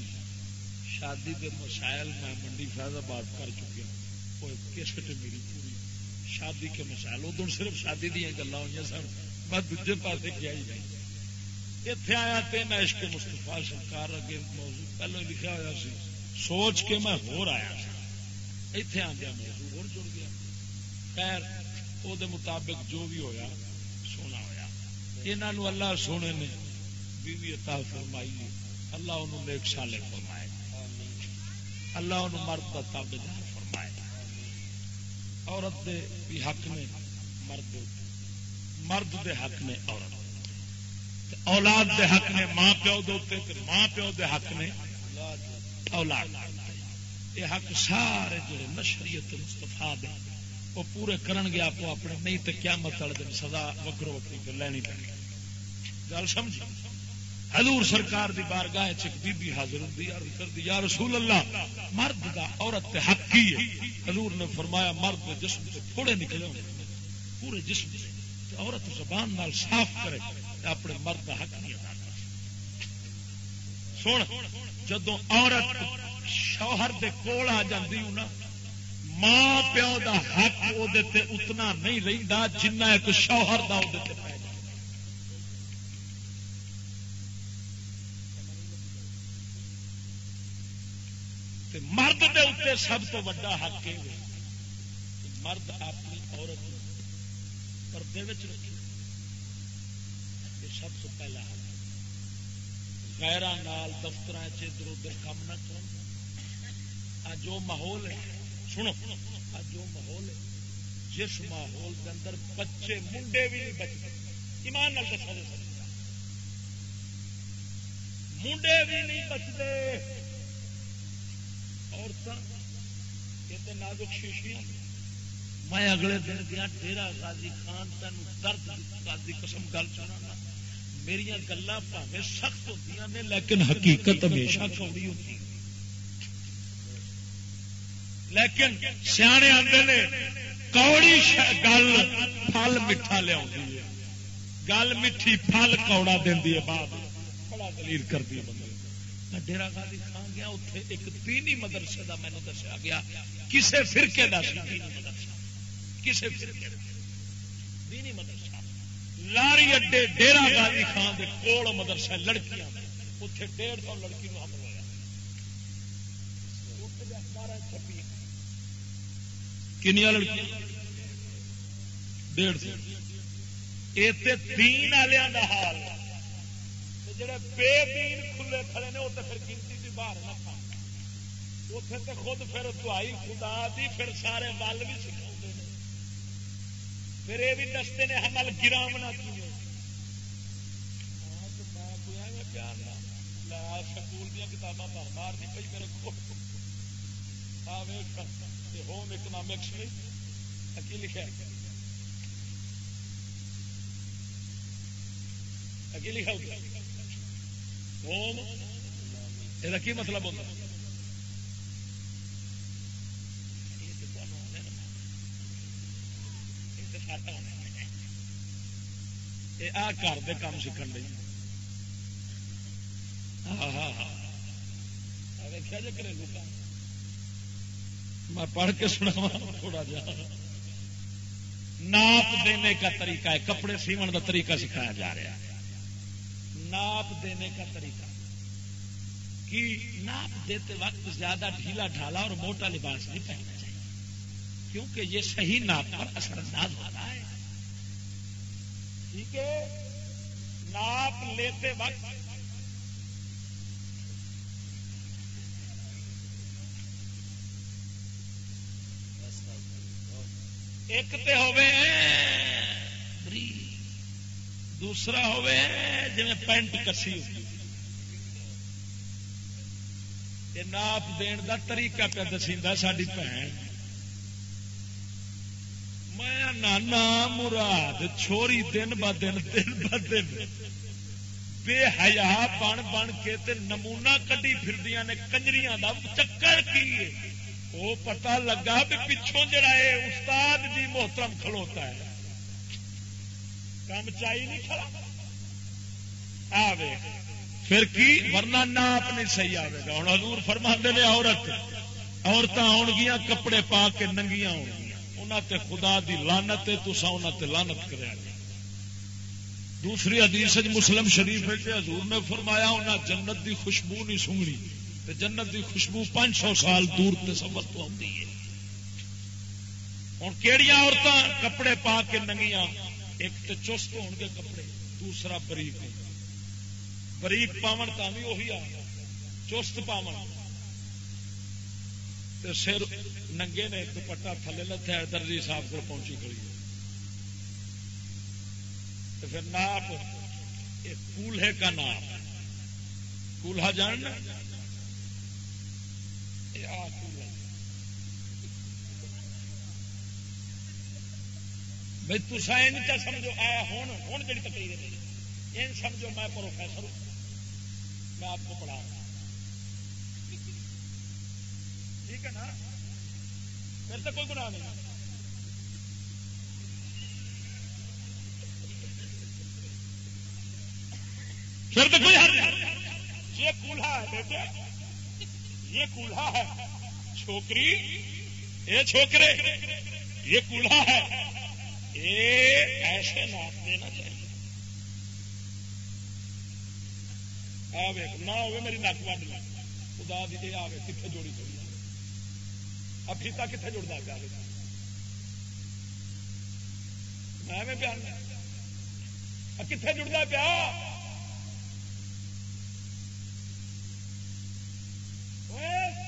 شادی کے مسائل میں منڈی فیض آباد کر چکی وہ کسٹ میری پوری شادی کے مسائل ادھر صرف شادی دیا گلا ہوئی سن میں دوجے پاس کیا ہی نہیں۔ اتنے آیا تین عشق مستفا سرکار اگے موضوع پہلے لکھا ہوا سی۔ سوچ کے میں ہو آیا اتنے آ موضوع اور جڑ گیا۔ خیر وہ مطابق جو بھی ہویا، سونا ہویا۔ یہاں اللہ سونے نے بیوی عطا فرمائی اللہ انہوں نیک سالے فرمائے۔ اللہ انہوں مرد کا تابے دار عورت دے بھی حق نے، مرد مرد دے حق نے عورت۔ اولاد دے حق نے ماں پیو دے ماں پیو دے حق نے اولاد۔ یہ حق سارے جڑے نشریت مستفا دے، وہ پورے کرن گے آپ اپنے نہیں تو کیا مت دن سزا وکرو وکری تو لینی پڑی گل سمجھ حضور سرکار دی بارگاہ چک بی بی حاضر ہوندی عرض کر دی یا رسول اللہ، مرد دا عورت تے حق کی ہے؟ حضور نے فرمایا، مرد دے جسم تے تھوڑے نکلے ہونے پورے جسم سے عورت زبان نال صاف کرے، تے اپنے مرد دا حق نہیں ادا کر سن جدو عورت شوہر دے کول آ جاندی ہوں نا، ماں پیو دا حق وہ اتنا نہیں رہتا جنہ ایک شوہر دا او وہ پی مرد دے اتنے سب تو وا حق ہے مرد اپنی عورت پردے رکھے۔ یہ سب تو پہلا حق غیران دفتر ادھر ادھر کام نہ کر جو ماحول ہے۔ سنو، آج جو ماحول ہے۔ جس ماحول کے اندر بچے، منڈے بھی نہیں بچتے۔ ایمان نال دسا دے سکتا منڈے بھی نہیں بچتے۔ عورتیں نازک شیشیاں میں اگلے دن گیا ڈیرا غازی خان تین درد کی قسم گل سنا میری گلا پاوے سخت ہوتی نے، لیکن حقیقت ہمیشہ کوڑی ہوتی لیکن سیانے آتے نے کوڑی گل پل میٹھا لیا گل میٹھی پل کوڑا دینی ہے، بعد بڑا دلیل کرتی ہے۔ بندے ڈیرا گالی کھان اتنے ایک تینی مدرسے کا مینو دسیا گیا کسے فرقے کا کسے فرقے تینی مدرسہ لاری اڈے ڈیرا گالی خان کے کول مدرسہ لڑکیاں اتنے ڈیڑھ سو لڑکی نو حمل ہوا کنیا لڑکیاں ڈیڑھ سو یہ تین والوں کا حال جڑے بے دین کھلے کھڑے نے وہ تو پھر گنتی باہر نہ کھا۔ اتنے تو خود پھر دعائی خدا دی پھر سارے ول بھی سکھا پھر یہ بھی دستے نے حمل گرامنا کی سکول دیا کتاباں بھر مار دی پی میرے کو ہوم اکنامکس میں کی لکھا کی لکھا ہوم یہ کی مطلب ہوتا گھر دے کام سیکھن لئی ہاں ہاں ہاں ویکیا جی گھریلو کام میں پڑھ کے سنا تھوڑا جا ناپ دینے کا طریقہ ہے کپڑے سیون کا طریقہ سکھایا جا رہا ہے ناپ دینے کا طریقہ کہ ناپ دیتے وقت زیادہ ڈھیلا ڈھالا اور موٹا لباس نہیں پہننا چاہیے۔ کیونکہ یہ صحیح ناپ پر اثر انداز ہوتا ہے۔ ٹھیک ہے؟ ناپ لیتے وقت ایک تے ہوئے دوسرا ہوئے جی پینٹ کسی ناپ دین دا طریقہ پہ دسی ساری بھن میں نانا مراد چھوری دن ب دن دن ب دن۔ بے حیا بن بن کے تے نمونہ کڈی پھر نے کنجریاں دا چکر کی وہ پتا لگا بھی پچھوں جڑا ہے استاد جی محترم کھلوتا ہے۔ کام چاہیے نہیں کھڑا؟ آوے پھر کی؟ ورنہ نہ اپنی صحیح آئے گا۔ ہوں حضور فرما نے عورت عورتیں آن گیا کپڑے پا کے ننگیاں آن گیا انہوں تے خدا دی لانت ہے تو انہوں تے لانت کرے دوسری حدیث مسلم شریف ہے حضور نے فرمایا انہیں جنت دی خوشبو نہیں سنگنی۔ جنت دی خوشبو پانچ سو سال دور تے سفر تو آتی ہے۔ ہوں کہڑی عورتیں کپڑے پا کے ننگیاں؟ ایک تو چست ہو گے کپڑے، دوسرا بریک بریک پاون کا بھی وہی آ۔ چست پاون۔ سر ننگے نے دوپٹا تھلے لتھا درجی صاحب کو پہنچی کری پھر ناپ کولہے کا ناپ۔ کولہا جان بھائی تصا یہ نہیں سمجھو، آیا ہوں ہوں جی تکلیف یہ سمجھو میں پروفیسر ہوں۔ میں آپ کو پڑھا رہا ٹھیک ہے نا؟ پھر تو کوئی گناہ نہیں۔ پھر تو کوئی یہ کولہا ہے بیٹے۔ یہ کولہا ہے۔ چھوکری۔ یہ چھوکرے، یہ کولہا ہے۔ ایسے ناپ دینا چاہیے۔ نہ ہوئے میری نک وڈ خدا دی جی آئے کتنے جوڑی چڑی اب فیتا کتنے جڑتا پیا میں پیار کتنے جڑتا پیا؟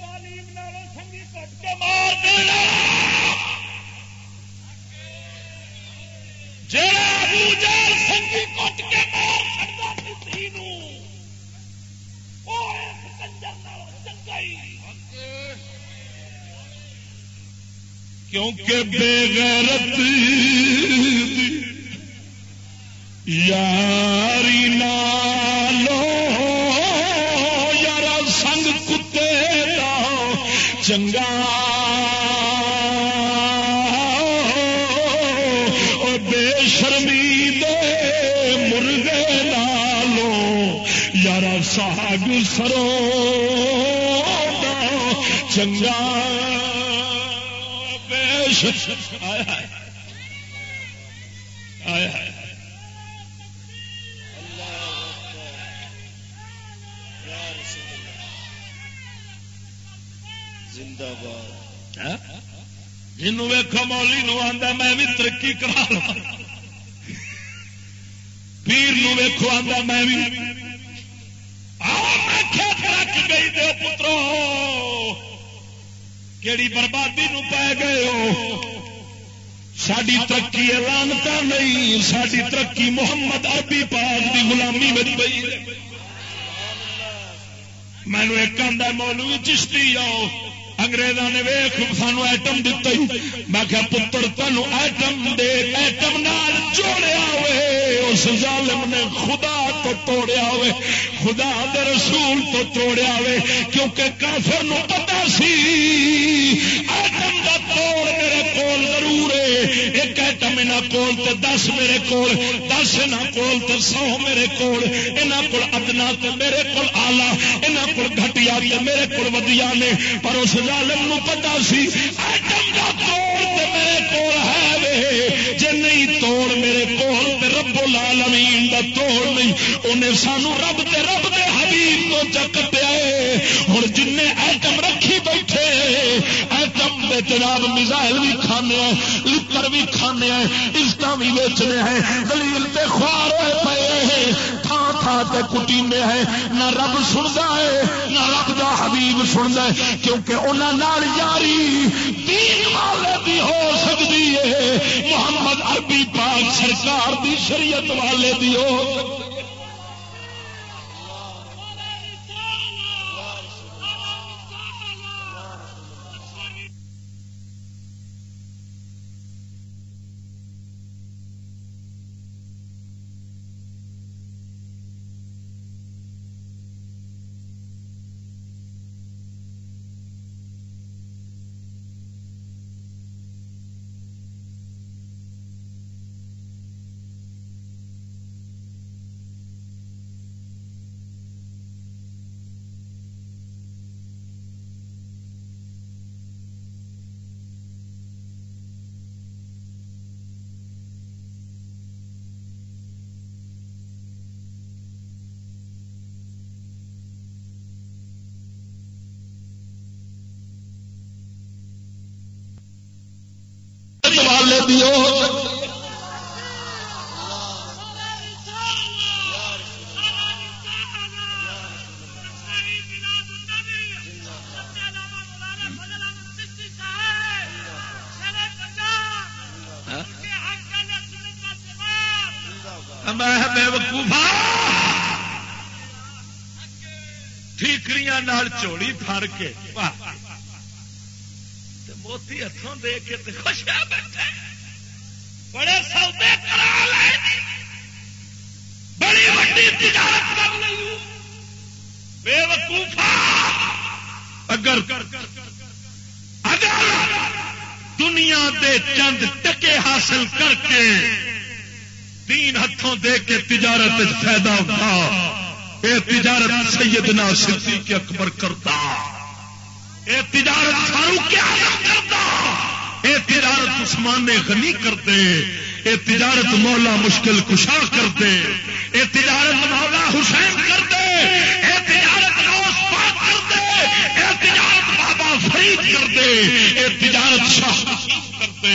تعلیم سنگی کٹ کے مار دینا۔ سنگی کٹ کے کیونکہ بے غیرت یاری نالو یار سنگ کتے دا چنگا زندہ باد ویکو مولی نو آتا میں بھی ترقی کرا لوں۔ پیر نو ویکو آتا میں بھی۔ گئی پترو؟ کیڑی بربادی نو پی گئے ہو ساری ترقی لانتا نہیں ساری ترقی محمد اربی پاک کی غلامی میں پی مینو ایک آدھا مولوی چشتی آؤ۔ انگریزوں نے ویخ، سانو ایٹم دتا میں کیا پتر تینوں ایٹم دے، ایٹم نال جوڑیا ہوئے۔ اس ظالم نے خدا تو توڑیا ہوئے۔ خدا دے رسول تو توڑیا ہوئے۔ کیونکہ کافر نو پتا سی۔ کول تے دس میرے کول، دس یہاں کول تے سو میرے کول۔ یہاں کول ادنا تے میرے کول آلہ یہاں کول گھٹیا تے میرے کول ودیا نے۔ پر اس ظالم نو پتا سی ایٹم دا توڑ تے میرے کول ہے وے۔ جے نہیں توڑ میرے کول تے رب العالمین دا توڑ نہیں، انہیں سانو رب تے رب دے حبیب کو چکٹیا ہوں جن ایٹم ایٹم جناب میزائل بھی کھانے ہیں، لکڑ بھی کھانے ہیں عزت بھی ویچنے ہیں۔ دلیل تے خوار ہوئے پے تھان تھان تے کٹی میں ہے نہ رب سنتا ہے، نہ رب دا حبیب سنتا ہے، کیونکہ انہوں یاری دین والے بھی ہو سکتی ہے۔ محمد عربی پاک سرکار دی شریعت والے بھی ہو بھی ہو سکتی میں ٹھیکریاں چوڑی پھڑ کے۔ موتی ہاتھوں دے کے خوش بیٹھے بڑے سودے کرا لے۔ بڑی وڈی تجارت کر لی بے وقوفا اگر اگر دنیا دے چند ٹکے حاصل کر کے تین ہاتھوں دے کے تجارت فائدہ اٹھا یہ تجارت سیدنا صدیق اکبر کرتا۔ یہ تجارت فاروق کرتا یہ تجارت عثمان غنی کرتے یہ تجارت مولا مشکل کشا کرتے یہ تجارت مولا حسین کرتے یہ تجارت روس پاک کرتے یہ تجارت بابا فرید کرتے یہ تجارت شاہ کرتے۔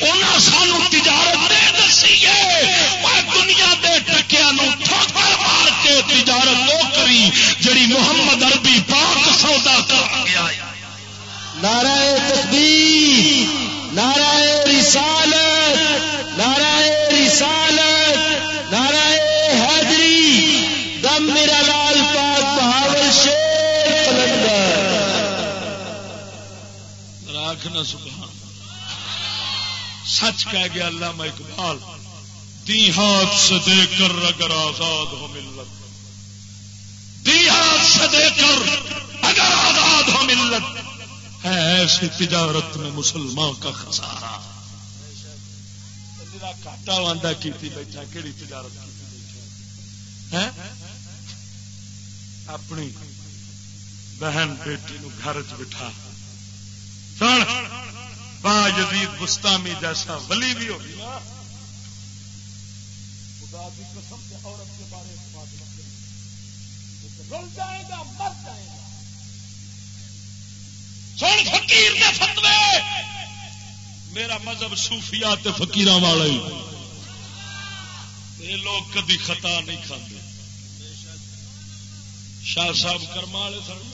انہیں سانو تجارت دے دسی ہے دنیا دے ٹکیا ٹھوکر مار کے تجارت وہ کری جڑی محمد عربی پاک سودا کر گیا نعرہ تکبیر نعرہ رسالت نعرہ رسالت، نعرہ حیدری دم میرا لال پاک بہاول شیر قلندر راکھنا سبحان سچ کہہ گیا علامہ اقبال، دی ہاتھ سے دے کر اگر آزاد ہو ملت۔ دی ہاتھ سے دے کر اگر آزاد ہو ملت۔ ہے ایسی تجارت میں مسلمان کا خسارا کاٹا وانڈا کی بیٹھا کہڑی تجارت کی اپنی بہن بیٹی نو گھر چ بٹھا۔ با یزید بستامی جیسا ولی بھی ہو گیا خدا کی قسم عورت کے بارے میں رل جائے گا، مر جائے گا۔ سن فقیر نے فتوے۔ میرا مذہب صوفیات فقیر والا ہی۔ یہ لوگ کبھی خطا نہیں کھاتے شاہ صاحب کرما والے سن۔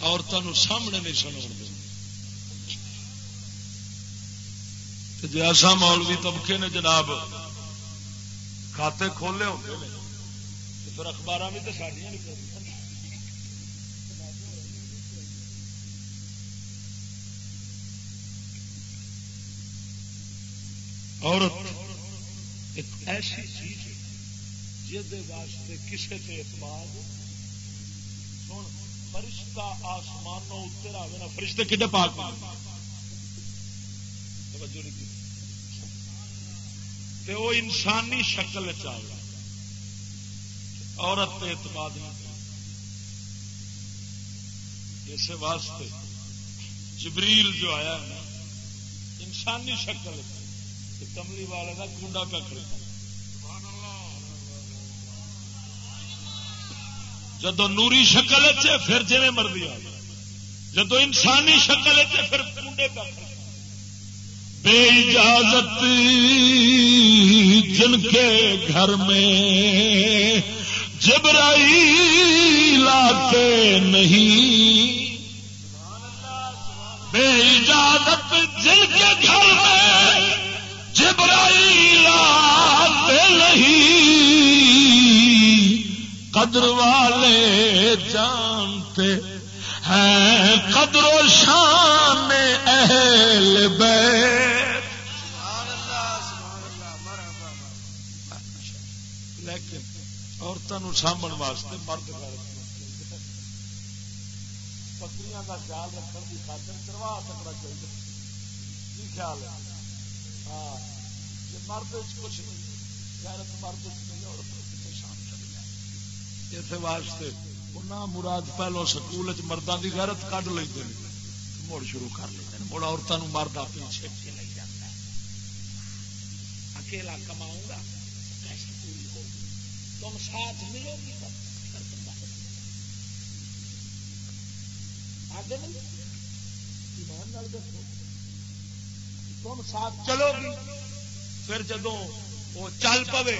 عورتوں سامنے نہیں سنا جی ایسا مولوی طبقے نے جناب کھاتے کھولے ہوتے پھر اخبار بھی تو ساڑیاں نکل عورت ایک ایسی چیز ہے جہد واسطے کسی کے اعتماد سن، فرشتہ آسمانوں اتر آئے نا، فرشتے کھے پاک تے وہ انسانی شکل چاہے عورت پہ اعتماد نہیں اس واسطے جبریل جو آیا ہے انسانی شکل ہے کملی والے کا کنڈا پہ جدو نوری شکل پھر جی مرضی آ جدو انسانی شکل پھر کنڈے پہ بے اجازت جن کے گھر میں جبرائی لاتے نہیں بے اجازت جن کے گھر میں جبرائیل آتے نہیں، قدر والے جانتے ہیں، قدر و شان اہل بیت۔ لیکن عورتوں سامن واسطے مرد بکریاں کا خیال رکھنے کی خاطر کروا سکنا چاہیے۔ کی خیال ہے؟ مرد کچھ نہیں، غیرت مرد نہیں شام چلی جائے اس واسطے مراد پہلو سکول مردوں کی غیرت کھ لیں مڑ شروع کر لیں مڑ عورتوں مرد اپنی چھپ کے لے جاتا ہے۔ اکیلا کماؤں گا کیسے پوری ہوگی تم ساتھ ملو گی تب آگے ایمان دسو تم ساتھ چلو گی۔ پھر جدو وہ چل پوے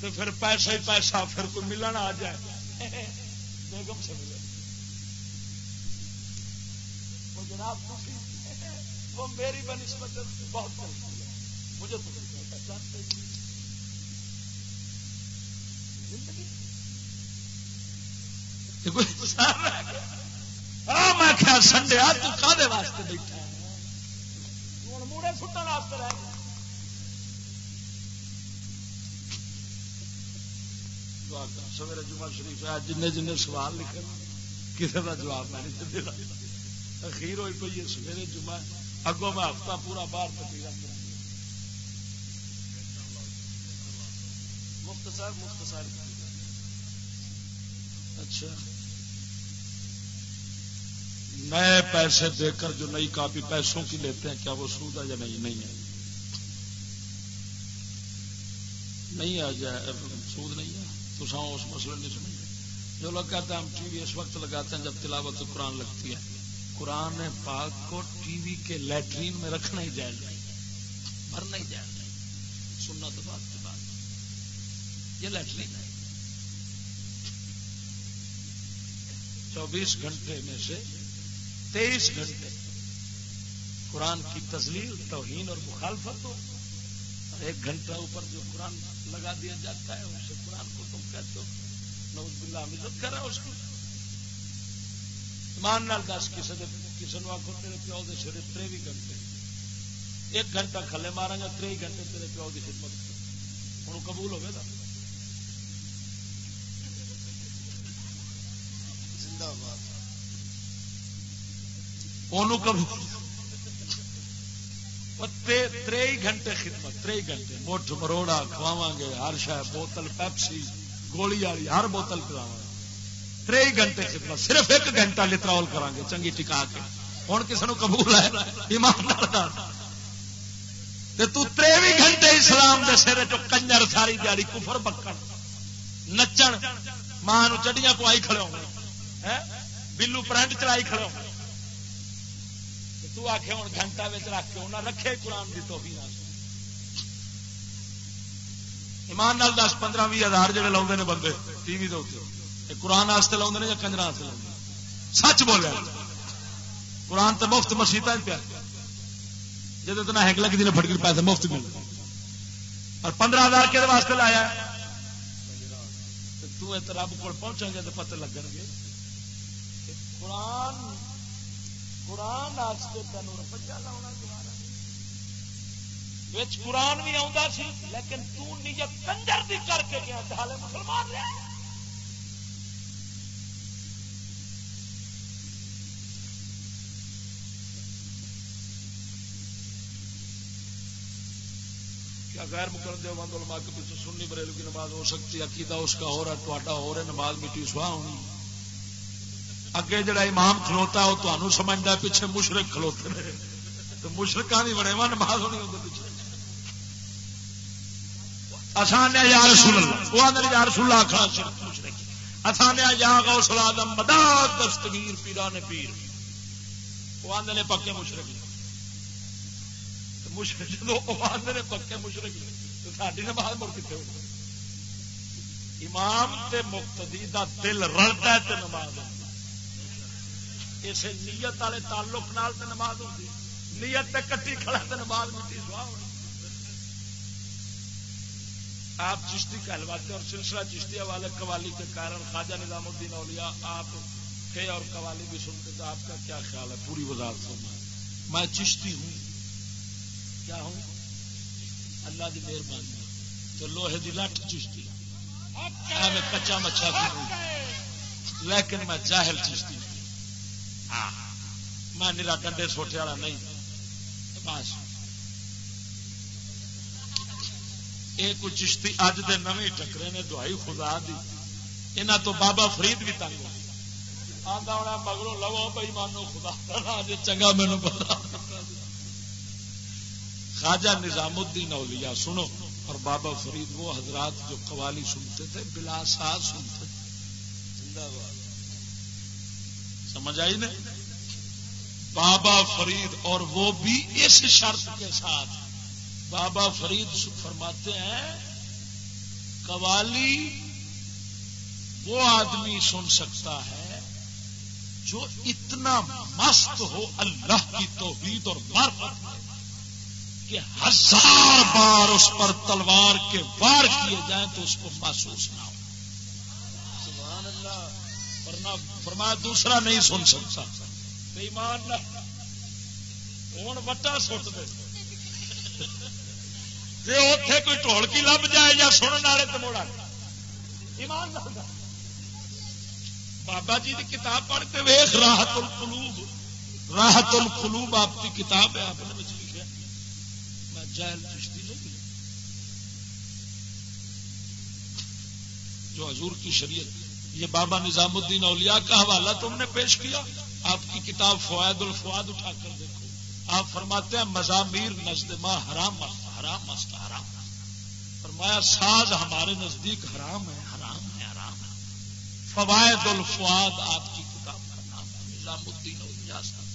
تو پھر پیسہ ہی پیسہ پھر کوئی ملن آ جائے۔ بیگم سے ملے۔ وہ جناب وہ میری بنسبت بہت مجھے تو میں خیال سنڈے تو کھے واسطے بیٹھا۔ ہوں سٹن واسطے رہ گیا سویرے جمعہ شریف ہے۔ جن جن سوال لکھے، کسی کا جواب میں نہیں دے اخیر ہوئی پی ہے، سویرے جمعہ اگوں میں ہفتہ پورا باہر تقریر کر مفت صاحب اچھا۔ نئے پیسے دے کر جو نئی کاپی پیسوں کی لیتے ہیں، کیا وہ سود ہے یا نہیں؟ نہیں ہے۔ نہیں آ جائے سود نہیں ہے۔ تو سو اس مسئلے نہیں سمجھ جو لوگ کہتے ہیں، ہم ٹی وی اس وقت لگاتے ہیں جب تلاوت قرآن لگتی ہے۔ قرآن پاک کو ٹی وی کے لیٹرین میں رکھنا ہی جائز نہیں۔ بھرنا ہی جائز نہیں۔ سننا تو بات کی بات یہ لیٹرین ہے۔ چوبیس گھنٹے میں سے تیئیس گھنٹے۔ قرآن کی تزلیل توہین اور مخالفت ہو۔ اور ایک گھنٹہ اوپر جو قرآن لگا دیا جاتا ہے، اسے قرآن کو تم کہتے ہو۔ نوز بلا مدد کر رہا اس کو۔ ایمان نال دس کسی کسی نے آخو تیرے پیو کے سر تریوی گھنٹے۔ ایک گھنٹہ کھلے مارا گا تری گھنٹے تیرے پیو کی خدمت ہوں قبول ہوگا زندہ باد تری گھنٹے خدمت تری گھنٹے۔ مٹھ مروڑا کھواوا گے، ہر شہ بوتل پیپسی، گولی والی، ہر بوتل پلاوا تری گھنٹے خدمت، صرف ایک گھنٹہ لترول کرا گے، چنگی ٹکا کے۔ ہوں کسی نے قبول ہے؟ تریوی گھنٹے اسلام کے سر چ کنجر ساری دیاری کفر بکن نچن، ماں چڈیاں پوائی کھڑے ہو بلو پرنٹ چلائی کھڑے ہو تو آخ ہوں گھنٹہ رکھ کے انہیں رکھے قرآن کی تو ایمان نال دس، پندرہ بھی ہزار جڑے لاؤ نے بندے ٹی وی دے قرآن واسطے لاؤ یا کنجر واسطے لاؤ سچ بولے قرآن تو مفت مسیح پیا۔ جب اتنا ہینک لگتی نے فٹکر پیسے مفت مل اور پندرہ ہزار کے واسطے لایا؟ تو رب کو پہنچا گے تو پتہ لگن گے قرآن قرآن تین روپیہ لاؤنا قرآن بھی آتا سی، لیکن نیت کنجر دی کر کے گیا ہالے مسلمان لیا کیا غیر مقرر دیوبند علماء کے پیچھے سنی بریلو کی نماز ہو سکتی ہے؟ عقیدہ اس کا ہو رہا ہے ہو رہا ہے، نماز مٹی سواہ ہونی۔ اگے جڑا امام کھلوتا وہ تمہیں سمجھتا پیچھے مشرق کھلوتے رہے تو مشرقہ نہیں بڑے وا نماز ہونی ہوتے پیچھے۔ آسان یا رسول اللہ، وہ آدھے یا رسول اللہ آخر آسان یا گو سلادم مدد دستگیر، پیران پیر۔ وہ آدھے نے پکے مشرق۔ مشرق جب آدھے نے پکے مشرق، تو ساری نماز مڑ کتنے ہو امام تے مقتدی دا دل رلتا ہے تے نماز اسے نیت والے تعلق نال تے نماز ہوتی نیت تے کٹی کھڑا تے نماز مٹی سوا آپ چشتی کہلواتے اور سلسلہ چشتی والے قوالی کے کارن خواجہ نظام الدین اولیاء آپ کے اور قوالی بھی سنتے تو آپ کا کیا خیال ہے؟ پوری وضاحت سننا میں چشتی ہوں۔ کیا ہوں؟ اللہ کی مہربانی تو لوہے دی لٹ چشتی میں کچا مچھا لیکن میں جاہل چشتی ہوں میں نیرا ڈنڈے سوٹے والا، نہیں۔ بس۔ یہ کچھ چشتی اج دے نویں ٹکرے نے دہائی خدا دی۔ یہاں تو بابا فرید بھی تنگ آتا ہونا، مگروں لو بھائی، مانو خدا چنگا مینو پتا خواجہ نظام الدین اولیاء، سنو۔ اور بابا فرید وہ حضرات جو قوالی سنتے تھے، بلا ساز سنتے تھے۔ زندہ باد۔ سمجھ آئی نا؟ بابا فرید اور وہ بھی اس شرط کے ساتھ۔ بابا فرید فرماتے ہیں، قوالی وہ آدمی سن سکتا ہے جو اتنا مست ہو اللہ کی توحید اور معرفت کہ ہزار بار اس پر تلوار کے وار کیے جائیں تو اس کو محسوس نہ ہو۔ سبحان اللہ۔ ورنہ فرمایا دوسرا نہیں سن سکتا۔ ایمان ہوں وٹا سٹ دے۔ جی اتے کوئی ٹولکی لب جائے یا سننے والے تو موڑا ایمان بابا جی کی کتاب پڑھ کے ویخ راحت القلوب راحت القلوب آپ کی کتاب ہے، آپ نے لکھا میں جائل چشتی نہیں جو حضور کی شریعت یہ بابا نظام الدین اولیاء کا حوالہ تم نے پیش کیا؟ آپ کی کتاب فوائد الفواد اٹھا کر دیکھو۔ آپ فرماتے ہیں مزامیر نزد ماں حرام مست حرام مست حرام فرمایا، ساز ہمارے نزدیک حرام ہے حرام ہے حرام ہے۔ فوائد الفواد آپ کی کتاب کا نام ہے، نظام الدین اولیاء صاحب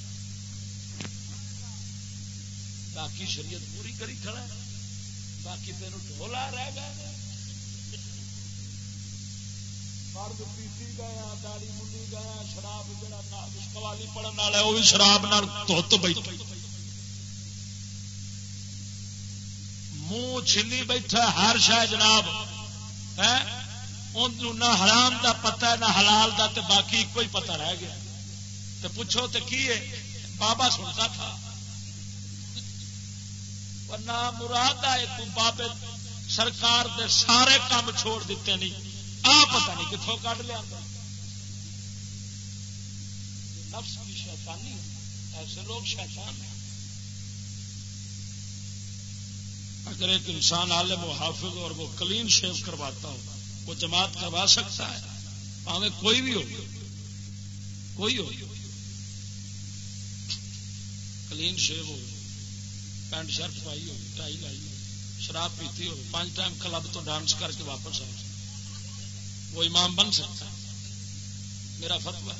باقی شریعت پوری کری کھڑا ہے، باقی تینوں ڈھولا رہ گئے مرد پیتی گیا داڑی منڈی گیا، شراب جڑا قوالی پڑھن والا وہ بھی شراب دھوت منہ چھلی بیٹھا ہر شہ جناب۔ نہ حرام دا پتا نہ حلال دا، تے باقی کوئی پتا رہ گیا۔ تو پوچھو تو کی ہے؟ بابا سنتا تھا۔ نہ مراد آئے بابے سرکار دے سارے کام چھوڑ دیتے نہیں۔ آ پتا نہیں کتوں کٹ لیا نفس کی شیطانی ایسے لوگ شیطان ہیں۔ اگر ایک انسان عالم و حافظ اور وہ کلین شیو کرواتا ہو، وہ جماعت کروا سکتا ہے۔ ہمیں کوئی بھی ہو، کوئی ہو۔ کلین شیو ہو، پینٹ شرٹ پائی ہو، ٹائی لائی ہو، شراب پیتی ہو، پانچ ٹائم کلب تو ڈانس کر کے واپس آئے وہ امام بن سکتا ہے۔ میرا فتوا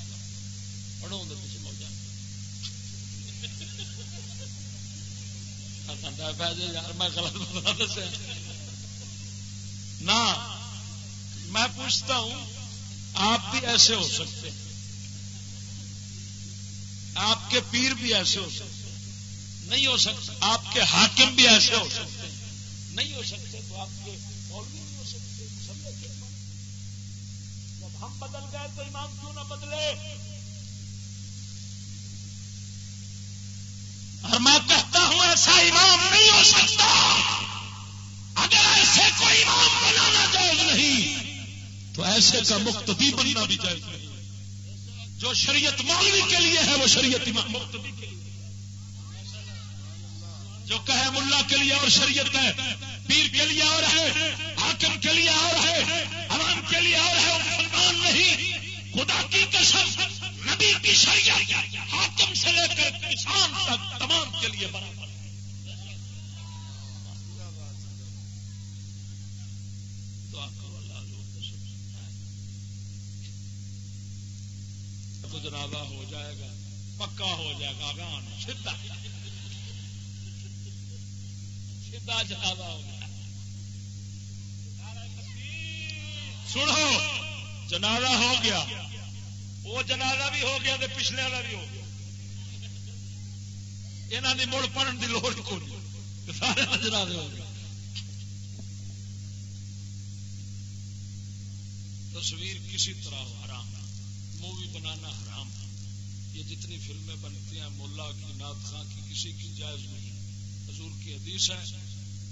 پڑھو اندر پیچھے موجہ۔ یار، میں غلط دسیا۔ نہ، میں پوچھتا ہوں، آپ بھی ایسے ہو سکتے ہیں۔ آپ کے پیر بھی ایسے ہو سکتے نہیں ہو سکتے آپ کے حاکم بھی ایسے ہو سکتے نہیں ہو سکتے بدل گئے تو امام کیوں نہ بدلے؟ اور میں کہتا ہوں ایسا امام نہیں ہو سکتا۔ اگر ایسے کوئی امام بنانا جائز نہیں، تو ایسے کا مقتدی بننا بھی جائز نہیں۔ جو شریعت مولوی کے لیے ہے، وہ شریعت امام۔ مقتدی کے لیے جو کہے ملا کے لیے اور شریعت ہے پیر کے لیے اور ہے حاکم کے لیے اور ہے عوام کے لیے اور ہے مسلمان نہیں۔ خدا کی قسم، نبی کی شریعت حاکم سے لے کر کسان تک تمام کے لیے برابر۔ جنازہ ہو جائے گا، پکا ہو جائے گا گان سیدھا۔ سیدھا جنازہ ہو سنو، جنازہ ہو گیا۔ وہ جنازہ بھی ہو گیا تو پچھلے والا بھی ہو گیا۔ یہاں کی مڑ پڑھن کی لوڑ کو سارے جنازے ہو گیا۔ تصویر کسی طرح حرام مووی بنانا حرام یہ جتنی فلمیں بنتی ہیں ملا کی نات خاں کی، کسی کی جائز نہیں۔ حضور کی حدیث ہے